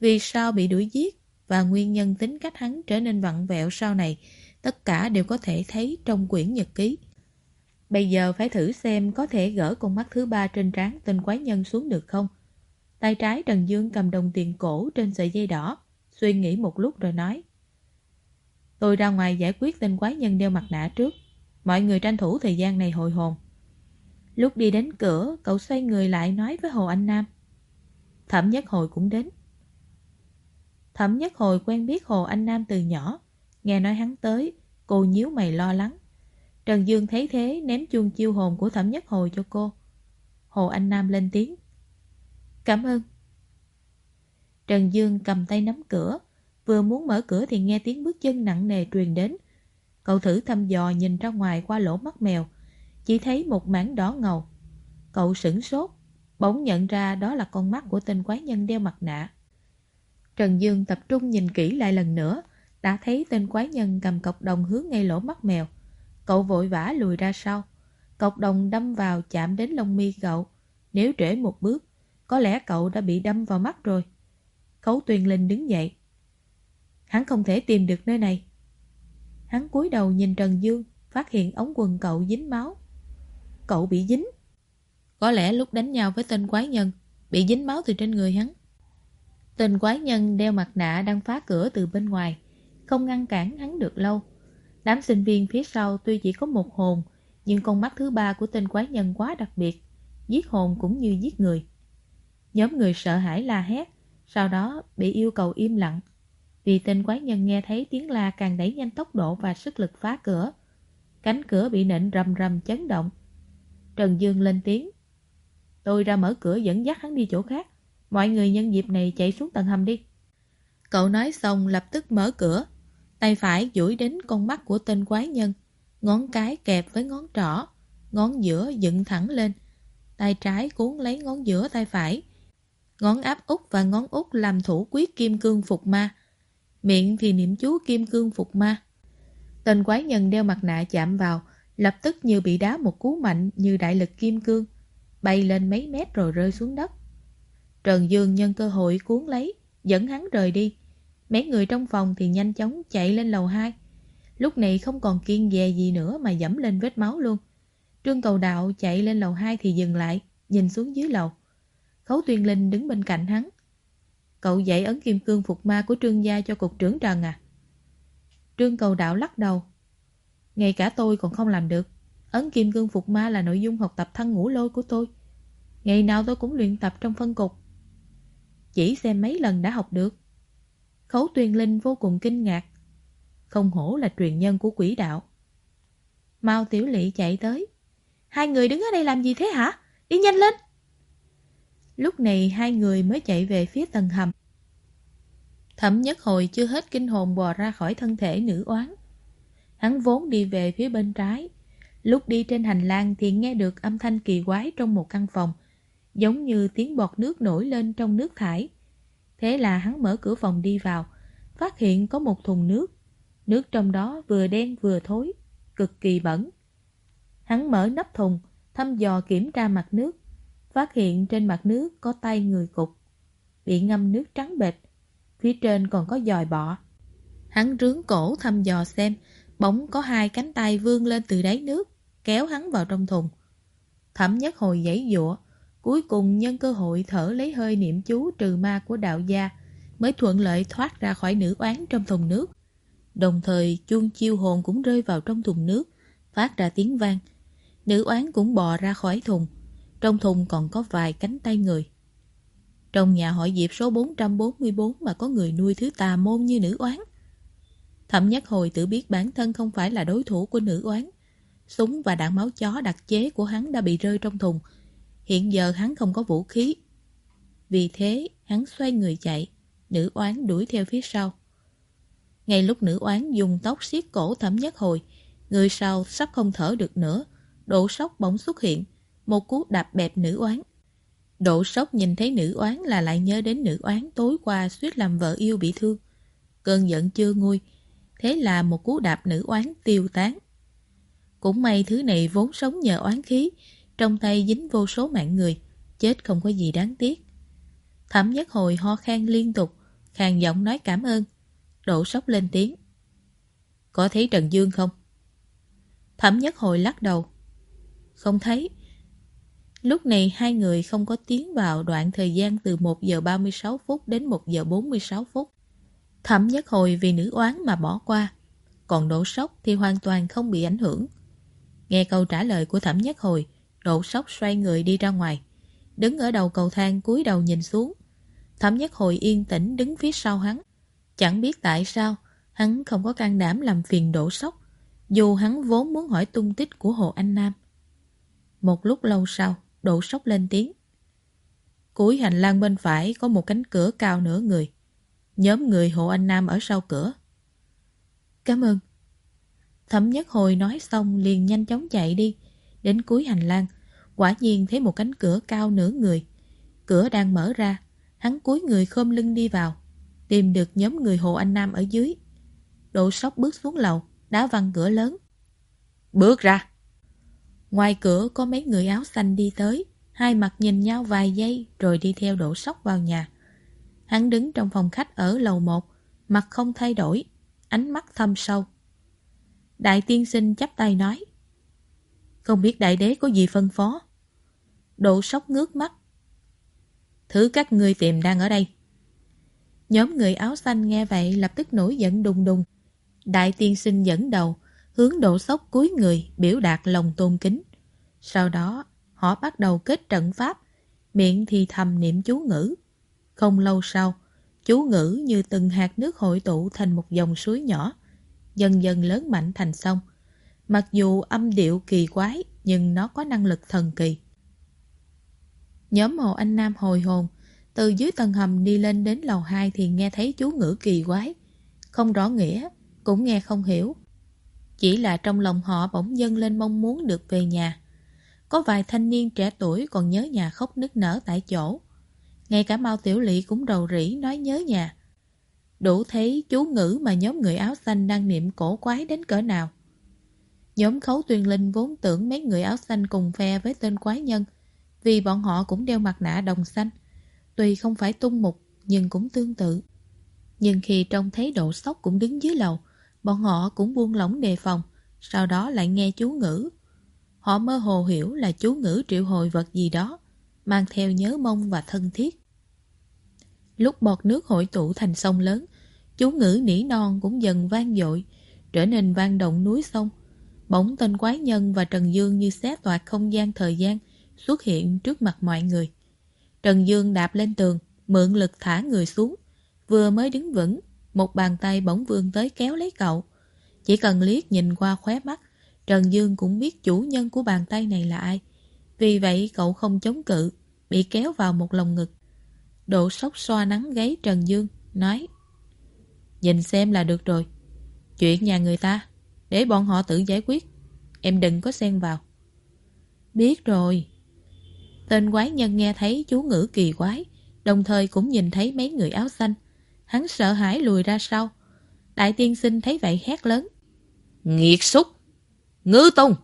Speaker 1: Vì sao bị đuổi giết và nguyên nhân tính cách hắn trở nên vặn vẹo sau này, tất cả đều có thể thấy trong quyển nhật ký. Bây giờ phải thử xem có thể gỡ con mắt thứ ba trên trán tên quái nhân xuống được không. Tay trái Trần Dương cầm đồng tiền cổ trên sợi dây đỏ, suy nghĩ một lúc rồi nói. Tôi ra ngoài giải quyết tên quái nhân đeo mặt nạ trước. Mọi người tranh thủ thời gian này hồi hồn. Lúc đi đến cửa, cậu xoay người lại nói với Hồ Anh Nam. Thẩm Nhất Hồi cũng đến. Thẩm Nhất Hồi quen biết Hồ Anh Nam từ nhỏ. Nghe nói hắn tới, cô nhíu mày lo lắng. Trần Dương thấy thế ném chuông chiêu hồn của Thẩm Nhất Hồi cho cô. Hồ Anh Nam lên tiếng. Cảm ơn. Trần Dương cầm tay nắm cửa, vừa muốn mở cửa thì nghe tiếng bước chân nặng nề truyền đến. Cậu thử thăm dò nhìn ra ngoài qua lỗ mắt mèo, chỉ thấy một mảng đỏ ngầu. Cậu sửng sốt, bỗng nhận ra đó là con mắt của tên quái nhân đeo mặt nạ. Trần Dương tập trung nhìn kỹ lại lần nữa, đã thấy tên quái nhân cầm cọc đồng hướng ngay lỗ mắt mèo. Cậu vội vã lùi ra sau. Cọc đồng đâm vào chạm đến lông mi cậu. Nếu trễ một bước, có lẽ cậu đã bị đâm vào mắt rồi. Khấu Tuyền Linh đứng dậy. Hắn không thể tìm được nơi này. Hắn cúi đầu nhìn Trần Dương, phát hiện ống quần cậu dính máu cậu bị dính. Có lẽ lúc đánh nhau với tên quái nhân, bị dính máu từ trên người hắn. Tên quái nhân đeo mặt nạ đang phá cửa từ bên ngoài, không ngăn cản hắn được lâu. Đám sinh viên phía sau tuy chỉ có một hồn, nhưng con mắt thứ ba của tên quái nhân quá đặc biệt, giết hồn cũng như giết người. Nhóm người sợ hãi la hét, sau đó bị yêu cầu im lặng. Vì tên quái nhân nghe thấy tiếng la càng đẩy nhanh tốc độ và sức lực phá cửa. Cánh cửa bị nện rầm rầm chấn động. Trần Dương lên tiếng. Tôi ra mở cửa dẫn dắt hắn đi chỗ khác. Mọi người nhân dịp này chạy xuống tầng hầm đi. Cậu nói xong lập tức mở cửa. Tay phải duỗi đến con mắt của tên quái nhân. Ngón cái kẹp với ngón trỏ. Ngón giữa dựng thẳng lên. Tay trái cuốn lấy ngón giữa tay phải. Ngón áp út và ngón út làm thủ quyết kim cương phục ma. Miệng thì niệm chú kim cương phục ma. Tên quái nhân đeo mặt nạ chạm vào, lập tức như bị đá một cú mạnh như đại lực kim cương, bay lên mấy mét rồi rơi xuống đất. Trần Dương nhân cơ hội cuốn lấy, dẫn hắn rời đi. Mấy người trong phòng thì nhanh chóng chạy lên lầu 2. Lúc này không còn kiên dè gì nữa mà dẫm lên vết máu luôn. Trương Cầu Đạo chạy lên lầu 2 thì dừng lại, nhìn xuống dưới lầu. Khấu Tuyên Linh đứng bên cạnh hắn. Cậu dạy ấn kim cương phục ma của Trương gia cho cục trưởng Trần à? Trương Cầu Đạo lắc đầu. Ngay cả tôi còn không làm được. Ấn kim cương phục ma là nội dung học tập thân ngũ lôi của tôi. Ngày nào tôi cũng luyện tập trong phân cục. Chỉ xem mấy lần đã học được. Khấu Tuyên Linh vô cùng kinh ngạc. Không hổ là truyền nhân của quỷ đạo. Mao Tiểu Lị chạy tới. Hai người đứng ở đây làm gì thế hả? Đi nhanh lên! Lúc này hai người mới chạy về phía tầng hầm. Thẩm nhất hồi chưa hết kinh hồn bò ra khỏi thân thể nữ oán. Hắn vốn đi về phía bên trái. Lúc đi trên hành lang thì nghe được âm thanh kỳ quái trong một căn phòng, giống như tiếng bọt nước nổi lên trong nước thải. Thế là hắn mở cửa phòng đi vào, phát hiện có một thùng nước. Nước trong đó vừa đen vừa thối, cực kỳ bẩn. Hắn mở nắp thùng, thăm dò kiểm tra mặt nước, phát hiện trên mặt nước có tay người cục, bị ngâm nước trắng bệt, phía trên còn có dòi bọ. Hắn rướng cổ thăm dò xem, bỗng có hai cánh tay vươn lên từ đáy nước, kéo hắn vào trong thùng. Thẩm nhất hồi giãy dụa, cuối cùng nhân cơ hội thở lấy hơi niệm chú trừ ma của đạo gia, mới thuận lợi thoát ra khỏi nữ oán trong thùng nước. Đồng thời chuông chiêu hồn cũng rơi vào trong thùng nước, phát ra tiếng vang. Nữ oán cũng bò ra khỏi thùng, trong thùng còn có vài cánh tay người. Trong nhà hội diệp số 444 mà có người nuôi thứ tà môn như nữ oán. Thẩm nhất hồi tự biết bản thân không phải là đối thủ của nữ oán. Súng và đạn máu chó đặc chế của hắn đã bị rơi trong thùng. Hiện giờ hắn không có vũ khí. Vì thế, hắn xoay người chạy. Nữ oán đuổi theo phía sau. Ngay lúc nữ oán dùng tóc siết cổ thẩm nhất hồi, người sau sắp không thở được nữa. Độ sốc bỗng xuất hiện, một cú đạp bẹp nữ oán. Độ sốc nhìn thấy nữ oán là lại nhớ đến nữ oán tối qua suýt làm vợ yêu bị thương. Cơn giận chưa nguôi, thế là một cú đạp nữ oán tiêu tán. Cũng may thứ này vốn sống nhờ oán khí, trong tay dính vô số mạng người, chết không có gì đáng tiếc. Thẩm nhất hồi ho khan liên tục, khàn giọng nói cảm ơn. Độ sốc lên tiếng. Có thấy Trần Dương không? Thẩm nhất hồi lắc đầu. Không thấy. Lúc này hai người không có tiến vào đoạn thời gian từ 1 giờ 36 phút đến 1 giờ 46 phút. Thẩm nhất hồi vì nữ oán mà bỏ qua. Còn đổ sốc thì hoàn toàn không bị ảnh hưởng. Nghe câu trả lời của thẩm nhất hồi, đổ sốc xoay người đi ra ngoài. Đứng ở đầu cầu thang cúi đầu nhìn xuống. Thẩm nhất hồi yên tĩnh đứng phía sau hắn. Chẳng biết tại sao, hắn không có can đảm làm phiền đổ sốc. Dù hắn vốn muốn hỏi tung tích của Hồ Anh Nam. Một lúc lâu sau, đổ sốc lên tiếng. Cuối hành lang bên phải có một cánh cửa cao nửa người. Nhóm người hộ anh Nam ở sau cửa. Cảm ơn. Thẩm nhất hồi nói xong liền nhanh chóng chạy đi. Đến cuối hành lang, quả nhiên thấy một cánh cửa cao nửa người. Cửa đang mở ra, hắn cúi người khom lưng đi vào. Tìm được nhóm người hộ anh Nam ở dưới. Độ sốc bước xuống lầu, đá văng cửa lớn. Bước ra! Ngoài cửa có mấy người áo xanh đi tới, hai mặt nhìn nhau vài giây rồi đi theo độ sốc vào nhà. Hắn đứng trong phòng khách ở lầu 1, mặt không thay đổi, ánh mắt thâm sâu. Đại tiên sinh chắp tay nói Không biết đại đế có gì phân phó Độ sốc ngước mắt Thứ các ngươi tìm đang ở đây Nhóm người áo xanh nghe vậy lập tức nổi giận đùng đùng Đại tiên sinh dẫn đầu hướng độ sốc cuối người biểu đạt lòng tôn kính. Sau đó, họ bắt đầu kết trận pháp, miệng thì thầm niệm chú ngữ. Không lâu sau, chú ngữ như từng hạt nước hội tụ thành một dòng suối nhỏ, dần dần lớn mạnh thành sông. Mặc dù âm điệu kỳ quái, nhưng nó có năng lực thần kỳ. Nhóm Hồ Anh Nam hồi hồn, từ dưới tầng hầm đi lên đến lầu 2 thì nghe thấy chú ngữ kỳ quái. Không rõ nghĩa, cũng nghe không hiểu. Chỉ là trong lòng họ bỗng dâng lên mong muốn được về nhà. Có vài thanh niên trẻ tuổi còn nhớ nhà khóc nức nở tại chỗ. Ngay cả Mao Tiểu Lị cũng đầu rỉ nói nhớ nhà. Đủ thấy chú ngữ mà nhóm người áo xanh đang niệm cổ quái đến cỡ nào. Nhóm khấu tuyên linh vốn tưởng mấy người áo xanh cùng phe với tên quái nhân vì bọn họ cũng đeo mặt nạ đồng xanh. Tuy không phải tung mục nhưng cũng tương tự. Nhưng khi trông thấy độ sốc cũng đứng dưới lầu, bọn họ cũng buông lỏng đề phòng, sau đó lại nghe chú ngữ. Họ mơ hồ hiểu là chú ngữ triệu hồi vật gì đó, mang theo nhớ mong và thân thiết. Lúc bọt nước hội tụ thành sông lớn, chú ngữ nỉ non cũng dần vang dội, trở nên vang động núi sông. Bỗng tên quái nhân và Trần Dương như xé toạc không gian thời gian xuất hiện trước mặt mọi người. Trần Dương đạp lên tường, mượn lực thả người xuống. Vừa mới đứng vững, một bàn tay bỗng vươn tới kéo lấy cậu. Chỉ cần liếc nhìn qua khóe mắt, Trần Dương cũng biết chủ nhân của bàn tay này là ai. Vì vậy cậu không chống cự, bị kéo vào một lồng ngực. Độ sốc xoa nắng gáy Trần Dương, nói Nhìn xem là được rồi. Chuyện nhà người ta, để bọn họ tự giải quyết. Em đừng có xen vào. Biết rồi. Tên quái nhân nghe thấy chú ngữ kỳ quái, đồng thời cũng nhìn thấy mấy người áo xanh. Hắn sợ hãi lùi ra sau. Đại tiên sinh thấy vậy hét lớn. Nghiệt xúc! Ngư tung!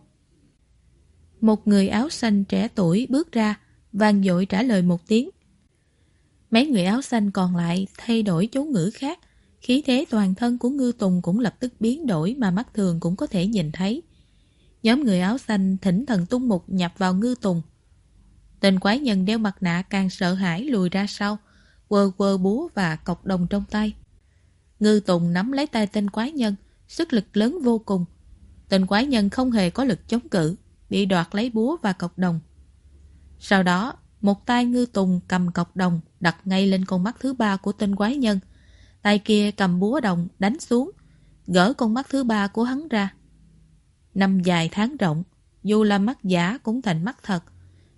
Speaker 1: Một người áo xanh trẻ tuổi bước ra, vang dội trả lời một tiếng. Mấy người áo xanh còn lại thay đổi chú ngữ khác, khí thế toàn thân của ngư tùng cũng lập tức biến đổi mà mắt thường cũng có thể nhìn thấy. Nhóm người áo xanh thỉnh thần tung mục nhập vào ngư tùng. Tên quái nhân đeo mặt nạ càng sợ hãi lùi ra sau, quơ quơ búa và cọc đồng trong tay. Ngư tùng nắm lấy tay tên quái nhân, sức lực lớn vô cùng. Tên quái nhân không hề có lực chống cự, bị đoạt lấy búa và cọc đồng. Sau đó, một tay ngư tùng cầm cọc đồng đặt ngay lên con mắt thứ ba của tên quái nhân. Tay kia cầm búa đồng đánh xuống, gỡ con mắt thứ ba của hắn ra. Năm dài tháng rộng, dù là mắt giả cũng thành mắt thật.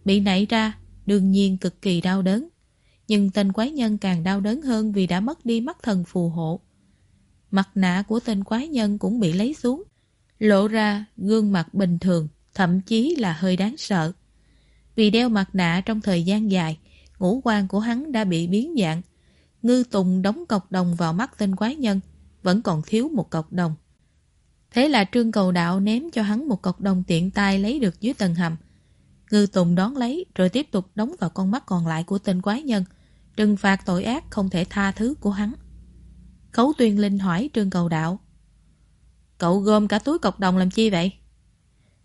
Speaker 1: Bị nảy ra, đương nhiên cực kỳ đau đớn. Nhưng tên quái nhân càng đau đớn hơn vì đã mất đi mắt thần phù hộ. Mặt nạ của tên quái nhân cũng bị lấy xuống, lộ ra gương mặt bình thường, thậm chí là hơi đáng sợ. Vì đeo mặt nạ trong thời gian dài, ngũ quan của hắn đã bị biến dạng. Ngư Tùng đóng cọc đồng vào mắt tên quái nhân, vẫn còn thiếu một cọc đồng. Thế là Trương Cầu Đạo ném cho hắn một cọc đồng tiện tay lấy được dưới tầng hầm. Ngư Tùng đón lấy rồi tiếp tục đóng vào con mắt còn lại của tên quái nhân, trừng phạt tội ác không thể tha thứ của hắn. Khấu Tuyên Linh hỏi Trương Cầu Đạo. Cậu gom cả túi cọc đồng làm chi vậy?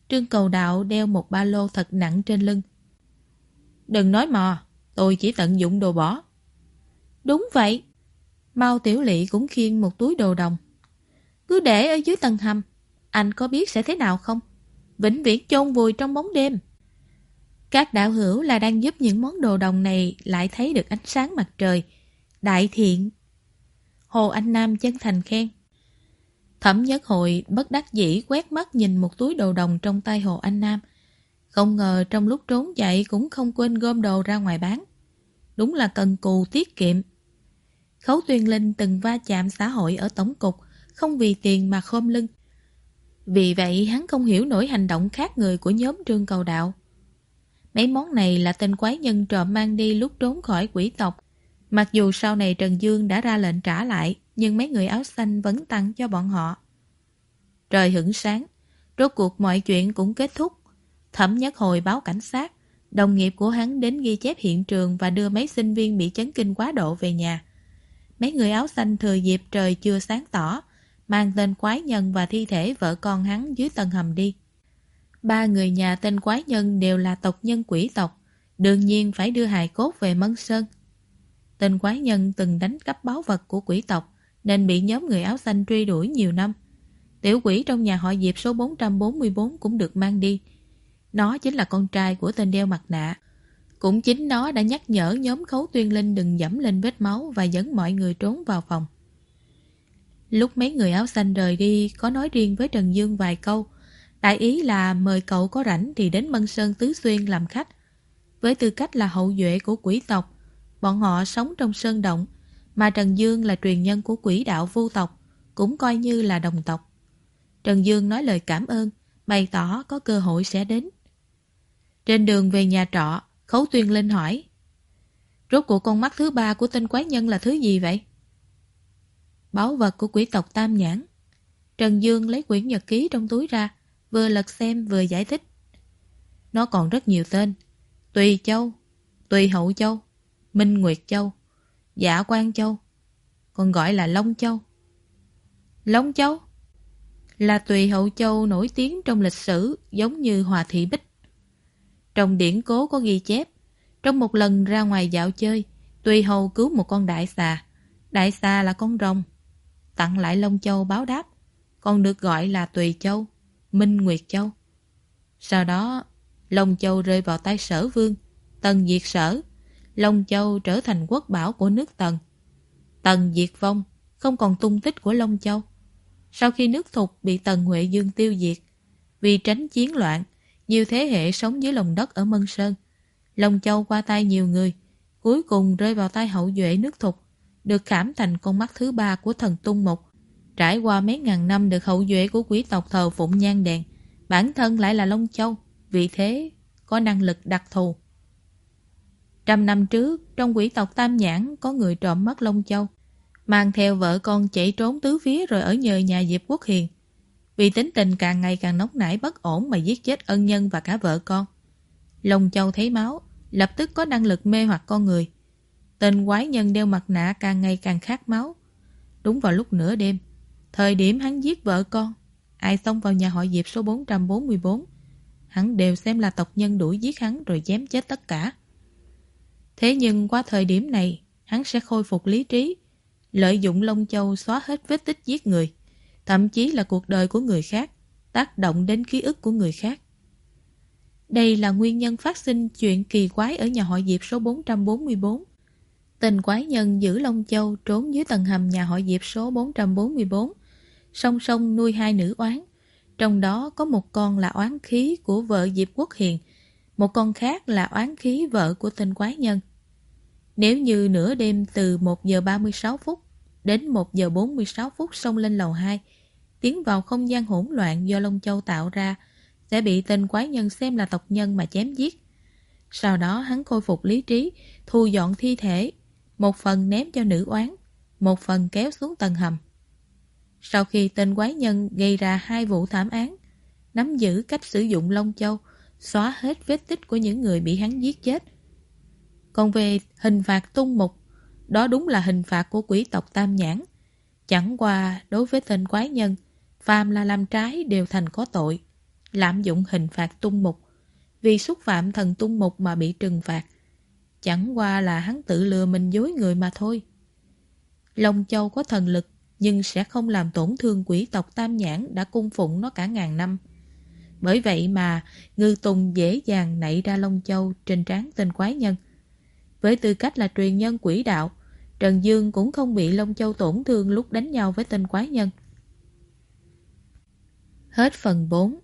Speaker 1: Trương Cầu Đạo đeo một ba lô thật nặng trên lưng. Đừng nói mò, tôi chỉ tận dụng đồ bỏ. Đúng vậy. Mao Tiểu Lị cũng khiêng một túi đồ đồng. Cứ để ở dưới tầng hầm, anh có biết sẽ thế nào không? Vĩnh viễn chôn vùi trong bóng đêm. Các đạo hữu là đang giúp những món đồ đồng này lại thấy được ánh sáng mặt trời. Đại thiện. Hồ Anh Nam chân thành khen. Thẩm nhất hội bất đắc dĩ quét mắt nhìn một túi đồ đồng trong tay Hồ Anh Nam. Không ngờ trong lúc trốn chạy cũng không quên gom đồ ra ngoài bán. Đúng là cần cù tiết kiệm. Khấu Tuyên Linh từng va chạm xã hội ở tổng cục, không vì tiền mà khom lưng. Vì vậy hắn không hiểu nổi hành động khác người của nhóm trương cầu đạo. Mấy món này là tên quái nhân trộm mang đi lúc trốn khỏi quỷ tộc. Mặc dù sau này Trần Dương đã ra lệnh trả lại, nhưng mấy người áo xanh vẫn tặng cho bọn họ. Trời hửng sáng, rốt cuộc mọi chuyện cũng kết thúc. Thẩm nhất hồi báo cảnh sát, đồng nghiệp của hắn đến ghi chép hiện trường và đưa mấy sinh viên bị chấn kinh quá độ về nhà. Mấy người áo xanh thừa dịp trời chưa sáng tỏ, mang tên quái nhân và thi thể vợ con hắn dưới tầng hầm đi. Ba người nhà tên quái nhân đều là tộc nhân quỷ tộc, đương nhiên phải đưa hài cốt về Mân Sơn. Tên quái nhân từng đánh cắp báu vật của quỷ tộc, nên bị nhóm người áo xanh truy đuổi nhiều năm. Tiểu quỷ trong nhà họ Diệp số 444 cũng được mang đi. Nó chính là con trai của tên đeo mặt nạ. Cũng chính nó đã nhắc nhở nhóm khấu tuyên linh đừng dẫm lên vết máu và dẫn mọi người trốn vào phòng. Lúc mấy người áo xanh rời đi có nói riêng với Trần Dương vài câu. Đại ý là mời cậu có rảnh thì đến Mân Sơn Tứ Xuyên làm khách. Với tư cách là hậu duệ của quỷ tộc, bọn họ sống trong sơn động, mà Trần Dương là truyền nhân của quỷ đạo vô tộc, cũng coi như là đồng tộc. Trần Dương nói lời cảm ơn, bày tỏ có cơ hội sẽ đến. Trên đường về nhà trọ, Khấu Tuyên lên hỏi. Rốt cuộc con mắt thứ ba của tên quái nhân là thứ gì vậy? Báu vật của quỷ tộc Tam Nhãn. Trần Dương lấy quyển nhật ký trong túi ra Vừa lật xem vừa giải thích. Nó còn rất nhiều tên. Tùy Châu Tùy Hậu Châu Minh Nguyệt Châu Dạ Quang Châu Còn gọi là Long Châu. Long Châu Là Tùy Hậu Châu nổi tiếng trong lịch sử Giống như Hòa Thị Bích. Trong điển cố có ghi chép. Trong một lần ra ngoài dạo chơi Tùy hầu cứu một con đại xà. Đại xà là con rồng. Tặng lại Long Châu báo đáp. Còn được gọi là Tùy Châu, Minh Nguyệt Châu. Sau đó, Long Châu rơi vào tay sở vương, Tần diệt sở. Long Châu trở thành quốc bảo của nước Tần. Tần diệt vong Không còn tung tích của Long Châu. Sau khi nước Thục bị Tần Huệ Dương tiêu diệt, Vì tránh chiến loạn nhiều thế hệ sống dưới lòng đất ở Mân Sơn. Long Châu qua tay nhiều người Cuối cùng rơi vào tay hậu duệ nước Thục Được khảm thành con mắt thứ ba của thần Tung Mục Trải qua mấy ngàn năm được hậu duệ của quý tộc thờ phụng nhan đèn Bản thân lại là Long Châu Vì thế có năng lực đặc thù. Trăm năm trước, trong quỷ tộc Tam Nhãn có người trộm mất Long Châu, mang theo vợ con chạy trốn tứ phía rồi ở nhờ nhà Diệp Quốc Hiền. Vì tính tình càng ngày càng nóng nảy bất ổn mà giết chết ân nhân và cả vợ con. Long Châu thấy máu, lập tức có năng lực mê hoặc con người. Tên quái nhân đeo mặt nạ càng ngày càng khát máu. Đúng vào lúc nửa đêm, thời điểm hắn giết vợ con, ai xông vào nhà họ Diệp số 444, hắn đều xem là tộc nhân đuổi giết hắn rồi chém chết tất cả. Thế nhưng qua thời điểm này, hắn sẽ khôi phục lý trí, lợi dụng Long Châu xóa hết vết tích giết người, thậm chí là cuộc đời của người khác, tác động đến ký ức của người khác. Đây là nguyên nhân phát sinh chuyện kỳ quái ở nhà họ Diệp số 444. Tình quái nhân giữ Long Châu trốn dưới tầng hầm nhà họ Diệp số 444, song song nuôi hai nữ oán. Trong đó có một con là oán khí của vợ Diệp Quốc Hiền, một con khác là oán khí vợ của tên quái nhân. Nếu như nửa đêm từ 1 giờ 36 phút đến 1 giờ 46 phút xông lên lầu 2, tiến vào không gian hỗn loạn do Long Châu tạo ra, sẽ bị tên quái nhân xem là tộc nhân mà chém giết. Sau đó hắn khôi phục lý trí, thu dọn thi thể, một phần ném cho nữ oán, một phần kéo xuống tầng hầm. Sau khi tên quái nhân gây ra hai vụ thảm án, nắm giữ cách sử dụng Long Châu, xóa hết vết tích của những người bị hắn giết chết. Còn về hình phạt tung mục, đó đúng là hình phạt của quỷ tộc Tam Nhãn. Chẳng qua đối với tên quái nhân, phàm là làm trái đều thành có tội, lạm dụng hình phạt tung mục, vì xúc phạm thần tung mục mà bị trừng phạt. Chẳng qua là hắn tự lừa mình dối người mà thôi. Long Châu có thần lực nhưng sẽ không làm tổn thương quỷ tộc Tam Nhãn đã cung phụng nó cả ngàn năm. Bởi vậy mà Ngư Tùng dễ dàng nảy ra long châu trên trán tên quái nhân. Với tư cách là truyền nhân quỷ đạo, Trần Dương cũng không bị long châu tổn thương lúc đánh nhau với tên quái nhân. Hết phần 4